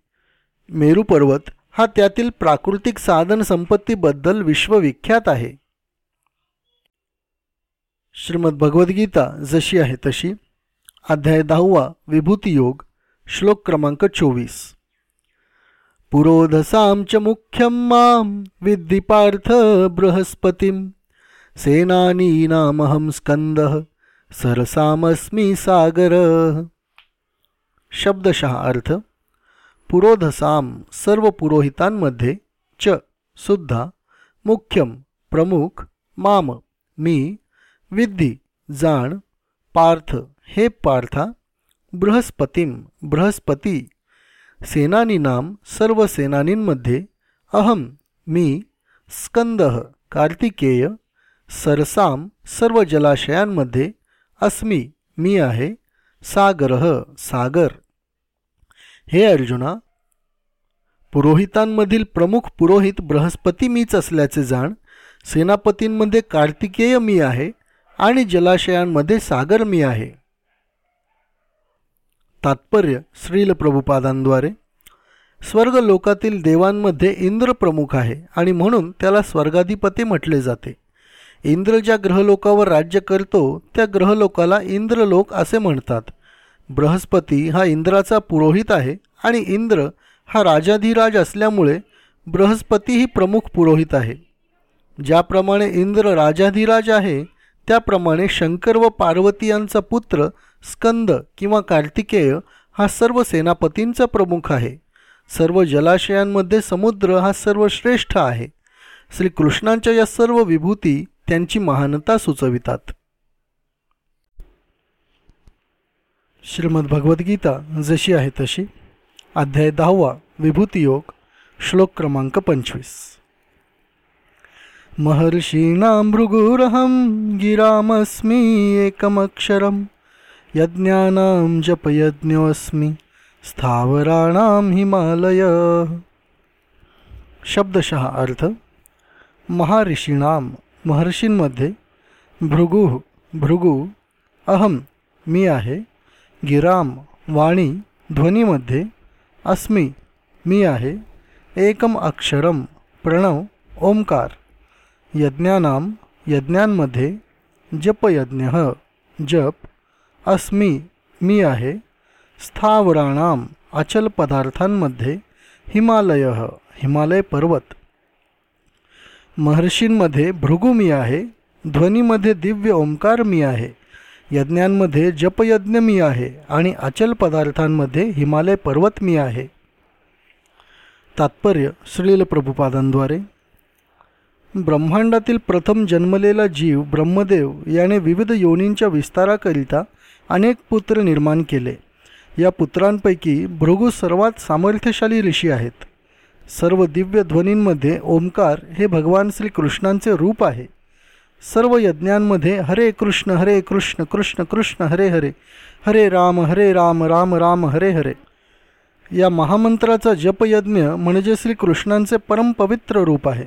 मेरू पर्वत हा त्यातील प्राकृतिक साधन संपत्तीबद्दल विश्वविख्यात आहे. श्रीमद भगवद्गीता जशी आहे तशी. अध्याय दहावा विभूती योग श्लोक क्रमांक चोवीस. पुरोधसां च मुख्यं मां विद्धि पार्थ सेनानी सेनानीनामहं स्कंदः सरसामस्मी सागर। शब्दशः अर्थ पुरोधसाम सर्व पुरोहितांमध्ये च सुद्धा मुख्यम प्रमुख माम मी विद्धी जाण पार्थ हे पार्था बृहस्पतीम बृहस्पती सेनानीनाम सर्व सेनानींमध्ये अहम मी स्कंद कार्तिकेय सरसाम सर्व जलाशयांमध्ये अस्मी मी आहे सागरह सागर. हे अर्जुना पुरोहितांमधील प्रमुख पुरोहित बृहस्पती मीच असल्याचे जाण सेनापतींमध्ये कार्तिकेय मी आहे आणि जलाशयांमध्ये सागर मी आहे. तात्पर्य श्रील प्रभुपादांद्वारे स्वर्ग लोकातील देवांमध्ये इंद्र प्रमुख आहे आणि म्हणून त्याला स्वर्गाधिपती म्हटले जाते. इंद्र ज्या ग्रहलोकावर राज्य करतो त्या ग्रहलोकाला इंद्रलोक असे म्हणतात. बृहस्पती हा इंद्राचा पुरोहित आहे आणि इंद्र हा राजाधिराज असल्यामुळे बृहस्पती ही प्रमुख पुरोहित आहे. ज्याप्रमाणे इंद्र राजाधिराज आहे त्याप्रमाणे शंकर व पार्वती यांचा पुत्र स्कंद किंवा कार्तिकेय हा सर्व सेनापतींचा प्रमुख आहे. सर्व जलाशयांमध्ये समुद्र हा सर्वश्रेष्ठ आहे. श्रीकृष्णांच्या या सर्व विभूती त्यांची महानता सुचवितात. श्रीमद भगवद्गीता जशी आहे तशी. अध्याय दहावा विभूतियोग श्लोक क्रमांक पंचवीस. महर्षीणां भृगुरहं गिरामस्मि एकमक्षरं यज्ञानां जपयज्ञोऽस्मि स्थावराणां हिमालय। शब्दशः अर्थ महाऋषीणां महर्षींमध्ये भृगु भृगु अहम मी आहे, गिराम, वाणी, ध्वनीमध्ये, अस्मी, मी आहे, एकम अक्षरम, प्रणव, ओंकार, यज्ञानाम यज्ञांमध्ये जपयज्ञ, जप, अस्मी, मी आहे, स्थावराणाम अचल पदार्थांमध्ये हिमालय हिमालय पर्वत महर्षींमध्ये भृगू मी आहे ध्वनीमध्ये दिव्य ओंकार मी आहे यज्ञांमध्ये जपयज्ञ मी आहे आणि अचल पदार्थांमध्ये हिमालय पर्वत मी आहे. तात्पर्य श्रील प्रभुपादांद्वारे. ब्रह्मांडातील प्रथम जन्मलेला जीव ब्रह्मदेव याने विविध योनींच्या विस्ताराकरिता अनेक पुत्र निर्माण केले. या पुत्रांपैकी भृगू सर्वात सामर्थ्यशाली ऋषी आहेत. सर्व दिव्य ध्वनींमध्ये ओंकार हे भगवान श्रीकृष्णांचे रूप आहे. सर्व यज्ञांमध्ये हरे कृष्ण हरे कृष्ण कृष्ण कृष्ण हरे हरे हरे राम हरे राम राम राम हरे हरे. या महामंत्राचा जपयज्ञ म्हणजे श्रीकृष्णांचे परमपवित्र रूप आहे.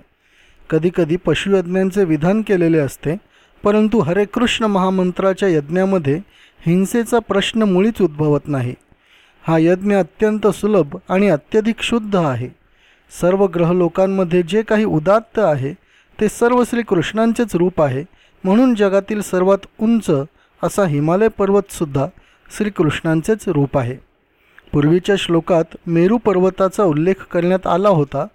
कधीकधी पशुयज्ञांचे विधान केलेले असते परंतु हरे कृष्ण महामंत्राच्या यज्ञामध्ये हिंसेचा प्रश्न मुळीच उद्भवत नाही. हा यज्ञ अत्यंत सुलभ आणि अत्यधिक शुद्ध आहे. सर्व ग्रह लोकांमध्ये जे काही उदात्त आहे ते सर्व श्रीकृष्णांचेच रूप आहे. म्हणून जगातील सर्वात उंच असा हिमालय पर्वतसुद्धा श्रीकृष्णांचेच रूप आहे. पूर्वीच्या श्लोकात मेरू पर्वताचा उल्लेख करण्यात आला होता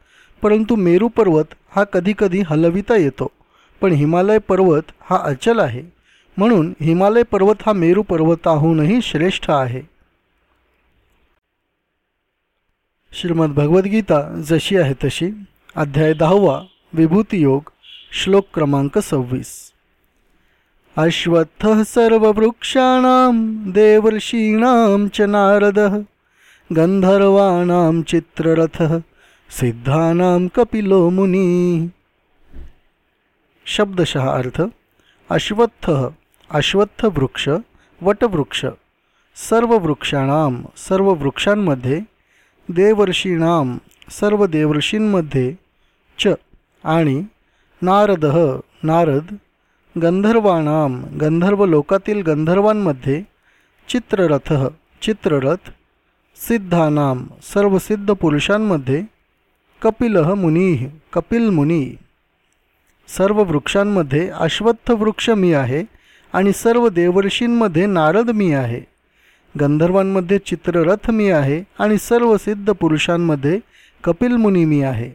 परंतु मेरू पर्वत हा कधीकधी हलविता येतो पण हिमालय पर्वत हा अचल आहे. म्हणून हिमालय पर्वत हा मेरू पर्वताहूनही श्रेष्ठ आहे. श्रीमद भगवद्गीता जशी आहे तशी अध्याय दहावा विभूतियोग श्लोक क्रमांक सव्वीस. अश्वत्थ सर्ववृक्षाणां देवर्षीणां च नारदः गंधर्वाणां चित्ररथः सिद्धानां कपिलो मुनी. शब्दशः अर्थ अश्वत्थ अश्वत्थ वृक्ष वटवृक्ष सर्व वृक्षाणां सर्व वृक्षांमध्ये देवर्षीणाम सर्व देवर्षींमध्ये च. आणि नारद नारद गंधर्वाणाम गंधर्व लोकातील गंधर्वांमध्ये चित्ररथ चित्ररथ सिद्धानाम सर्व सिद्ध पुरुषांमध्ये कपिल मुनी कपिल मुनी. सर्व वृक्षांमध्ये अश्वत्थ वृक्ष मी आहे आणि सर्व देवर्षींमध्ये नारद मी आहे. गंधर्वांमध्ये चित्ररथ मी आहे आणि सर्व सिद्ध पुरुषांमध्ये कपिल मुनी मी आहे.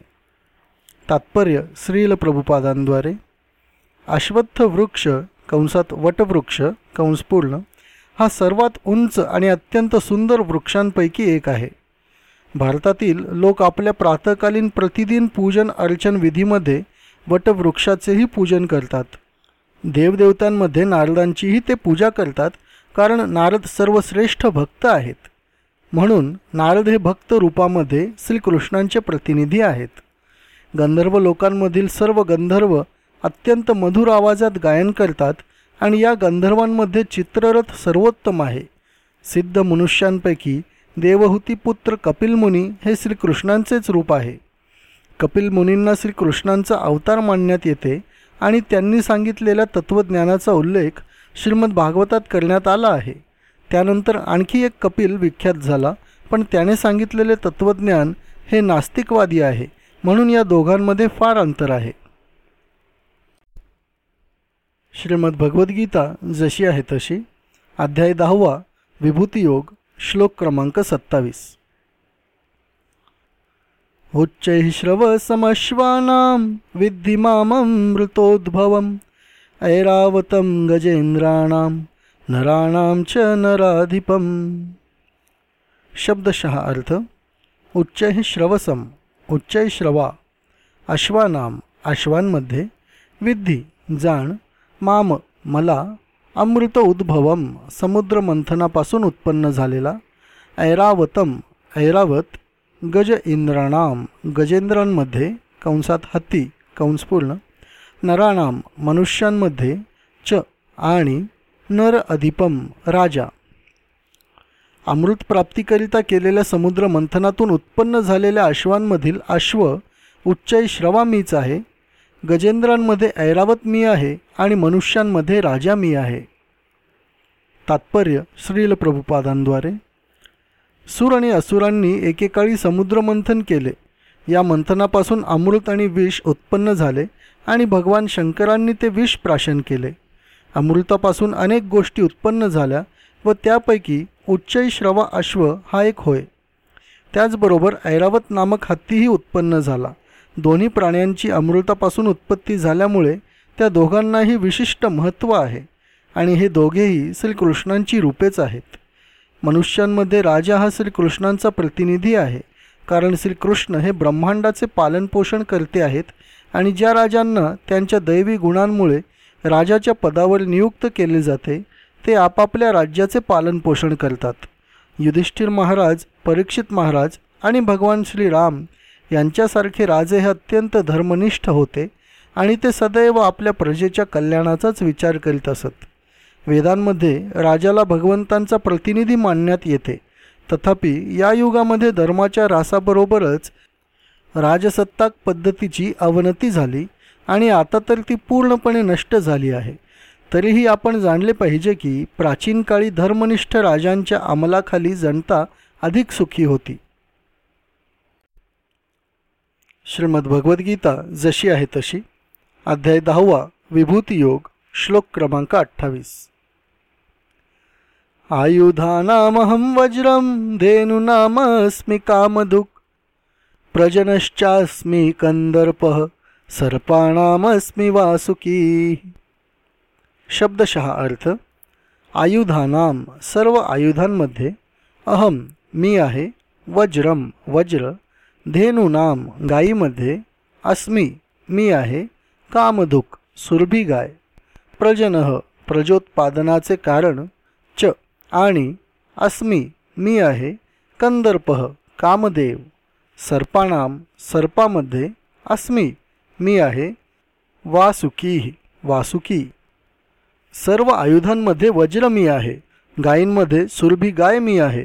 तात्पर्य श्रील प्रभुपादांद्वारे. अश्वत्थ वृक्ष कंसात वटवृक्ष कंसपूर्ण हा सर्वात उंच आणि अत्यंत सुंदर वृक्षांपैकी एक आहे. भारतातील लोक आपल्या प्रातकालीन प्रतिदिन पूजन अर्चन विधीमध्ये वटवृक्षाचेही पूजन करतात. देवदेवतांमध्ये नारदांचीही ते पूजा करतात कारण नारद सर्वश्रेष्ठ भक्त आहेत. म्हणून नारद हे भक्त रूपामध्ये श्रीकृष्णांचे प्रतिनिधी आहेत. गंधर्व लोकांमधील सर्व गंधर्व अत्यंत मधुर आवाजात गायन करतात आणि या गंधर्वांमध्ये चित्ररथ सर्वोत्तम आहे. सिद्ध मनुष्यांपैकी देवहूती पुत्र कपिल मुनी हे श्रीकृष्णांचेच रूप आहे. कपिल मुनींना श्रीकृष्णांचा अवतार मानण्यात येते आणि त्यांनी सांगितलेल्या तत्त्वज्ञानाचा उल्लेख श्रीमद भागवतात करण्यात आला आहे. त्यानंतर आणखी एक कपिल विख्यात झाला पण त्याने सांगितलेले तत्त्वज्ञान हे नास्तिकवादी आहे म्हणून या दोघांमध्ये फार अंतर आहे. श्रीमद भगवद्गीता जशी आहे तशी. अध्याय दहावा विभूतियोग श्लोक क्रमांक सत्तावीस. उच्चैः श्रवसमश्वानां विद्धि मृतोद्भवं ऐरावतं गजेंद्राणां नराणां च नराधिपम। शब्दशः अर्थ उच्चैः श्रवसम उच्चै श्रवा अश्वानाम अश्वांमध्ये विद्धी जाण माम मला अमृत उद्भवम समुद्र मंथनापासून उत्पन्न झालेला ऐरावतम ऐरावत गज इंद्राणाम गजेंद्रांमध्ये कंसात हत्ती कंसपूर्ण नराणाम मनुष्यांमध्ये च आणि नर अधिपम राजा. अमृत प्राप्तीकरिता केलेल्या समुद्र मंथनातून उत्पन्न झालेल्या अश्वांमधील अश्व उच्चै श्रवा मीच आहे. गजेंद्रांमध्ये ऐरावत मी आहे आणि मनुष्यांमध्ये राजा मी आहे. तात्पर्य श्रील प्रभुपादांद्वारे. सूर आणि असुरांनी एकेकाळी समुद्रमंथन केले. या मंथनापासून अमृत आणि विष उत्पन्न झाले. आणि भगवान शंकरांनी ते विष प्राशन केले. अमृतापासून अनेक गोष्टी उत्पन्न झाल्या व त्यापैकी उच्चै श्रवा अश्व हा एक होय. त्याचबरोबर ऐरावत नामक हत्तीही उत्पन्न झाला. दोन्ही प्राण्यांची अमृतापासून उत्पत्ती झाल्यामुळे त्या दोघांनाही विशिष्ट महत्त्व आहे आणि हे दोघेही श्रीकृष्णांची रूपेच आहेत. मनुष्यांमध्ये राजा हा श्रीकृष्णांचा प्रतिनिधी आहे कारण श्रीकृष्ण हे ब्रह्मांडाचे पालनपोषण करते आहेत आणि ज्या राजांना त्यांच्या दैवी गुणांमुळे राजाच्या पदावर नियुक्त केले जाते ते आपापल्या राज्याचे पालनपोषण करतात. युधिष्ठिर महाराज परीक्षित महाराज आणि भगवान श्रीराम यांच्यासारखे राजे हे अत्यंत धर्मनिष्ठ होते आणि ते सदैव आपल्या प्रजेच्या कल्याणाचाच विचार करीत असत. वेदांमध्ये राजाला भगवंतांचा प्रतिनिधी मानण्यात येते. तथापि या युगामध्ये धर्माच्या रासाबरोबरच राजसत्ताक पद्धतीची अवनती झाली आणि आता तर ती पूर्णपणे नष्ट झाली आहे. तरीही आपण जाणले पाहिजे की प्राचीन काळी धर्मनिष्ठ राजांच्या अंमलाखाली जनता अधिक सुखी होती. श्रीमद भगवद्गीता जशी आहे तशी. अध्याय दहावा विभूती योग श्लोक क्रमांक अठ्ठावीस. आयुधानामहं वज्रं धेनुनामस्मि कामधुक् प्रजनश्चास्मि कंदर्पः सर्पाणामस्मि वासुकी। शब्दशः अर्थ आयुधानाम सर्व आयुधांमध्ये अहम मी आहे वज्रम वज्र धेनुनाम गायीमध्ये अस्मी मी आहे कामधुक सुरभी गाय प्रजनः प्रजोत्पादनाचे कारण च आणि अस्मी मी आहे कंदर्पः कामदेव। सर्पाणाम सर्पामध्ये अस्मी मी आहे वासुकी वासुकी. सर्व आयुधांमध्ये वज्र मी आहे गायींमध्ये सुरभी गाय मी आहे.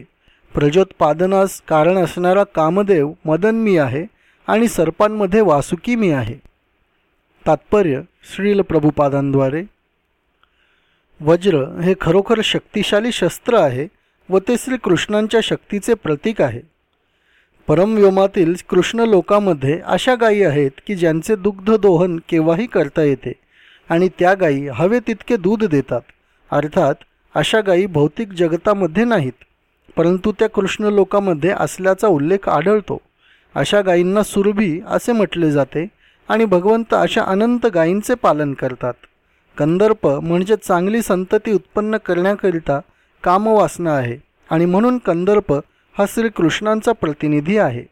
प्रजोत्पादनास कारण असणारा कामदेव मदन मी आहे आणि सर्पांमध्ये वासुकी मी आहे. तात्पर्य श्रील प्रभुपादांद्वारे. वज्र हे खरोखर शक्तिशाली शस्त्र आहे व ते श्रीकृष्णांच्या शक्तीचे प्रतीक आहे. परमव्योमातील कृष्ण लोकामध्ये अशा गायी आहेत की ज्यांचे दुग्ध दोहन केव्हाही करता येते आणि त्या गायी हवे तितके दूध देतात. अर्थात अशा गायी भौतिक जगतामध्ये नाहीत परंतु त्या कृष्ण लोकामध्ये असल्याचा उल्लेख आढळतो. अशा गायींना सुरभी असे म्हटले जाते आणि भगवंत अशा अनंत गायींचे पालन करतात. कंदर्प म्हणजे चांगली संतती उत्पन्न करण्याकरिता कामवासना आहे आणि म्हणून कंदर्प हा श्रीकृष्णांचा प्रतिनिधी आहे.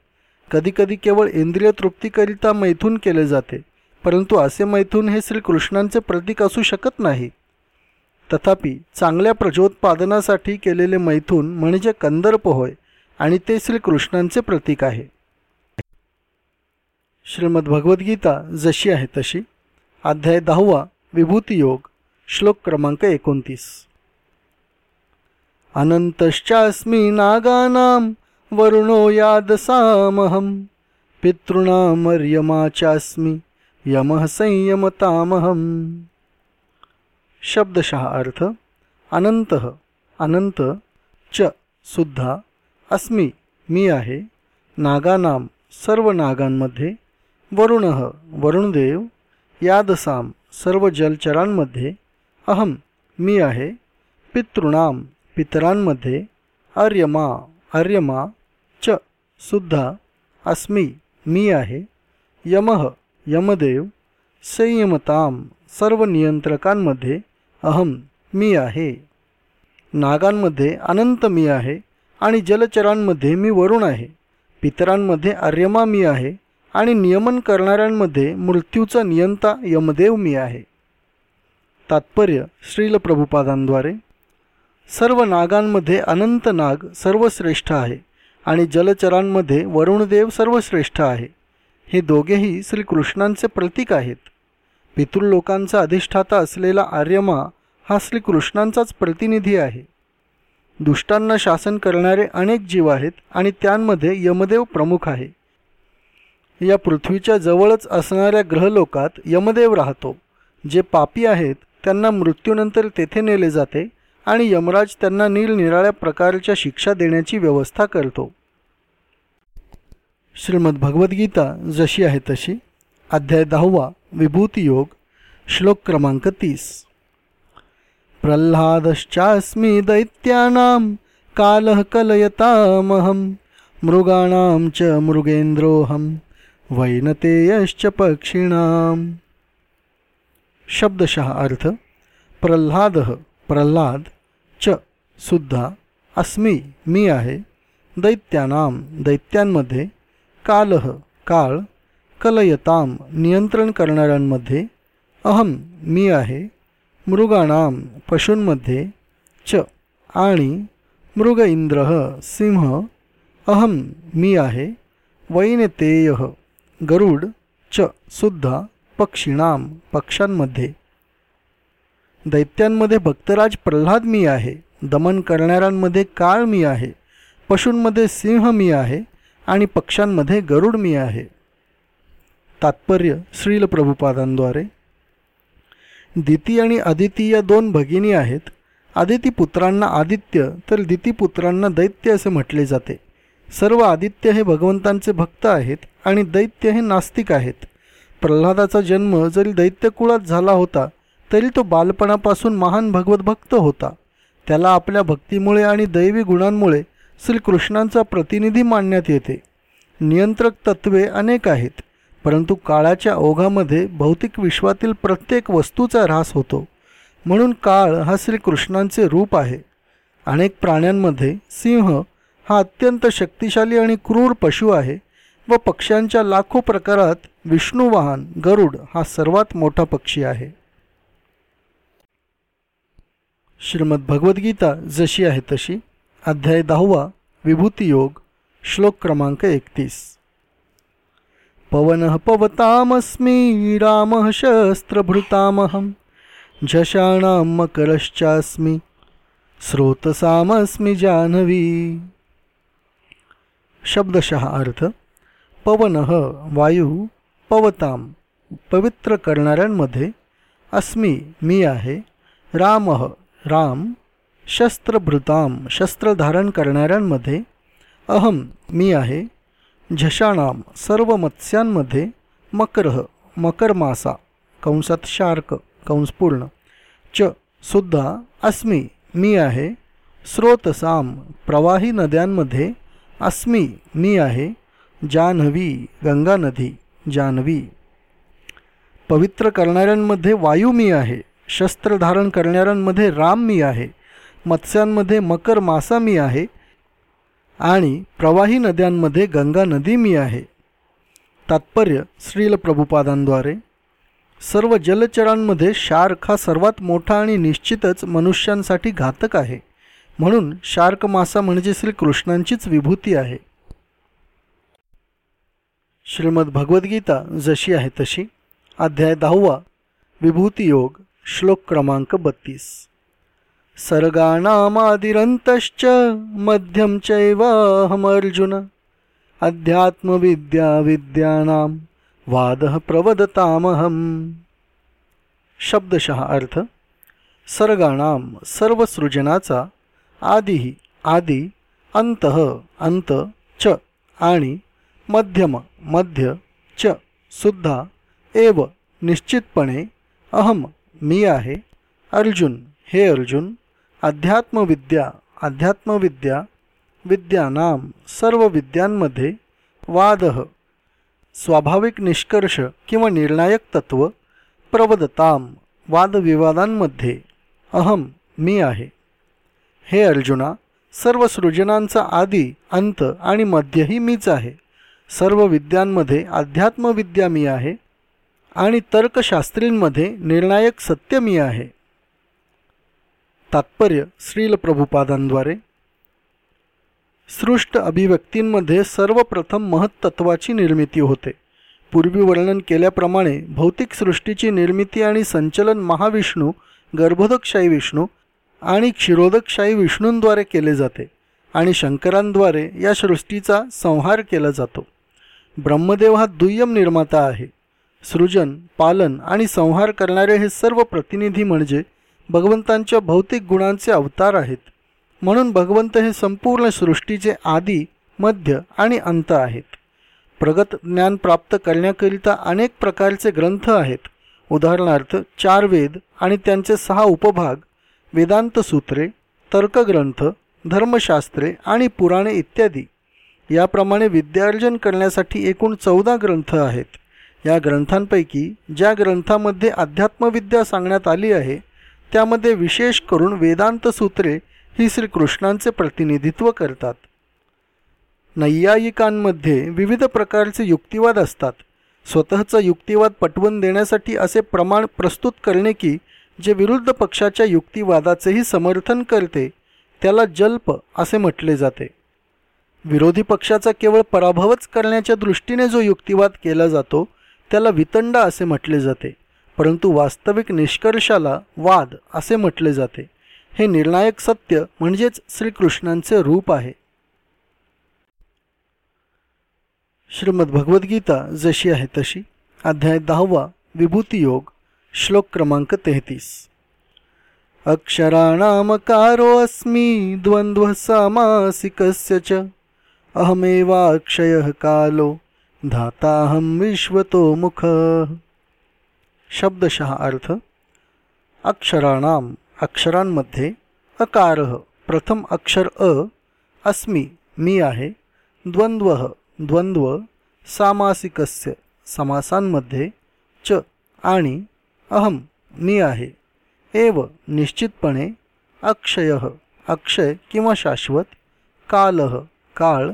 कधीकधी केवळ इंद्रिय तृप्तीकरिता मैथून केले जाते परंतु असे मैथून हे श्रीकृष्णांचे प्रतीक असू शकत नाही. तथापि चांगल्या प्रजोत्पादनासाठी केलेले मैथून म्हणजे कंदर्प होय आणि ते श्रीकृष्णांचे प्रतीक आहे. श्रीमद्भगवद्गीता जशी आहे तशी. अध्याय दहावा विभूती योग श्लोक क्रमांक एकोणतीस. अनंतश्चास्मी नागानां वरुणो यादसामहं पितॄणामर्यमाचास्मी यमः संयमतामहं शब्दशः अर्थ अनंत अनंत च सुद्धा अस्मी मी आहे नागानाम सर्व नागांमध्ये वरुण वरुणदेव यादसाम सर्व जलचरांमध्ये अहम मी आहे पितृणाम पितरांमध्ये आर्यमा आर्यमा च सुद्धा अस्मी मी आहे. यमः यमदेव संयमताम सर्व नियंत्रकांमध्ये अहम मी आहे. नागांमध्ये अनंत मी आहे आणि जलचरांमध्ये मी वरुण आहे. पितरांमध्ये आर्यमा मी आहे आणि नियमन करणाऱ्यांमध्ये मृत्यूचा नियंता यमदेव मी आहे. तात्पर्य श्रील प्रभुपादांद्वारे सर्व नागांमध्ये अनंत नाग सर्वश्रेष्ठ आहे आणि जलचरांमध्ये वरुणदेव सर्वश्रेष्ठ आहे. हे दोघेही श्रीकृष्णांचे प्रतीक आहेत. पितृलोकांचा अधिष्ठाता असलेला आर्यमा हा श्रीकृष्णांचाच प्रतिनिधी आहे. दुष्टांना शासन करणारे अनेक जीव आहेत आणि त्यांमध्ये यमदेव प्रमुख आहे. या पृथ्वीच्या जवळच असणाऱ्या ग्रहलोकात यमदेव राहतो. जे पापी आहेत त्यांना मृत्यूनंतर तेथे नेले जाते. आणि यमराज त्यांना निरनिराळ्या प्रकारच्या शिक्षा देण्याची व्यवस्था करतो. श्रीमद भगवद्गीता जशी आहे तशी. अध्याय दहावा विभूतियोग श्लोक क्रमांक तीस. प्रल्हादश्चास्मी दैत्यानां कालः कलयतामहं मृगाणां च मृगेन्द्रोऽहं वैनतेयश्च पक्षिणाम. शब्दशः अर्थ प्रल्हाद प्रल्हाद सुद्धा अस्मी मी आहे. दैत्यानाम दैत्यांमध्ये कालह काळ कलयताम नियंत्रण करणाऱ्यांमध्ये अहम मी आहे. मृगाणाम पशूंमध्ये च आणि मृग इंद्र सिंह अहम मी आहे. वैनतेय गरुड च सुद्धा पक्षिणाम पक्ष्यांमध्ये. दैत्यांमध्ये भक्तराज प्रल्हाद मी आहे. दमन करणाऱ्यांमध्ये काळ मी आहे पशूंमध्ये सिंह मी आहे आणि पक्ष्यांमध्ये गरुड मी आहे. तात्पर्य श्रील प्रभुपादांद्वारे. दिती आणि आदिती या दोन भगिनी आहेत. आदिती पुत्रांना आदित्य तर दितीपुत्रांना दैत्य असे म्हटले जाते. सर्व आदित्य हे भगवंतांचे भक्त आहेत आणि दैत्य हे नास्तिक आहेत. प्रल्हादाचा जन्म जरी दैत्यकुळात झाला होता तरी तो बालपणापासून महान भगवत भक्त होता. त्याला आपल्या भक्तीमुळे आणि दैवी गुणांमुळे श्रीकृष्णांचा प्रतिनिधी मानण्यात येते. नियंत्रक तत्वे अनेक आहेत परंतु काळाच्या ओघामध्ये भौतिक विश्वातील प्रत्येक वस्तूचा ऱ्हास होतो. म्हणून काळ हा श्रीकृष्णांचे रूप आहे. अनेक प्राण्यांमध्ये सिंह हा अत्यंत शक्तिशाली आणि क्रूर पशु आहे व पक्ष्यांच्या लाखो प्रकारात विष्णुवाहन गरुड हा सर्वात मोठा पक्षी आहे. श्रीमद भगवद्गीता जशी आहे तशी अध्याय दहावा विभूतियोग श्लोक क्रमांक एकतीस. पवन पवतामस्मी राम शस्त्रभृतामहं झषाणां मकरश्चास्मी स्रोतसामस्मी जान्हवी शब्दशः अर्थ पवन वायू पवताम पवित्र करणाऱ्यांमध्ये अस्मी मी आहे राम राम शस्त्रभृताम शस्त्र धारण करणाऱ्यांमध्ये अहम मी आहे झषाणाम सर्व मत्स्यांमध्ये मकरह मकर मासा कंसात शार्क कंसपूर्ण च सुद्धा अस्मी मी आहे स्रोतसाम प्रवाही नद्यांमध्ये अस्मी मी आहे जान्हवी गंगा नदी जान्हवी पवित्र करणाऱ्यांमध्ये वायू मी आहे शस्त्र धारण करणाऱ्यांमध्ये राम मी आहे मत्स्यांमध्ये मकर मासा मी आहे आणि प्रवाही नद्यांमध्ये गंगा नदी मी आहे. तात्पर्य श्रील प्रभुपादांद्वारे. सर्व जलचरांमध्ये शार्क हा सर्वात मोठा आणि निश्चितच मनुष्यांसाठी घातक आहे. म्हणून शार्क मासा म्हणजे श्रीकृष्णांचीच विभूती आहे. श्रीमद भगवद्गीता जशी आहे तशी. अध्याय दहावा. विभूतियोग. श्लोक क्रमांक बत्तीस. सर्गानामादिरंतश्च मध्यम चैवाहमर्जुन अध्यात्मविद्या विद्यानां वादः प्रवदतामहम। शब्दशः अर्थ सर्गाणाम सर्व सृजनाचा आदिही आदी अंत अंत च आणि मध्यम मध्य च सुद्धा एव निश्चितपणे अहम मी आहे अर्जुन. हे अर्जुन अध्यात्मविद्या अध्यात्मविद्या विद्यानाम सर्व विद्यांमध्ये वाद स्वाभाविक निष्कर्ष किंवा निर्णायक तत्व प्रवदताम वादविवादांमध्ये अहम मी आहे. हे अर्जुना सर्व सृजनांचा आदी अंत आणि मध्यही मीच आहे. सर्व विद्यांमध्ये अध्यात्मविद्या मी आहे. आणि तर्कशास्त्रींमध्ये निर्णायक सत्य मी आहे. तात्पर्य श्रील प्रभुपादांद्वारे. सृष्ट अभिव्यक्तींमध्ये सर्वप्रथम महत्त्वाची निर्मिती होते. पूर्वी वर्णन केल्याप्रमाणे भौतिक सृष्टीची निर्मिती आणि संचलन महाविष्णू गर्भोदकशाही विष्णू आणि क्षीरोदकशाही विष्णूंद्वारे केले जाते आणि शंकरांद्वारे या सृष्टीचा संहार केला जातो. ब्रह्मदेव हा दुय्यम निर्माता आहे. सृजन पालन आणि संहार करणारे हे सर्व प्रतिनिधी म्हणजे भगवंतांच्या भौतिक गुणांचे अवतार आहेत. म्हणून भगवंत हे संपूर्ण सृष्टीचे आदी मध्य आणि अंत आहेत. प्रगत ज्ञान प्राप्त करण्याकरिता अनेक प्रकारचे ग्रंथ आहेत. उदाहरणार्थ चार वेद आणि त्यांचे सहा उपभाग वेदांत सूत्रे तर्कग्रंथ धर्मशास्त्रे आणि पुराणे इत्यादी. याप्रमाणे विद्यार्जन करण्यासाठी एकूण चौदा ग्रंथ आहेत. या ग्रंथांपैकी ज्या ग्रंथामध्ये अध्यात्मविद्या सांगण्यात आली आहे त्यामध्ये विशेष करून वेदांत सूत्रे ही श्रीकृष्णांचे प्रतिनिधित्व करतात. नैयायिकांमध्ये विविध प्रकारचे युक्तिवाद असतात. स्वतःचा युक्तिवाद पटवून देण्यासाठी असे प्रमाण प्रस्तुत करणे की जे विरुद्ध पक्षाच्या युक्तिवादाचेही समर्थन करते त्याला जल्प असे म्हटले जाते. विरोधी पक्षाचा केवळ पराभवच करण्याच्या दृष्टीने जो युक्तिवाद केला जातो त्याला वितंड असे म्हटले जाते परंतु वास्तविक निष्कर्षाला वाद असे म्हटले जाते. हे निर्णायक सत्य म्हणजेच श्रीकृष्णांचे रूप आहे. श्रीमद भगवद्गीता जशी आहे तशी. अध्याय दहावा विभूतियोग श्लोक क्रमांक तेहतीस. अक्षराणामकारो अस्मी द्वंद्व सामासिकस्य च अहमेवाक्षय कालो। धाताहम विश्वतो मुख शब्दशः अर्थ अक्षराणाम अक्षरांमध्ये अकार। प्रथम अक्षर अ अस्मी मी आहे। द्वंद्व द्वंद्व सामासिकस्य समासांमध्ये च आणि अहम मी आहे। एव निश्चितपणे अक्षय। अक्षय किंवा शाश्वत कालह काळ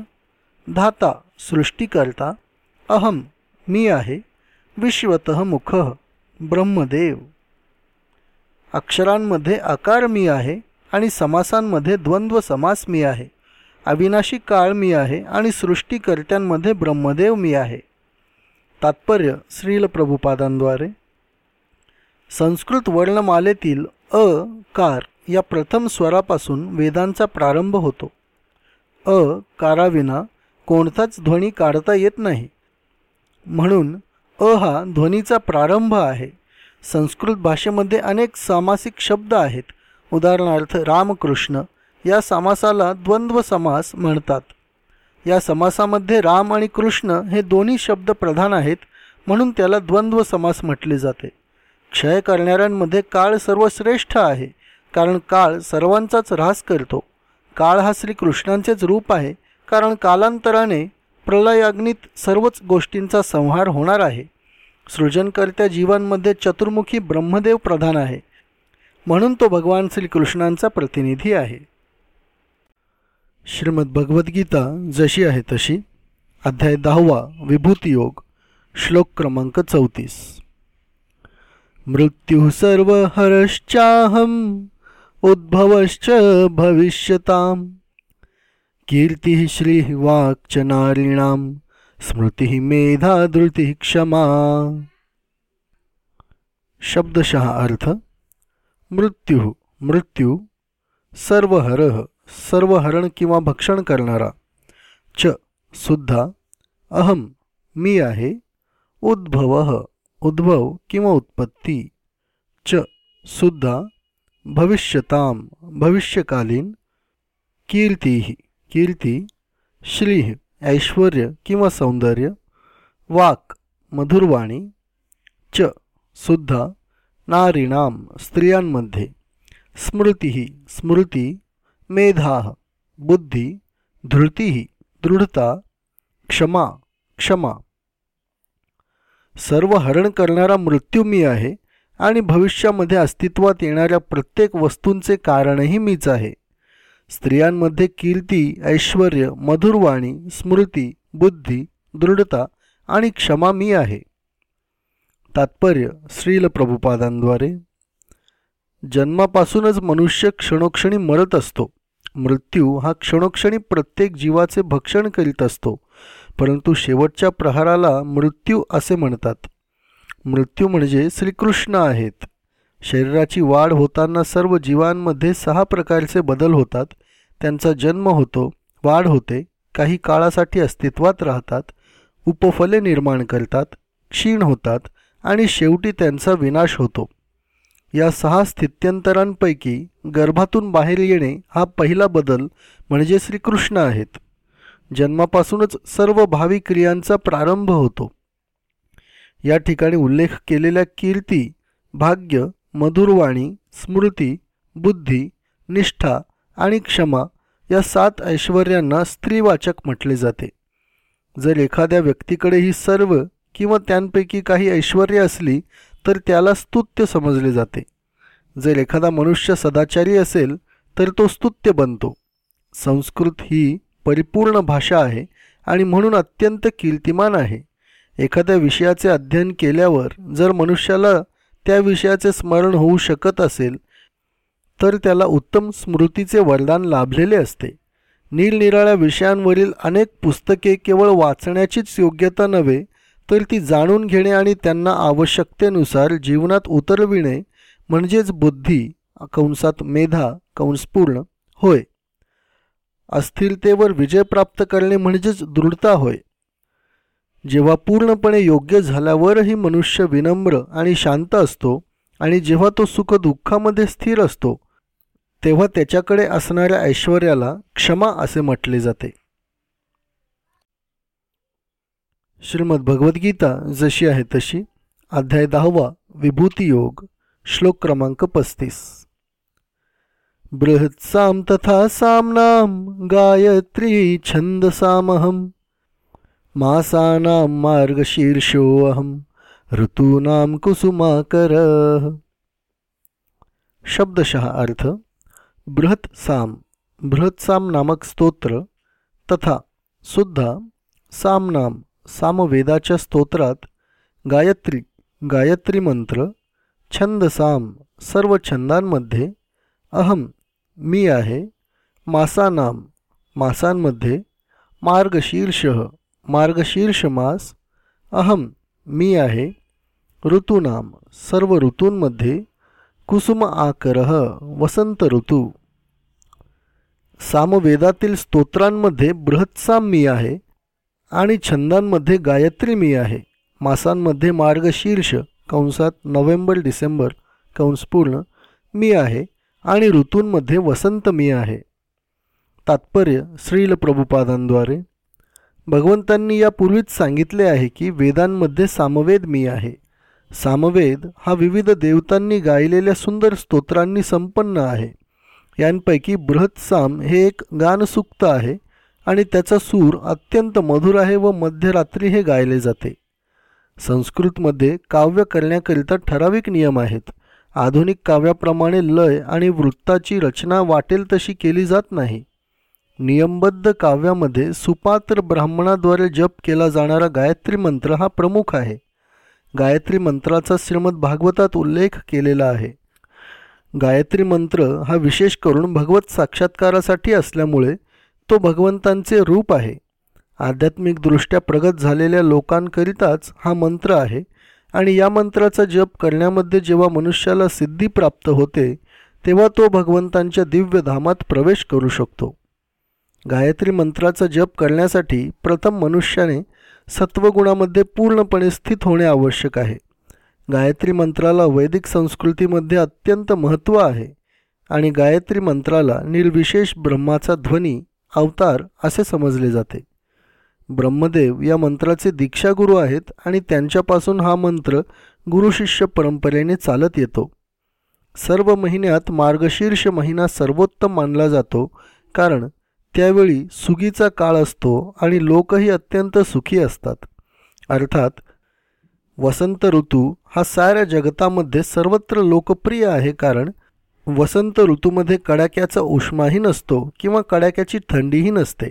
धाता सृष्टीकर्ता अहम मी आहे विश्वत मुख ब्रह्मदेव. अक्षरांमध्ये आकार मी आहे आणि समासांमध्ये द्वंद्व समास मी आहे. अविनाशी काळ मी आहे आणि सृष्टीकर्त्यांमध्ये ब्रह्मदेव मी आहे. तात्पर्य श्रील प्रभुपादांद्वारे. संस्कृत वर्णमालेतील अ कार या प्रथम स्वरापासून वेदांचा प्रारंभ होतो. अ काराविना कोणताच ध्वनी काढता येत नाही. म्हणून अ हा ध्वनीचा प्रारंभ आहे. संस्कृत भाषेमध्ये अनेक सामासिक शब्द आहेत. उदाहरणार्थ रामकृष्ण या समासाला द्वंद्व समास म्हणतात. या समासामध्ये राम आणि कृष्ण हे दोन्ही शब्द प्रधान आहेत म्हणून त्याला द्वंद्व समास म्हटले जाते. क्षय करणाऱ्यांमध्ये काळ सर्वश्रेष्ठ आहे कारण काळ सर्वांचाच ऱ्हास करतो. काळ हा श्रीकृष्णांचेच रूप आहे कारण कालांतराने प्रलयाग्नीत सर्वच गोष्टींचा संहार होणार आहे. सृजनकर्त्या जीवांमध्ये चतुर्मुखी ब्रह्मदेव प्रधान आहे. म्हणून तो भगवान श्रीकृष्णांचा प्रतिनिधी आहे. श्रीमद भगवद्गीता जशी आहे तशी. अध्याय दहावा विभूतियोग श्लोक क्रमांक चौतीस. मृत्यू सर्व हरश्चाहम उद्भवश्च भविष्यताम. कीर्ती श्री वाक्च नारीणाम स्मृती मेधा धृती क्षमा। शब्दशः अर्थ, मृत्यु, मृत्यू सर्वहरह सर्वहरण किंवा भक्षण करणारा, च सुद्धा अहम मी आहे, उद्भव उद्भव किंवा उत्पत्ती, च सुद्धा भविष्यताम भविष्यकालीन, कीर्ती। कीर्ती श्री ऐश्वर किंवा सौंदर्य वाक मधुरवाणी च सुद्धा नारीणाम स्त्रियांमध्ये स्मृती स्मृती मेधा बुद्धी धृती दृढता क्षमा क्षमा. सर्व हरण करणारा मृत्यू मी आहे आणि भविष्यामध्ये अस्तित्वात येणाऱ्या प्रत्येक वस्तूंचे कारणही मीच आहे. स्त्रियांमध्ये कीर्ती ऐश्वर मधुरवाणी स्मृती बुद्धी दृढता आणि क्षमा मी आहे. तात्पर्य श्रील प्रभुपादांद्वारे. जन्मापासूनच मनुष्य क्षणोक्षणी मरत असतो. मृत्यू हा क्षणोक्षणी प्रत्येक जीवाचे भक्षण करीत असतो. परंतु शेवटच्या प्रहाराला मृत्यू असे म्हणतात. मृत्यू म्हणजे श्रीकृष्ण आहेत. शरीराची वाढ होताना सर्व जीवांमध्ये सहा प्रकारचे बदल होतात. त्यांचा जन्म होतो वाढ होते काही काळासाठी अस्तित्वात राहतात उपफले निर्माण करतात क्षीण होतात आणि शेवटी त्यांचा विनाश होतो. या सहा स्थित्यंतरांपैकी गर्भातून बाहेर येणे हा पहिला बदल म्हणजे श्रीकृष्ण आहेत. जन्मापासूनच सर्व भावी क्रियांचा प्रारंभ होतो. या ठिकाणी उल्लेख केलेल्या कीर्ती भाग्य मधुरवाणी स्मृती बुद्धी निष्ठा आणि क्षमा या सात ऐश्वर्यांना स्त्रीवाचक म्हटले जाते. जर एखाद्या व्यक्तीकडे ही सर्व किंवा त्यांपैकी काही ऐश्वर्य असली तर त्याला स्तुत्य समजले जाते. जर एखादा मनुष्य सदाचारी असेल तर तो स्तुत्य बनतो. संस्कृत ही परिपूर्ण भाषा आहे आणि म्हणून अत्यंत कीर्तिमान आहे. एखाद्या विषयाचे अध्ययन केल्यावर जर मनुष्याला त्या विषयाचे स्मरण होऊ शकत असेल तर त्याला उत्तम स्मृतीचे वरदान लाभलेले असते. निरनिराळ्या विषयांवरील अनेक पुस्तके केवळ वाचण्याचीच योग्यता नव्हे तर ती जाणून घेणे आणि त्यांना आवश्यकतेनुसार जीवनात उतरविणे म्हणजेच बुद्धी कंसात मेधा कंसपूर्ण होय. अस्थिरतेवर विजय प्राप्त करणे म्हणजेच दृढता होय. जेव्हा पूर्णपणे योग्य झाल्यावरही मनुष्य विनम्र आणि शांत असतो आणि जेव्हा तो सुख दुःखामध्ये स्थिर असतो तेव्हा त्याच्याकडे असणाऱ्या ऐश्वर्याला क्षमा असे म्हटले जाते. श्रीमद भगवद्गीता जशी आहे तशी अध्याय दहावा विभूती योग श्लोक क्रमांक पस्तीस. बृहत्साम तथा सामनाम गायत्री छंदसामहम. मासानां मार्गशीर्षोऽहं ऋतूनां कुसुमाकर। शब्दशः अर्थ बृहत साम बृहत साम नामक स्तोत्र तथा सुद्धा सामनाम सामवेदाच्या स्तोत्रात गायत्री गायत्री मंत्र छंदसाम सर्व छंदांमध्ये अहम मी आहे मासानाम मासांमध्ये मार्गशीर्ष। मार्गशीर्ष मास अहम मी आहे ऋतूनाम सर्व ऋतूंमध्ये कुसुम आकरह वसंत ऋतू. सामवेदातील स्तोत्रांमध्ये बृहत्साम मी आहे आणि छंदांमध्ये गायत्री मी आहे. मासांमध्ये मार्गशीर्ष कंसात नोव्हेंबर डिसेंबर कंसपूर्ण मी आहे आणि ऋतूंमध्ये वसंत मी आहे. तात्पर्य श्रील प्रभुपादांद्वारे भगवंतांनी यापूर्वीच सांगितले आहे की वेदांमध्ये सामवेद मी आहे. सामवेद हा विविध देवतांनी गायलेल्या सुंदर स्तोत्रांनी संपन्न आहे. यांपैकी बृहत्साम हे एक गानसुक्त आहे आणि त्याचा सूर अत्यंत मधुर आहे व मध्यरात्री हे गायले जाते. संस्कृतमध्ये काव्य करण्याकरिता ठराविक नियम आहेत. आधुनिक काव्याप्रमाणे लय आणि वृत्ताची रचना वाटेल तशी केली जात नाही. नियमबद्ध काव्यामध्ये सुपात्र ब्राह्मणाद्वारे जप केला जाणारा गायत्री मंत्र हा प्रमुख आहे. गायत्री मंत्राचा श्रीमद भागवतात उल्लेख केलेला आहे. गायत्री मंत्र हा विशेष करून भगवत साक्षात्कारासाठी असल्यामुळे तो भगवंतांचे रूप आहे. आध्यात्मिकदृष्ट्या प्रगत झालेल्या लोकांकरिताच हा मंत्र आहे आणि या मंत्राचा जप करण्यामध्ये जेव्हा मनुष्याला सिद्धी प्राप्त होते तेव्हा तो भगवंतांच्या दिव्य धामात प्रवेश करू शकतो. गायत्री मंत्राचा जप करण्यासाठी प्रथम मनुष्याने सत्वगुणामध्ये पूर्णपणे स्थित होणे आवश्यक आहे. गायत्री मंत्राला वैदिक संस्कृतीमध्ये अत्यंत महत्त्व आहे आणि गायत्री मंत्राला निर्विशेष ब्रह्माचा ध्वनी अवतार असे समजले जाते. ब्रह्मदेव या मंत्राचे दीक्षागुरू आहेत आणि त्यांच्यापासून हा मंत्र गुरुशिष्य परंपरेने चालत येतो. सर्व महिन्यात मार्गशीर्ष महिना सर्वोत्तम मानला जातो कारण त्यावेळी सुगीचा काळ असतो आणि लोकही अत्यंत सुखी असतात. अर्थात वसंत ऋतू हा साऱ्या जगतामध्ये सर्वत्र लोकप्रिय आहे कारण वसंत ऋतूमध्ये कडाक्याचा उष्माही नसतो किंवा कडाक्याची थंडीही नसते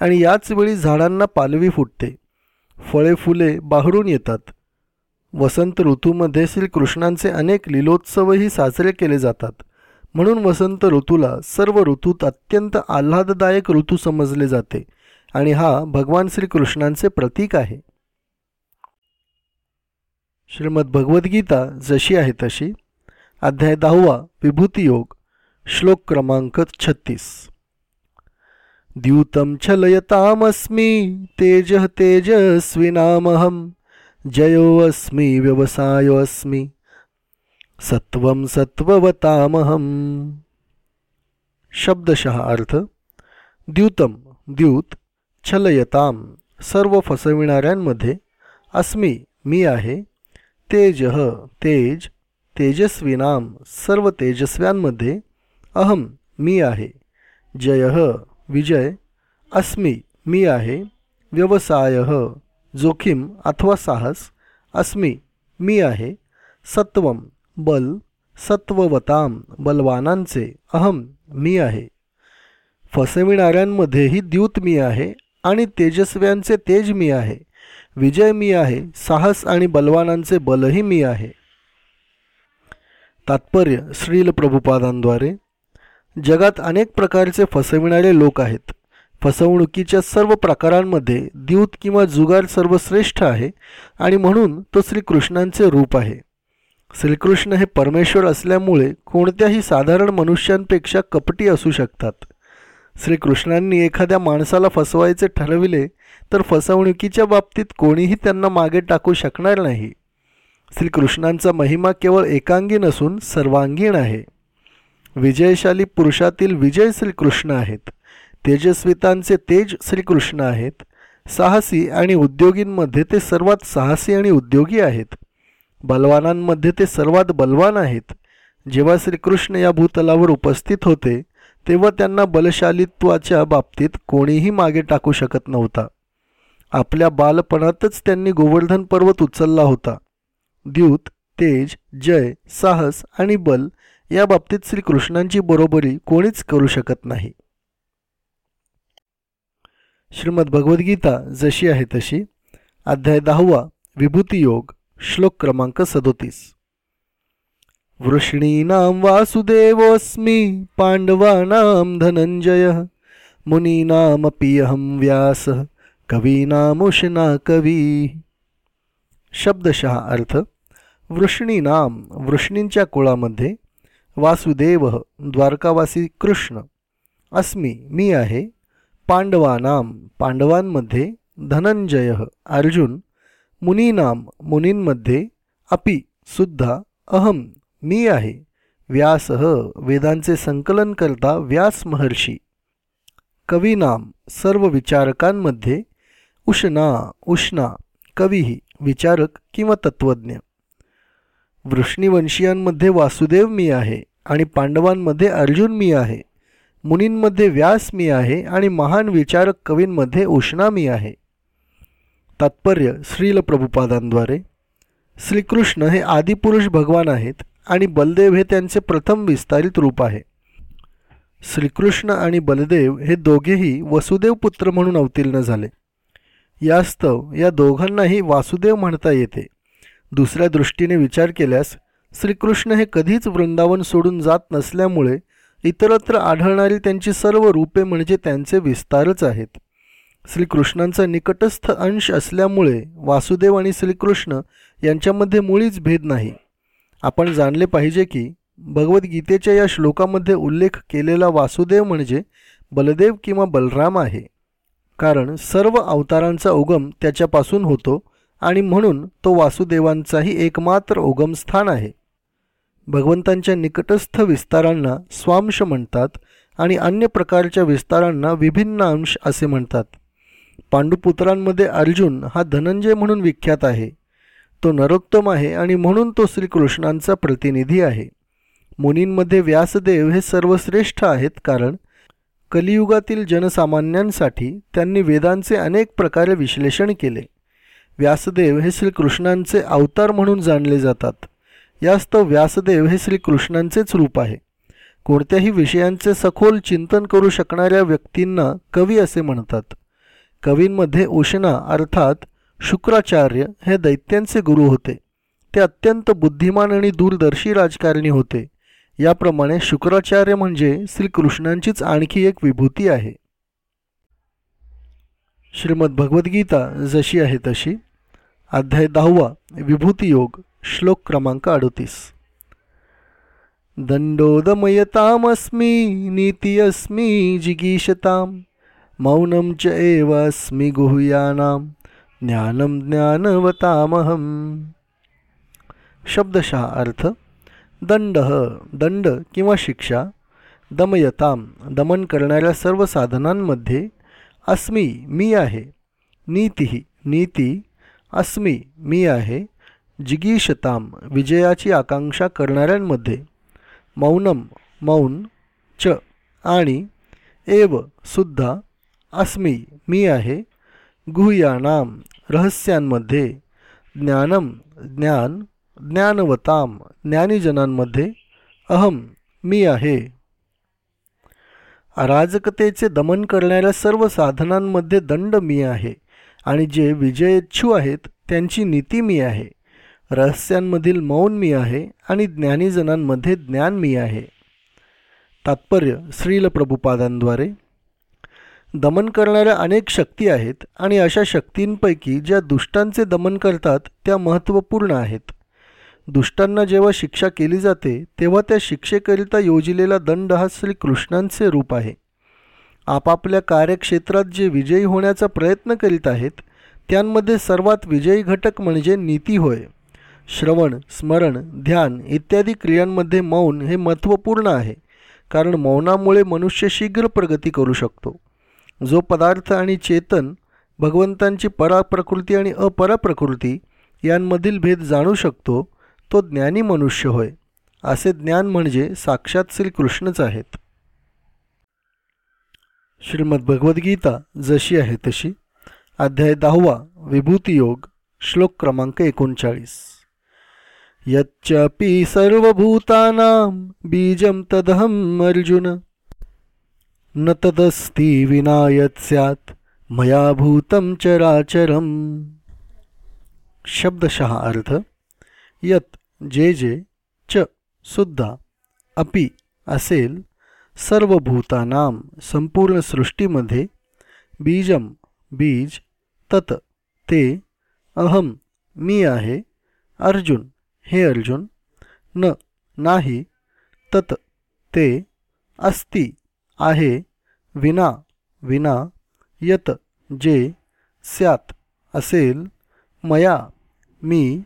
आणि याच वेळी झाडांना पालवी फुटते. फळे फुले बाहरून येतात. वसंत ऋतूमध्ये श्रीकृष्णांचे अनेक लिलोत्सवही साजरे केले जातात. म्हणून वसंत ऋतूला सर्व ऋतूत अत्यंत आल्हाददायक ऋतू समजले जाते आणि हा भगवान श्रीकृष्णांचे प्रतीक आहे. श्रीमद भगवद्गीता जशी आहे तशी. अध्याय दहावा विभूतियोग श्लोक क्रमांक छत्तीस. द्यूतं छलयतामस्मी तेज तेजस्विनामहं जयोऽस्मि व्यवसायोऽस्मि. सत्वं सत्ववतामहम शब्दशः अर्थ द्यूतम द्यूत छलयताम सर्व फसविणाऱ्यांमध्ये अस्मी मी आहे तेजह तेज तेजस्वीनाम सर्व तेजस्व्यांमध्ये अहम मी आहे जय विजय अस्मी मी आहे व्यवसाय जोखीम अथवा साहस अस्मी मी आहे सत्वम बल सत्ववताम बलवानांचे अहम मी आहे. फसविणाऱ्यांमध्येही द्यूत मी आहे आणि तेजस्व्यांचे तेज मी आहे. विजय मी आहे साहस आणि बलवानांचे बलही मी आहे. तात्पर्य श्रील प्रभुपादांद्वारे जगात अनेक प्रकारचे फसविणारे लोक आहेत. फसवणुकीच्या सर्व प्रकारांमध्ये द्यूत किंवा जुगार सर्वश्रेष्ठ आहे आणि म्हणून तो श्रीकृष्णांचे रूप आहे. श्रीकृष्ण हे परमेश्वर असल्यामुळे कोणत्याही साधारण मनुष्यांपेक्षा कपटी असू शकतात. श्रीकृष्णांनी एखाद्या माणसाला फसवायचे ठरविले तर फसवणुकीच्या बाबतीत कोणीही त्यांना मागे टाकू शकणार नाही. श्रीकृष्णांचा महिमा केवळ एकांगी नसून सर्वांगीण आहे. विजयशाली पुरुषातील विजय श्रीकृष्ण आहेत. तेजस्वितांचे तेज श्रीकृष्ण आहेत. साहसी आणि उद्योगींमध्ये ते सर्वात साहसी आणि उद्योगी आहेत. बलवानांमध्ये ते सर्वात बलवान आहेत. जेव्हा श्रीकृष्ण या भूतलावर उपस्थित होते तेव्हा त्यांना बलशालित्वाच्या बाबतीत कोणीही मागे टाकू शकत नव्हता. आपल्या बालपणातच त्यांनी गोवर्धन पर्वत उचलला होता. द्यूत तेज जय साहस आणि बल या बाबतीत श्रीकृष्णांची बरोबरी कोणीच करू शकत नाही. श्रीमद भगवद्गीता जशी आहे तशी. अध्याय दहावा विभूती योग श्लोक क्रमांक सदोतीस. वृष्णीनां वासुदेवोऽस्मि पाण्डवानां धनंजय मुनीनामपि अहं व्यासः कवीनामुष्णा कवी। शब्दशः अर्थ वृष्णीनाम वृष्णींच्या कुळामध्ये वासुदेव द्वारकावासी कृष्ण अस्मी मी आहे पांडवानाम पांडवांमध्ये धनंजय अर्जुन मुनीनाम मुनींमध्ये अपि सुद्धा अहम मी आहे. व्यासह वेदांचे संकलन करता व्यास महर्षी. कवीनाम सर्व विचारकांमध्ये उष्णा उष्णा कवीही विचारक किंवा तत्त्वज्ञ. वृष्णीवंशीयांमध्ये वासुदेव मी आहे आणि पांडवांमध्ये अर्जुन मी आहे. मुनींमध्ये व्यास मी आहे आणि महान विचारक कवींमध्ये उष्णा मी आहे. तात्पर्य श्रील प्रभुपादांद्वारे श्रीकृष्ण हे आदिपुरुष भगवान आहेत आणि बलदेव हे त्यांचे प्रथम विस्तारित रूप आहे. श्रीकृष्ण आणि बलदेव हे दोघेही वसुदेव पुत्र म्हणून अवतीर्ण झाले. यास्तव या दोघांनाही वासुदेव म्हणता येते. दुसऱ्या दृष्टीने विचार केल्यास श्रीकृष्ण हे कधीच वृंदावन सोडून जात नसल्यामुळे इतरत्र आढळणारी त्यांची सर्व रूपे म्हणजे त्यांचे विस्तारच आहेत. श्रीकृष्णांचा निकटस्थ अंश असल्यामुळे वासुदेव आणि श्रीकृष्ण यांच्यामध्ये मुळीच भेद नाही. आपण जाणले पाहिजे की भगवद्गीतेच्या या श्लोकामध्ये उल्लेख केलेला वासुदेव म्हणजे बलदेव किंवा बलराम आहे. कारण सर्व अवतारांचा उगम त्याच्यापासून होतो आणि म्हणून तो वासुदेवांचाही एकमात्र उगमस्थान आहे. भगवंतांच्या निकटस्थ विस्तारांना स्वांश म्हणतात आणि अन्य प्रकारच्या विस्तारांना विभिन्न अंश असे म्हणतात. पांडुपुत्रांमध्ये अर्जुन हा धनंजय म्हणून विख्यात आहे. तो नरोत्तम आहे आणि म्हणून तो श्रीकृष्णांचा प्रतिनिधी आहे. मुनींमध्ये व्यासदेव हे सर्वश्रेष्ठ आहेत कारण कलियुगातील जनसामान्यांसाठी त्यांनी वेदांचे अनेक प्रकारे विश्लेषण केले. व्यासदेव हे श्रीकृष्णांचे अवतार म्हणून जाणले जातात. यास्तव व्यासदेव हे श्रीकृष्णांचेच रूप आहे. कोणत्याही विषयांचे सखोल चिंतन करू शकणाऱ्या व्यक्तींना कवी असे म्हणतात. कवींमध्ये उष्णा अर्थात शुक्राचार्य हे दैत्यांचे गुरु होते. ते अत्यंत बुद्धिमान आणि दूरदर्शी राजकारणी होते. याप्रमाणे शुक्राचार्य म्हणजे श्रीकृष्णांचीच आणखी एक विभूती आहे. श्रीमद भगवद्गीता जशी आहे तशी. अध्याय दहावा विभूती योग श्लोक क्रमांक अडतीस. दंडोदमयतामस्मी नीती जिगीषताम. मौनं च एव अस्मि गुह्यानां ज्ञानं ज्ञानवतामहम। शब्दशः अर्थ दंड दंड किंवा शिक्षा दमयताम दमन करणाऱ्या सर्व साधनांमध्ये अस्मी मी आहे नीती नीती अस्मी मी आहे जिगीषताम विजयाची आकांक्षा करणाऱ्यांमध्ये मौनम मौन च आणि एव सुद्धा अस्मी मी आहे. गुह्यानाम रहस्यांमध्ये. ज्ञानम ज्ञान. ज्ञानवताम ज्ञानीजनांमध्ये. अहम मी आहे. अराजकतेचे दमन करणाऱ्या सर्व साधनांमध्ये दंड मी आहे आणि जे विजयेच्छू आहेत त्यांची नीती मी आहे. रहस्यांमधील मौन मी आहे आणि ज्ञानीजनांमध्ये ज्ञान मी आहे. तात्पर्य श्रील प्रभुपादांद्वारे दमन करणाऱ्या अनेक शक्ती आहेत आणि अशा शक्तींपैकी ज्या दुष्टांचे दमन करतात त्या महत्त्वपूर्ण आहेत. दुष्टांना जेव्हा शिक्षा केली जाते तेव्हा त्या शिक्षेकरिता योजिलेला दंड हा श्रीकृष्णांचे रूप आहे. आपापल्या कार्यक्षेत्रात जे विजयी होण्याचा प्रयत्न करीत आहेत त्यांमध्ये सर्वात विजयी घटक म्हणजे नीती होय. श्रवण स्मरण ध्यान इत्यादी क्रियांमध्ये मौन हे महत्त्वपूर्ण आहे कारण मौनामुळे मनुष्य शीघ्र प्रगती करू शकतो. जो पदार्थ आणि चेतन भगवंतांची पराप्रकृती आणि अपराप्रकृती यांमधील भेद जाणू शकतो तो ज्ञानी मनुष्य होय. असे ज्ञान म्हणजे साक्षात श्रीकृष्णच आहेत. श्रीमद भगवद्गीता जशी आहे तशी. अध्याय दहावा विभूतियोग श्लोक क्रमांक एकोणचाळीस. यच्चापि सर्वभूतानां बीजं तदहम् अर्जुन। न तदस्ति विनायत स्यात। स्यात् मया भूतं चराचरम। शब्दशः अर्थ यत जे जे च सुद्धा अपि असेल सर्व भूतानाम संपूर्ण सृष्टीमध्ये बीजम बीज तत ते अहम मी आहे अर्जुन हे अर्जुन न नाही तत ते अस्ति आहे. विना विना यत जे स्यात असेल मया मी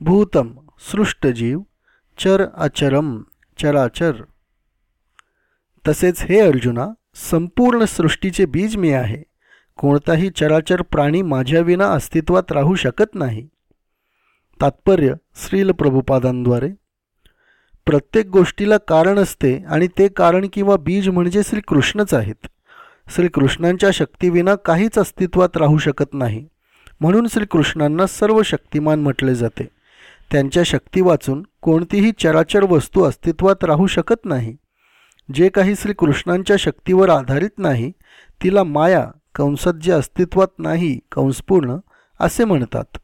भूतम सृष्टजीव चर अचरम चराचर. तसेच हे अर्जुना संपूर्ण सृष्टीचे बीज मी आहे. कोणताही चराचर प्राणी माझ्याविना अस्तित्वात राहू शकत नाही. तात्पर्य श्रील प्रभुपादांद्वारे प्रत्येक गोष्टीला कारण असते आणि ते कारण किंवा बीज म्हणजे श्रीकृष्णच आहेत. श्रीकृष्णांच्या शक्तीविना काहीच अस्तित्वात राहू शकत नाही. म्हणून श्रीकृष्णांना सर्व शक्तिमान म्हटले जाते. त्यांच्या शक्ती वाचून कोणतीही चराचर वस्तू अस्तित्वात राहू शकत नाही. जे काही श्रीकृष्णांच्या शक्तीवर आधारित नाही तिला माया कंसात जे अस्तित्वात नाही कंसपूर्ण असे म्हणतात.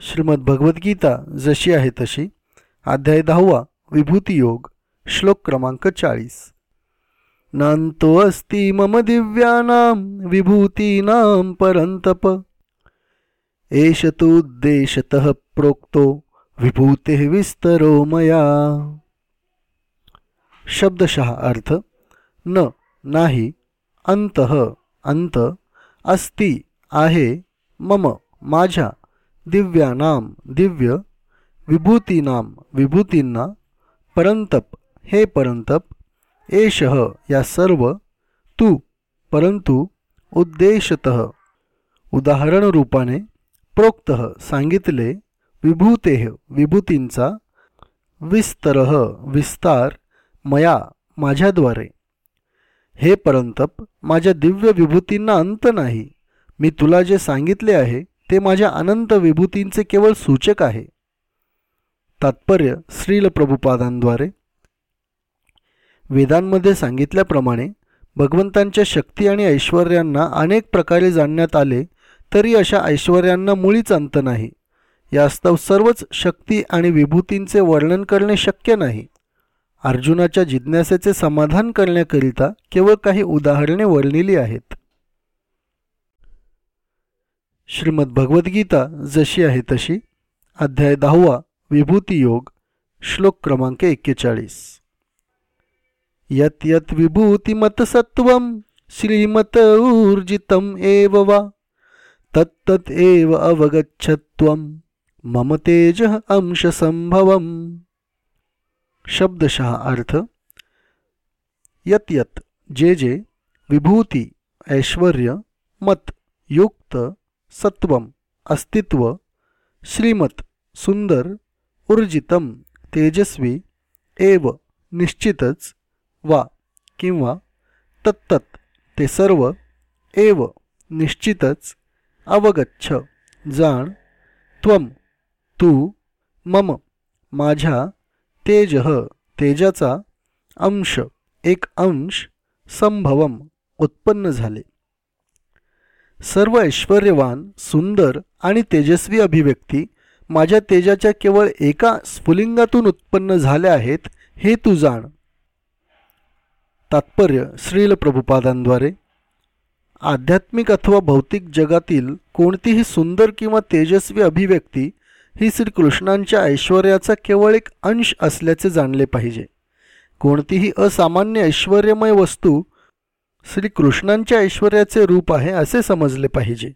श्रीमद भगवद्गीता जशी आहे तशी अध्याय दहावा विभूतियोग श्लोक क्रमांक चाळीस. नांतो अस्ति मम दिव्यानां विभूतीनां परंतप एष तोद्देशतः प्रोक्तो विभूते विस्तरो मया. शब्दशः अर्थ न नाही अंत अंत अस्ति आहे मम माझ्या दिव्यानाम दिव्य विभूतीनाम विभूतींना परंतप हे परंतप एषह या सर्व तू परंतु उद्देशत. उदाहरणरूपाने प्रोक्त सांगितले विभूते विभूतींचा विस्तर विस्तार मया माझ्याद्वारे. हे परंतप माझ्या दिव्य विभूतींना अंत नाही. मी तुला जे सांगितले आहे ते माझ्या अनंत विभूतींचे केवळ सूचक आहे. तात्पर्य श्रील प्रभुपादांद्वारे. वेदांमध्ये सांगितल्याप्रमाणे भगवंतांच्या शक्ती आणि ऐश्वर्यांना अनेक प्रकारे जाणण्यात आले तरी अशा ऐश्वर्यांना मुळीच अंत नाही. यास्तव सर्वच शक्ती आणि विभूतींचे वर्णन करणे शक्य नाही. अर्जुनाच्या जिज्ञासेचे समाधान करण्याकरिता केवळ काही उदाहरणे वर्णिली आहेत. श्रीमद भगवद्गीता जशी आहे तशी. अध्याय दहावा. विभूती योग श्लोक क्रमांक एक्केचाळीस. यत यत विभूतिमतसत्वं श्रीमत ऊर्जितम एव वा? तत्तत एव अवगच्छत्वं मम तेज अंशसंभवम. शब्दशः अर्थ यत यत जे जे विभूती, ऐश्वर्य, मत, युक्त सत्वम अस्तित्व, श्रीमत सुंदर ऊर्जितम तेजस्वी एव निश्चितच वा किंवा तत्तत ते सर्व एव निश्चितच अवगच्छ. जाण त्वम तू मम माझ्या तेज तेजाचा अंश एक अंश संभवम उत्पन्न झाले. सर्व ऐश्वर्यवान सुंदर आणि तेजस्वी अभिव्यक्ती माझ्या तेजाच्या केवळ एका स्फुलिंगातून उत्पन्न झाल्या आहेत हे तू जाण. तात्पर्य श्रील प्रभुपादांद्वारे. आध्यात्मिक अथवा भौतिक जगातील कोणतीही सुंदर किंवा तेजस्वी अभिव्यक्ती ही श्रीकृष्णांच्या ऐश्वर्याचा केवळ एक अंश असल्याचे जाणले पाहिजे. कोणतीही असामान्य ऐश्वर्यमय वस्तू श्रीकृष्णांच्या ऐश्वर्याचे रूप आहे असे समजले पाहिजे.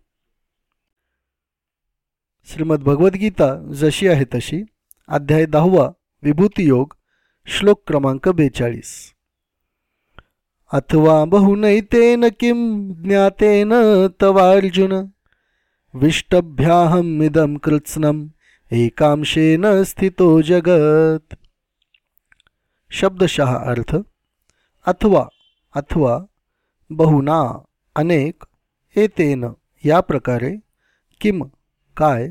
श्रीमद भगवद्गीता जशी आहे तशी अध्याय दहावा विभूतियोग श्लोक क्रमांक बेचाळीस. अथवा बहुनैतेन किं ज्ञातेन तवार्जुन विष्टभ्याहमिदं कृत्स्नम् एकांशेन स्थितो जगत. शब्दशः अर्थ अथवा अथवा बहुना अनेक एतेन या प्रकारे किम काय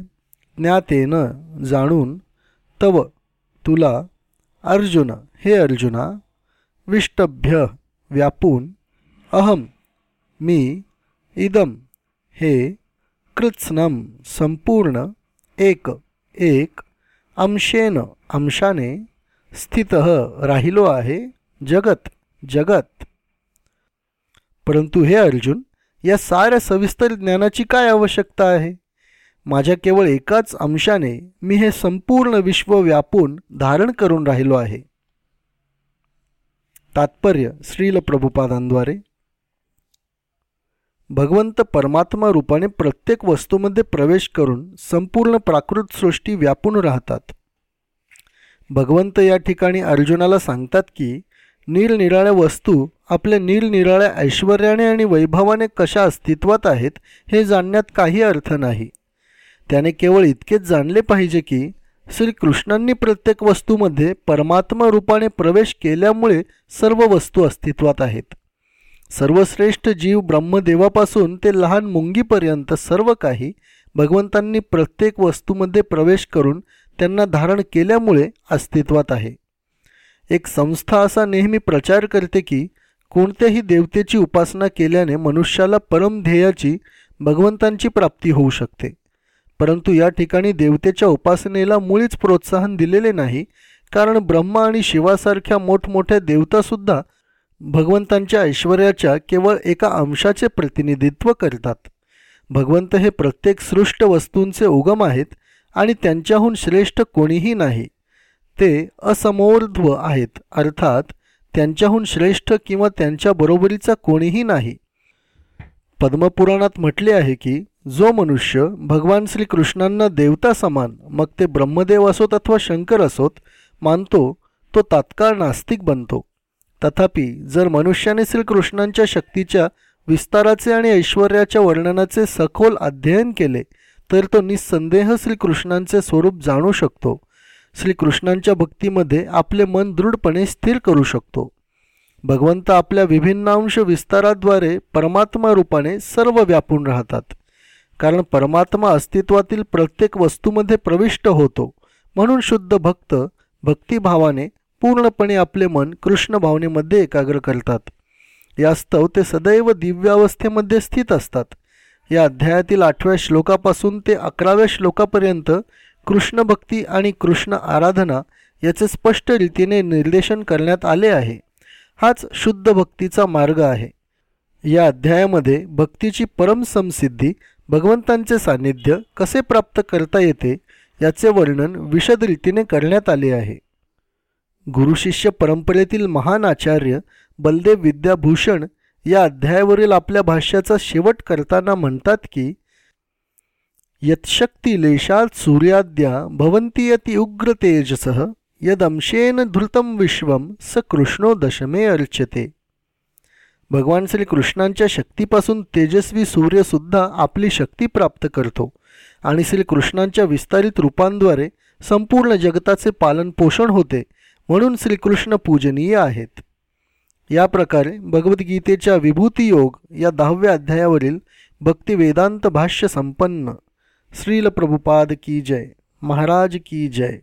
ज्ञातेन जाणून तव तुला अर्जुन हे अर्जुना विष्टभ्य व्यापून अहम मी इदम हे कृत्स्नम संपूर्ण एक एक अंशेन अंशाने स्थित राहिलो आहे जगत जगत. परंतु हे अर्जुन या साऱ्या सविस्तर ज्ञानाची काय आवश्यकता आहे? माझ्या केवळ एकाच अंशाने मी हे संपूर्ण विश्व व्यापून धारण करून राहिलो आहे. तात्पर्य श्रील प्रभुपादांद्वारे. भगवंत परमात्मा रूपाने प्रत्येक वस्तूमध्ये प्रवेश करून संपूर्ण प्राकृत सृष्टी व्यापून राहतात. भगवंत या ठिकाणी अर्जुनाला सांगतात की निरनिराळ्या वस्तू आपल्या निरनिराळ्या ऐश्वर्याने आणि वैभवाने कशा अस्तित्वात आहेत हे जाणण्यात काही अर्थ नाही. त्याने केवळ इतकेच जाणले पाहिजे की श्रीकृष्णांनी प्रत्येक वस्तूमध्ये परमात्मा रूपाने प्रवेश केल्यामुळे सर्व वस्तू अस्तित्वात आहेत. सर्वश्रेष्ठ जीव ब्रह्मदेवापासून ते लहान मुंगीपर्यंत सर्व काही भगवंतांनी प्रत्येक वस्तूमध्ये प्रवेश करून त्यांना धारण केल्यामुळे अस्तित्वात आहे. एक संस्था असा नेहमी प्रचार करते की कोणत्याही देवतेची उपासना केल्याने मनुष्याला परमध्येयाची भगवंतांची प्राप्ती होऊ शकते. परंतु या ठिकाणी देवतेच्या उपासनेला मुळीच प्रोत्साहन दिलेले नाही कारण ब्रह्मा आणि शिवासारख्या मोठमोठ्या देवतासुद्धा भगवंतांच्या ऐश्वर्याच्या केवळ एका अंशाचे प्रतिनिधित्व करतात. भगवंत हे प्रत्येक सृष्ट वस्तूंचे उगम आहेत आणि त्यांच्याहून श्रेष्ठ कोणीही नाही. ते असमोर्ध्व आहेत अर्थात त्यांच्याहून श्रेष्ठ किंवा त्यांच्या बरोबरीचा कोणीही नाही. पद्मपुराणात म्हटले आहे की जो मनुष्य भगवान श्रीकृष्णांना देवता समान मग ते ब्रह्मदेव असोत अथवा शंकर असोत मानतो तो तात्काळ नास्तिक बनतो. तथापि जर मनुष्याने श्रीकृष्णांच्या शक्तीच्या विस्ताराचे आणि ऐश्वर्याच्या वर्णनाचे सखोल अध्ययन केले तर तो निस्संदेह श्रीकृष्णांचे स्वरूप जाणू शकतो. श्रीकृष्णांच्या भक्तीमध्ये आपले मन दृढपणे स्थिर करू शकतो. भगवंत आपल्या विभिन्नांश विस्ताराद्वारे परमात्मा रूपाने सर्व व्यापून राहतात. कारण परमात्मा अस्तित्वातील प्रत्येक वस्तूमध्ये प्रविष्ट होतो. म्हणून शुद्ध भक्त भक्तिभावाने पूर्णपणे आपले मन कृष्ण भावनेमध्ये एकाग्र करतात. यास्तव ते सदैव दिव्यावस्थेमध्ये स्थित असतात. या अध्यायातील आठव्या श्लोकापासून ते अकराव्या श्लोकापर्यंत कृष्ण भक्ती आणि कृष्ण आराधना याचे स्पष्ट रीतीने निर्देशन करण्यात आले आहे. हाच शुद्ध भक्तीचा मार्ग आहे. या अध्यायामध्ये भक्तीची परमसमसिद्धी भगवंतांचे सान्निध्य कसे प्राप्त करता येते याचे वर्णन विशद रीतीने करण्यात आले आहे. गुरुशिष्य परंपरेतील महान आचार्य बलदेव विद्याभूषण या अध्यायावरील आपल्या भाष्याचा शेवट करताना म्हणतात की यत्शक्ती लेशात सूर्याद्या भवंती अति उग्र तेजसह यदंशेन धृतम विश्वम स कृष्णो दशमे अर्चते भगवान श्रीकृष्णांच्या शक्तीपासून तेजस्वी सूर्यसुद्धा आपली शक्ती प्राप्त करतो आणि श्रीकृष्णांच्या विस्तारित रूपांद्वारे संपूर्ण जगताचे पालनपोषण होते म्हणून श्रीकृष्ण पूजनीय आहेत. या प्रकारे भगवद्गीतेच्या विभूती योग या दहाव्या अध्यायावरील भक्तिवेदांत भाष्य संपन्न. श्रील प्रभुपाद की जय. महाराज की जय.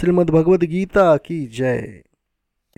श्रीमद्भगवद्गीता की जय.